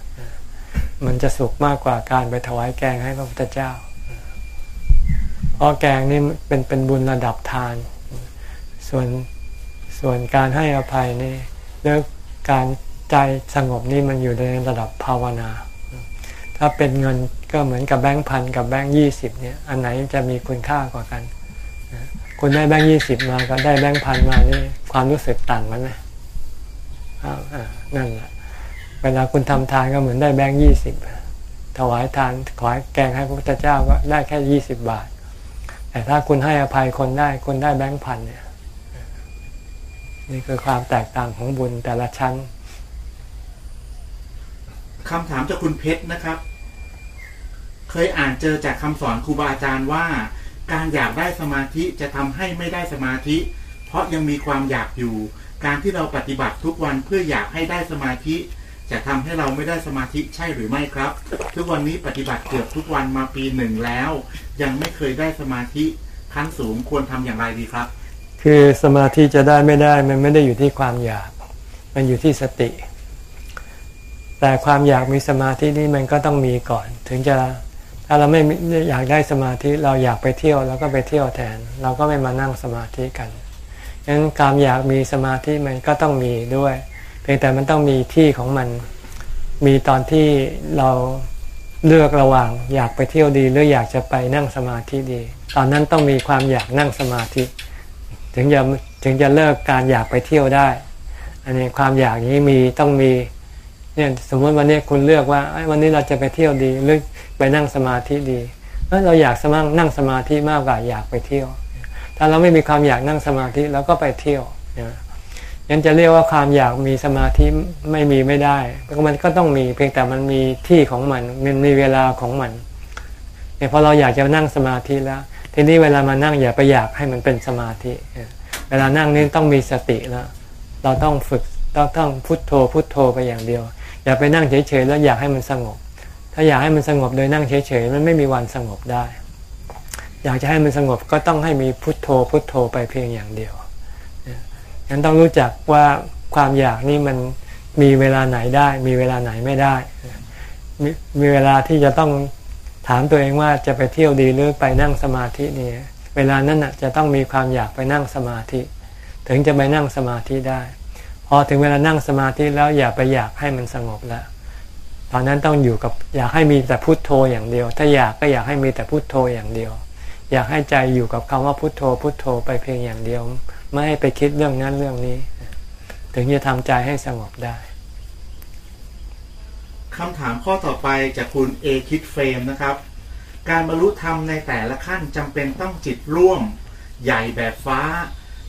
มันจะสุขมากกว่าการไปถวายแกงให้พระพุทธเจ้าเพราะแกงนี่เป็นเป็นบุญระดับทาน ส่วนส่วนการให้อภัยนี่เรื่องการใจสงบนี่มันอยู่ในระดับภาวนา ถ้าเป็นเงินก็เหมือนกับแบงค์พันกับแบงค์ยี่สิบเนี่ย อันไหนจะมีคุณค่ากว่ากัน คุณได้แบงค์ยี่สิบมาก็ได้แบงค์พันมานี่ความรู้สึกต่างกันไหมอ้าวอ่านั่นแหละเวลาคุณทำทานก็เหมือนได้แบงค์ยี่สิบถวายทานถวายแกงให้พระพุทธเจ้าก็ได้แค่ยี่สิบบาท แต่ถ้าคุณให้อภัยคนได้คุณได้แบงค์พันเนี่ย นี่คือความแตกต่างของบุญแต่ละชั้นคำถามจากคุณเพชรนะครับ เคยอ่านเจอจากคำสอนครูบาอาจารย์ว่า การอยากได้สมาธิจะทำให้ไม่ได้สมาธิ เพราะยังมีความอยากอยู่ การที่เราปฏิบัติทุกวันเพื่ออยากให้ได้สมาธิ จะทำให้เราไม่ได้สมาธิใช่หรือไม่ครับ ทุกวันนี้ปฏิบัติเกือบทุกวันมาปีหนึ่งแล้ว ยังไม่เคยได้สมาธิขั้นสูงควรทำอย่างไรดีครับ คือสมาธิจะได้ไม่ได้มันไม่ได้อยู่ที่ความอยาก มันอยู่ที่สติ แต่ความอยากมีสมาธินี่มันก็ต้องมีก่อน ถึงจะ ถ้าเราไม่อยากได้สมาธิเราอยากไปเที่ยวเราก็ไปเที่ยวแทน เราก็ไม่มานั่งสมาธิกันฉะนั้นความอยากมีสมาธิมันก็ต้องมีด้วย เพียงแต่มันต้องมีที่ของมัน มีตอนที่เราเลือกระหว่างอยากไปเที่ยวดีหรืออยากจะไปนั่งสมาธิดี ตอนนั้นต้องมีความอยากนั่งสมาธิ ถึงจะถึงจะเลิกการอยากไปเที่ยวได้ อันนี้ความอยากนี้มีต้องมี เนี่ยสมมติวันนี้คุณเลือกว่าวันนี้เราจะไปเที่ยวดีหรือไปนั่งสมาธิดีเราอยากสมังนั่งสมาธิมากกว่าอยากไปเที่ยว ถ้าเราไม่มีความอยากนั่งสมาธิเราก็ไปเที่ยวยังจะเรียกว่าความอยากมีสมาธิไม่มีไม่ได้มันก็ต้องมีเพียงแต่มันมีที่ของมันมันมีเวลาของมันเนี่ยพอเราอยากจะนั่งสมาธิแล้วทีนี้เวลามานั่งอย่าไปอยากให้มันเป็นสมาธิเวลานั่งนี่ต้องมีสติแล้วเราต้องฝึกต้องต้องพุทโธพุทโธไปอย่างเดียว อย่าไปนั่งเฉยๆแล้วอยากให้มันสงบ ถ้าอยากให้มันสงบโดยนั่งเฉยๆมันไม่มีวันสงบได้ อยากจะให้มันสงบก็ต้องให้มีพุทโธ พุทโธไปเพียงอย่างเดียวงั้นต้องรู้จักว่าความอยากนี่มันมีเวลาไหนได้ มีเวลาไหนไม่ได้ มีมีเวลาที่จะต้องถามตัวเองว่าจะไปเที่ยวดีหรือไปนั่งสมาธินี่เวลานั้นน่ะจะต้องมีความอยากไปนั่งสมาธิ ถึงจะไปนั่งสมาธิได้ พอถึงเวลานั่งสมาธิแล้วอย่าไปอยากให้มันสงบแล้วตอนนั้นต้องอยู่กับอยากให้มีแต่พุทโธอย่างเดียว ถ้าอยากก็อยากให้มีแต่พุทโธอย่างเดียว อยากให้ใจอยู่กับคำว่าพุทโธ พุทโธไปเพียงอย่างเดียว ไม่ให้ไปคิดเรื่องนั้นเรื่องนี้ ถึงจะทำใจให้สงบได้คำถามข้อต่อไปจากคุณเอคิดเฟรมนะครับ การบรรลุธรรมในแต่ละขั้นจำเป็นต้องจิตร่วม ใหญ่แบบฟ้า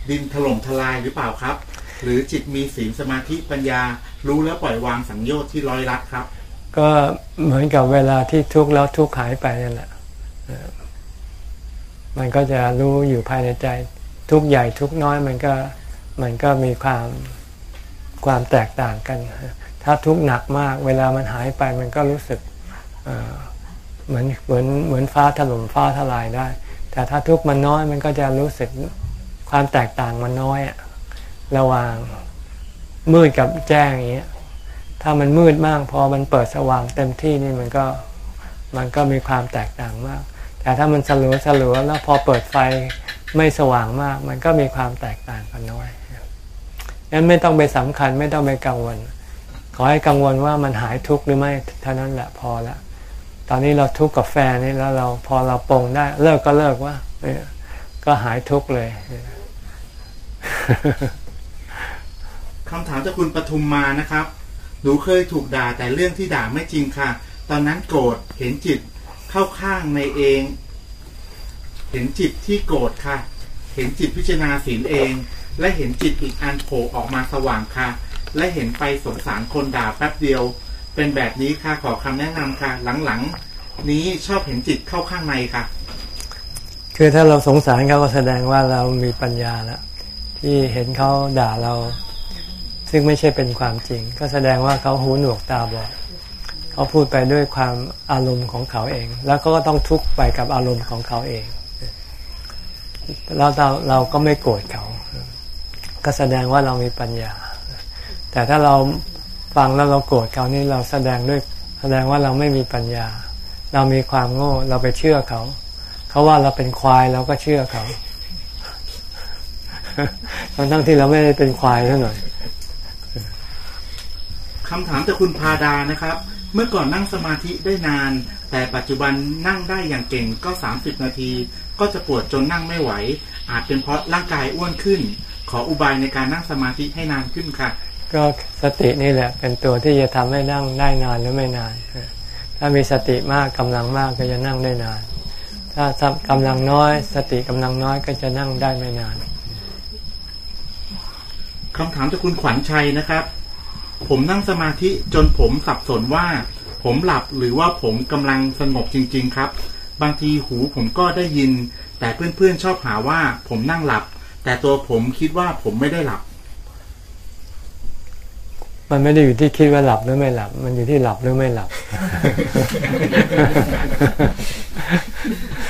ดินถล่มทลายหรือเปล่าครับ หรือจิตมีศีลสมาธิปัญญา รู้แล้วปล่อยวางสังโยชน์ที่ร้อยรัดครับ ก็เหมือนกับเวลาที่ทุกข์แล้วทุกข์หายไปนั่นแหละมันก็จะรู้อยู่ภายในใจ ทุกใหญ่ทุกน้อยมันก็มันก็มีความความแตกต่างกัน ถ้าทุกข์หนักมาก เวลามันหายไปมันก็รู้สึกเหมือนเหมือนเหมือนฟ้าถล่มฟ้าทลายได้ แต่ถ้าทุกข์มันน้อยมันก็จะรู้สึกความแตกต่างมันน้อยอะ ระหว่างมืดกับแจ้งอย่างเงี้ย ถ้ามันมืดมากพอมันเปิดสว่างเต็มที่นี่มันก็มันก็มีความแตกต่างมาก แต่ถ้ามันสลัวสลัวแล้วพอเปิดไฟไม่สว่างมาก มันก็มีความแตกต่างกันน้อยงั้นไม่ต้องไปสำคัญไม่ต้องไปกังวล ขอให้กังวลว่ามันหายทุกข์หรือไม่เท่านั้นแหละพอละ ตอนนี้เราทุกข์กับแฟนนี่แล้วเราพอเราปรงได้ เลิกก็เลิกว่าก็หายทุกข์เลย คำถามจากคุณปทุมมานะครับ หนูเคยถูกด่าแต่เรื่องที่ด่าไม่จริงค่ะ ตอนนั้นโกรธเห็นจิตเข้าข้างในเอง เห็นจิตที่โกรธค่ะ เห็นจิตพิจารณาศีลเอง และเห็นจิตอีกอันโผล่ออกมาสว่างค่ะ และเห็นไปสงสารคนด่าแป๊บเดียว เป็นแบบนี้ค่ะขอคำแนะนำค่ะ หลังๆ นี้ชอบเห็นจิตเข้าข้างในค่ะ คือถ้าเราสงสารเขาก็แสดงว่าเรามีปัญญาแล้วที่เห็นเขาด่าเรา ซึ่งไม่ใช่เป็นความจริง ก็แสดงว่าเขาหูหนวกตาบอดเขาพูดไปด้วยความอารมณ์ของเขาเอง แล้วก็ต้องทุกข์ไปกับอารมณ์ของเขาเองแล้วเราเราก็ไม่โกรธเขา ก็แสดงว่าเรามีปัญญา แต่ถ้าเราฟังแล้วเราโกรธเขานี่เราแสดงด้วยแสดงว่าเราไม่มีปัญญา เรามีความโง่เราไปเชื่อเขา เขาว่าเราเป็นควายเราก็เชื่อเขาทั้งทั้งที่เราไม่ได้เป็นควายเท่าหน่อย คำถามจากคุณพาดานะครับ เมื่อก่อนนั่งสมาธิได้นาน แต่ปัจจุบันนั่งได้อย่างเก่งก็ 30 นาที ก็จะปวดจนนั่งไม่ไหว อาจเป็นเพราะร่างกายอ้วนขึ้น ขออุบายในการนั่งสมาธิให้นานขึ้นค่ะ ก็สตินี่แหละ เป็นตัวที่จะทำให้นั่งได้นานหรือไม่นาน ถ้ามีสติมากกำลังมากก็จะนั่งได้นาน ถ้ากำลังน้อย สติกำลังน้อยก็จะนั่งได้ไม่นานคำถามจากคุณขวัญชัยนะครับ ผมนั่งสมาธิจนผมสับสนว่า ผมหลับหรือว่าผมกำลังสงบจริง ๆ ครับ บางทีหูผมก็ได้ยิน แต่เพื่อนๆชอบหาว่าผมนั่งหลับ แต่ตัวผมคิดว่าผมไม่ได้หลับ มันไม่ได้อยู่ที่คิดว่าหลับหรือไม่หลับ มันอยู่ที่หลับหรือไม่หลับ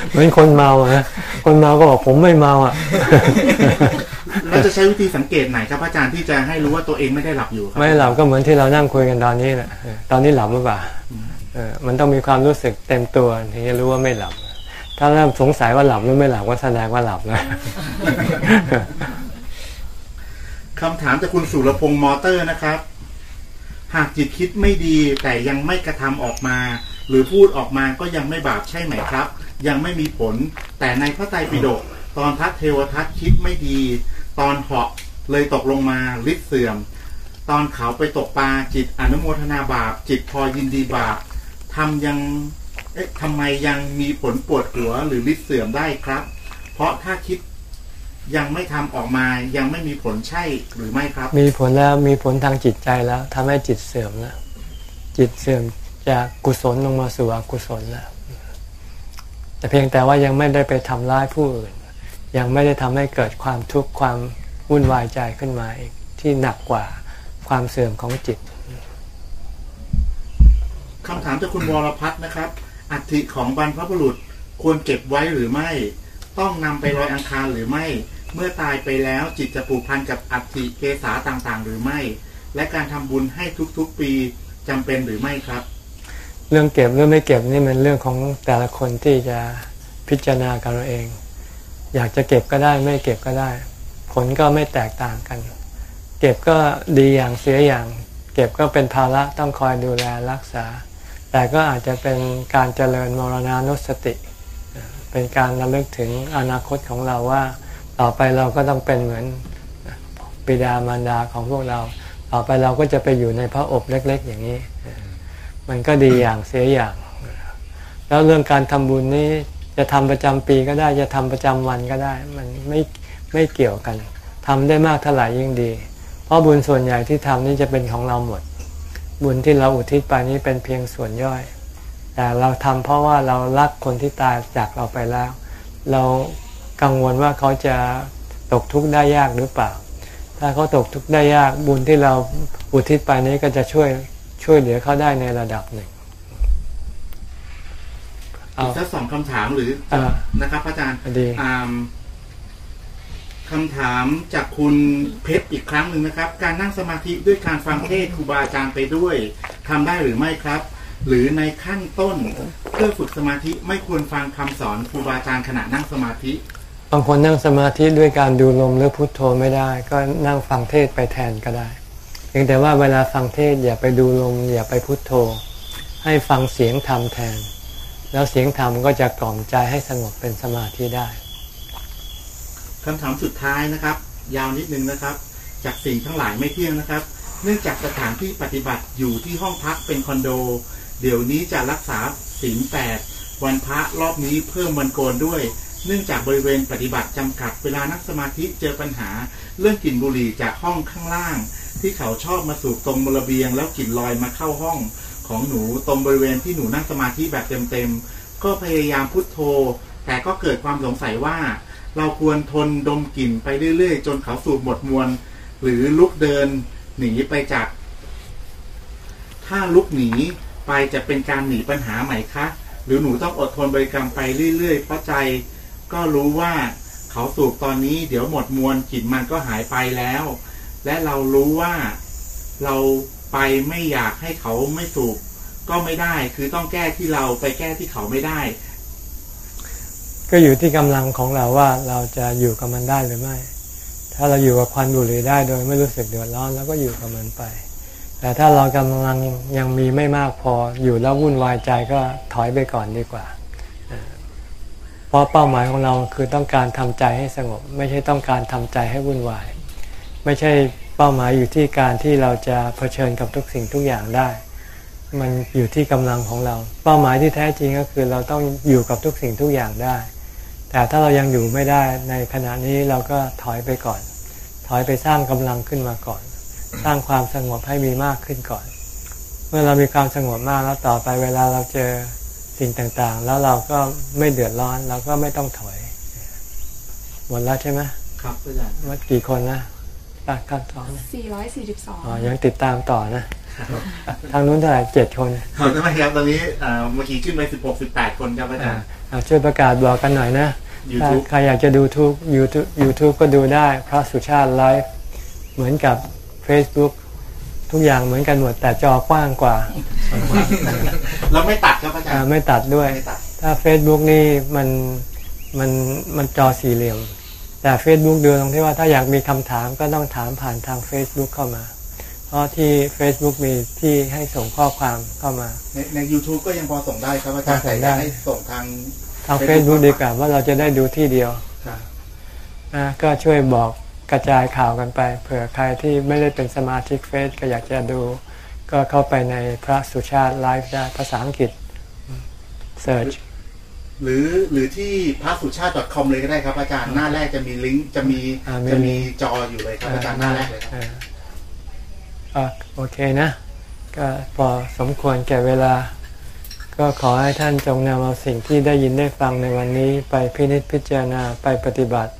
เหมือนคนเมาอะคนเมาก็บอกผมไม่เมาอะ แล้วจะใช้วิธีสังเกตไหนครับอาจารย์ที่จะให้รู้ว่าตัวเองไม่ได้หลับอยู่ครัไม่หลับก็เหมือนที่เรานั่งคุยกันตอนนี้แหละเออตอนนี้หลับหรือเปล่าเออมันต้องมีความรู้สึกเต็มตัวถึงจะรู้ว่าไม่หลับ ถ้าเริ่มสงสัยว่าหลับหรือไม่หลับก็แสดงว่าหลับแล้วคำถามจากคุณสุรพงษ์มอเตอร์นะครับ หากจิตคิดไม่ดีแต่ยังไม่กระทำออกมา หรือพูดออกมาก็ยังไม่บาปใช่ไหมครับ ยังไม่มีผล แต่ในพระไตรปิฎกตอนทัตเทวทัตคิดไม่ดี ตอนเหาะเลยตกลงมาฤทธิ์เสื่อม ตอนเขาไปตกปลาจิตอนุโมทนาบาป จิตพอยินดีบาปทำยังเอ๊ะทำไมยังมีผลปวดหัวหรือฤทธิ์เสื่อมได้ครับ เพราะถ้าคิดยังไม่ทำออกมายังไม่มีผลใช่หรือไม่ครับ มีผลแล้วมีผลทางจิตใจแล้วทำให้จิตเสื่อมแล้วจิตเสื่อมจากกุศลลงมาสู่อกุศลแล้วแต่เพียงแต่ว่ายังไม่ได้ไปทำร้ายผู้อื่น ยังไม่ได้ทำให้เกิดความทุกข์ความวุ่นวายใจขึ้นมาอีกที่หนักกว่าความเสื่อมของจิตคำถามจากคุณวรพัฒน์นะครับ อัฐิของบรรพบุรุษควรเก็บไว้หรือไม่ ต้องนำไปลอยอังคารหรือไม่ เมื่อตายไปแล้วจิตจะผูกพันกับอัฐิเกษาต่างๆ หรือไม่ และการทำบุญให้ทุกๆปีจำเป็นหรือไม่ครับ เรื่องเก็บหรือไม่เก็บนี่มันเรื่องของแต่ละคนที่จะพิจารณากันเราเอง อยากจะเก็บก็ได้ไม่เก็บก็ได้ ผลก็ไม่แตกต่างกัน เก็บก็ดีอย่างเสียอย่าง เก็บก็เป็นภาระต้องคอยดูแลรักษา แต่ก็อาจจะเป็นการเจริญมรณานุสติ เป็นการระลึกถึงอนาคตของเราว่า ต่อไปเราก็ต้องเป็นเหมือนบิดามารดาของพวกเรา ต่อไปเราก็จะไปอยู่ในพระอบเล็ก ๆ อย่างนี้ มันก็ดีอย่างเสียอย่าง แล้วเรื่องการทำบุญนี้ จะทำประจำปีก็ได้ จะทำประจำวันก็ได้ มันไม่ไม่เกี่ยวกันทำได้มากเท่าไหร่ยิ่งดี เพราะบุญส่วนใหญ่ที่ทำนี่จะเป็นของเราหมด บุญที่เราอุทิศไปนี้เป็นเพียงส่วนย่อย แต่เราทำเพราะว่าเรารักคนที่ตายจากเราไปแล้ว เรากังวลว่าเขาจะตกทุกข์ได้ยากหรือเปล่า ถ้าเขาตกทุกข์ได้ยากบุญที่เราอุทิศไปนี้ก็จะช่วยช่วยเหลือเขาได้ในระดับหนึ่ง เอาอีกสักสองคำถามหรืออ่านะครับอาจารย์ดีอ่าคำถามจากคุณเพชรอีกครั้งหนึ่งนะครับ การนั่งสมาธิด้วยการฟังเทศน์ครูบาอาจารย์ไปด้วยทำได้หรือไม่ครับ หรือในขั้นต้นเพื่อฝึกสมาธิไม่ควรฟังคำสอนครูบาอาจารย์ขณะนั่งสมาธิ บางคนนั่งสมาธิด้วยการดูลมหรือพุทโธไม่ได้ ก็นั่งฟังเทศไปแทนก็ได้เพียงแต่ว่าเวลาฟังเทศอย่าไปดูลมอย่าไปพุทโธ ให้ฟังเสียงธรรมแทน แล้วเสียงธรรมก็จะกล่อมใจให้สงบเป็นสมาธิได้คำถามสุดท้ายนะครับ ยาวนิดนึงนะครับ จากสิ่งทั้งหลายไม่เที่ยงนะครับ เนื่องจากสถานที่ปฏิบัติอยู่ที่ห้องพักเป็นคอนโด เดี๋ยวนี้จะรักษาศีลแปดวันพระรอบนี้เพิ่มวันโกนด้วย เนื่องจากบริเวณปฏิบัติจำกัดเวลานักสมาธิเจอปัญหา เรื่องกลิ่นบุหรี่จากห้องข้างล่าง ที่เขาชอบมาสูบตรงบระเบียง แล้วกลิ่นลอยมาเข้าห้อง ของหนูตรงบริเวณที่หนูนั่งสมาธิแบบเต็มๆก็พยายามพุโทโธ แต่ก็เกิดความสงสัยว่า เราควรทนดมกลิ่นไปเรื่อยๆ จนเขาสูบหมดมวล หรือลุกเดินหนีไปจาก ถ้าลุกหนีไปจะเป็นการหนีปัญหาไหมคะ หรือหนูต้องอดทนบริกรรมไปเรื่อยๆเพราะใจ ก็รู้ว่าเขาสูบตอนนี้เดี๋ยวหมดมวลกลิ่นมันก็หายไปแล้ว และเรารู้ว่าเรา ไปไม่อยากให้เขาไม่สูบก็ไม่ได้ คือต้องแก้ที่เราไปแก้ที่เขาไม่ได้ ก็อยู่ที่กำลังของเราว่าเราจะอยู่กับมันได้หรือไม่ ถ้าเราอยู่กับควันบุหรี่ได้โดยไม่รู้สึกเดือดร้อนแล้วก็อยู่กับมันไป แต่ถ้าเรากำลังยังมีไม่มากพออยู่แล้ววุ่นวายใจก็ถอยไปก่อนดีกว่าเออเพราะเป้าหมายของเราคือต้องการทำใจให้สงบ ไม่ใช่ต้องการทำใจให้วุ่นวาย ไม่ใช่ เป้าหมายอยู่ที่การที่เราจะเผชิญกับทุกสิ่งทุกอย่างได้ มันอยู่ที่กำลังของเรา เป้าหมายที่แท้จริงก็คือเราต้องอยู่กับทุกสิ่งทุกอย่างได้ แต่ถ้าเรายังอยู่ไม่ได้ในขณะนี้เราก็ถอยไปก่อน ถอยไปสร้างกำลังขึ้นมาก่อน สร้างความสงบให้มีมากขึ้นก่อน เมื่อเรามีความสงบมากแล้วต่อไปเวลาเราเจอสิ่งต่างๆ แล้วเราก็ไม่เดือดร้อนเราก็ไม่ต้องถอยหมดแล้วใช่ไหมครับอาจารย์ว่ากี่คนนะ ตัดกันสองอ๋อ442ยังติดตามต่อนะ ทางนู้นเท่าไหร่เจ็ดคนขอบคุณมากครับตอนนี้อ่าเมื่อกี้ขึ้นไปสิบหกสิบแปดคนครับอาจาอ่ารย์อ่าช่วยประกาศบอกกันหน่อยนะ YouTube ถ้าใครอยากจะดูทุก YouTube YouTube ก็ดูได้พระสุชาติไลฟ์เหมือนกับ Facebook ทุกอย่างเหมือนกันหมดแต่จอกว้างกว่าเราไม่ตัดครับอาจารอ่าย์ไม่ตัดด้วยไม่ตัดถ้า Facebook นี่มันมันมันจอสี่เหลี่ยม แต่ Facebook ดูตรงที่ว่าถ้าอยากมีคำถามก็ต้องถามผ่านทาง Facebook เข้ามา เพราะที่ Facebook มีที่ให้ส่งข้อความเข้ามา ในใน YouTube ก็ยังพอส่งได้ครับอาจารย์พอส่แต่งอได้ยากให้ส่งทางทาง Facebook ดีกว่าว่าเราจะได้ดูที่เดียวครับนะก็ช่วยบอกกระจายข่าวกันไป เผื่อใครที่ไม่ได้เป็นสมาชิกเฟซก็อยากจะดู ก็เข้าไปในพระสุชาติไลฟ์ได้ภาษาอังกฤษ search หรือหรือที่พระสุชาติ .com เลยก็ได้ครับ อาจารย์หน้าแรกจะมีลิงก์จะมีอ่ามี จะมีจออยู่เลยครับอาจารย์หน้าแรกเลยครับ อออะโอเคนะ ก็พอสมควรแก่เวลา ก็ขอให้ท่านจงนำเอาสิ่งที่ได้ยินได้ฟังในวันนี้ไปพินิจพิจารณาไปปฏิบัติ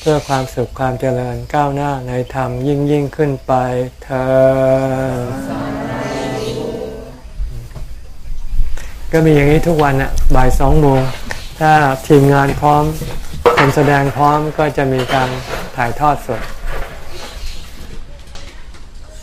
เพื่อความสุขความเจริญก้าวหน้าในธรรมยิ่งยิ่งขึ้นไปเธอ ก็มีอย่างนี้ทุกวันอะบ่ายสองโมงถ้าทีมงานพร้อมคนแสดงพร้อมก็จะมีการถ่ายทอดสด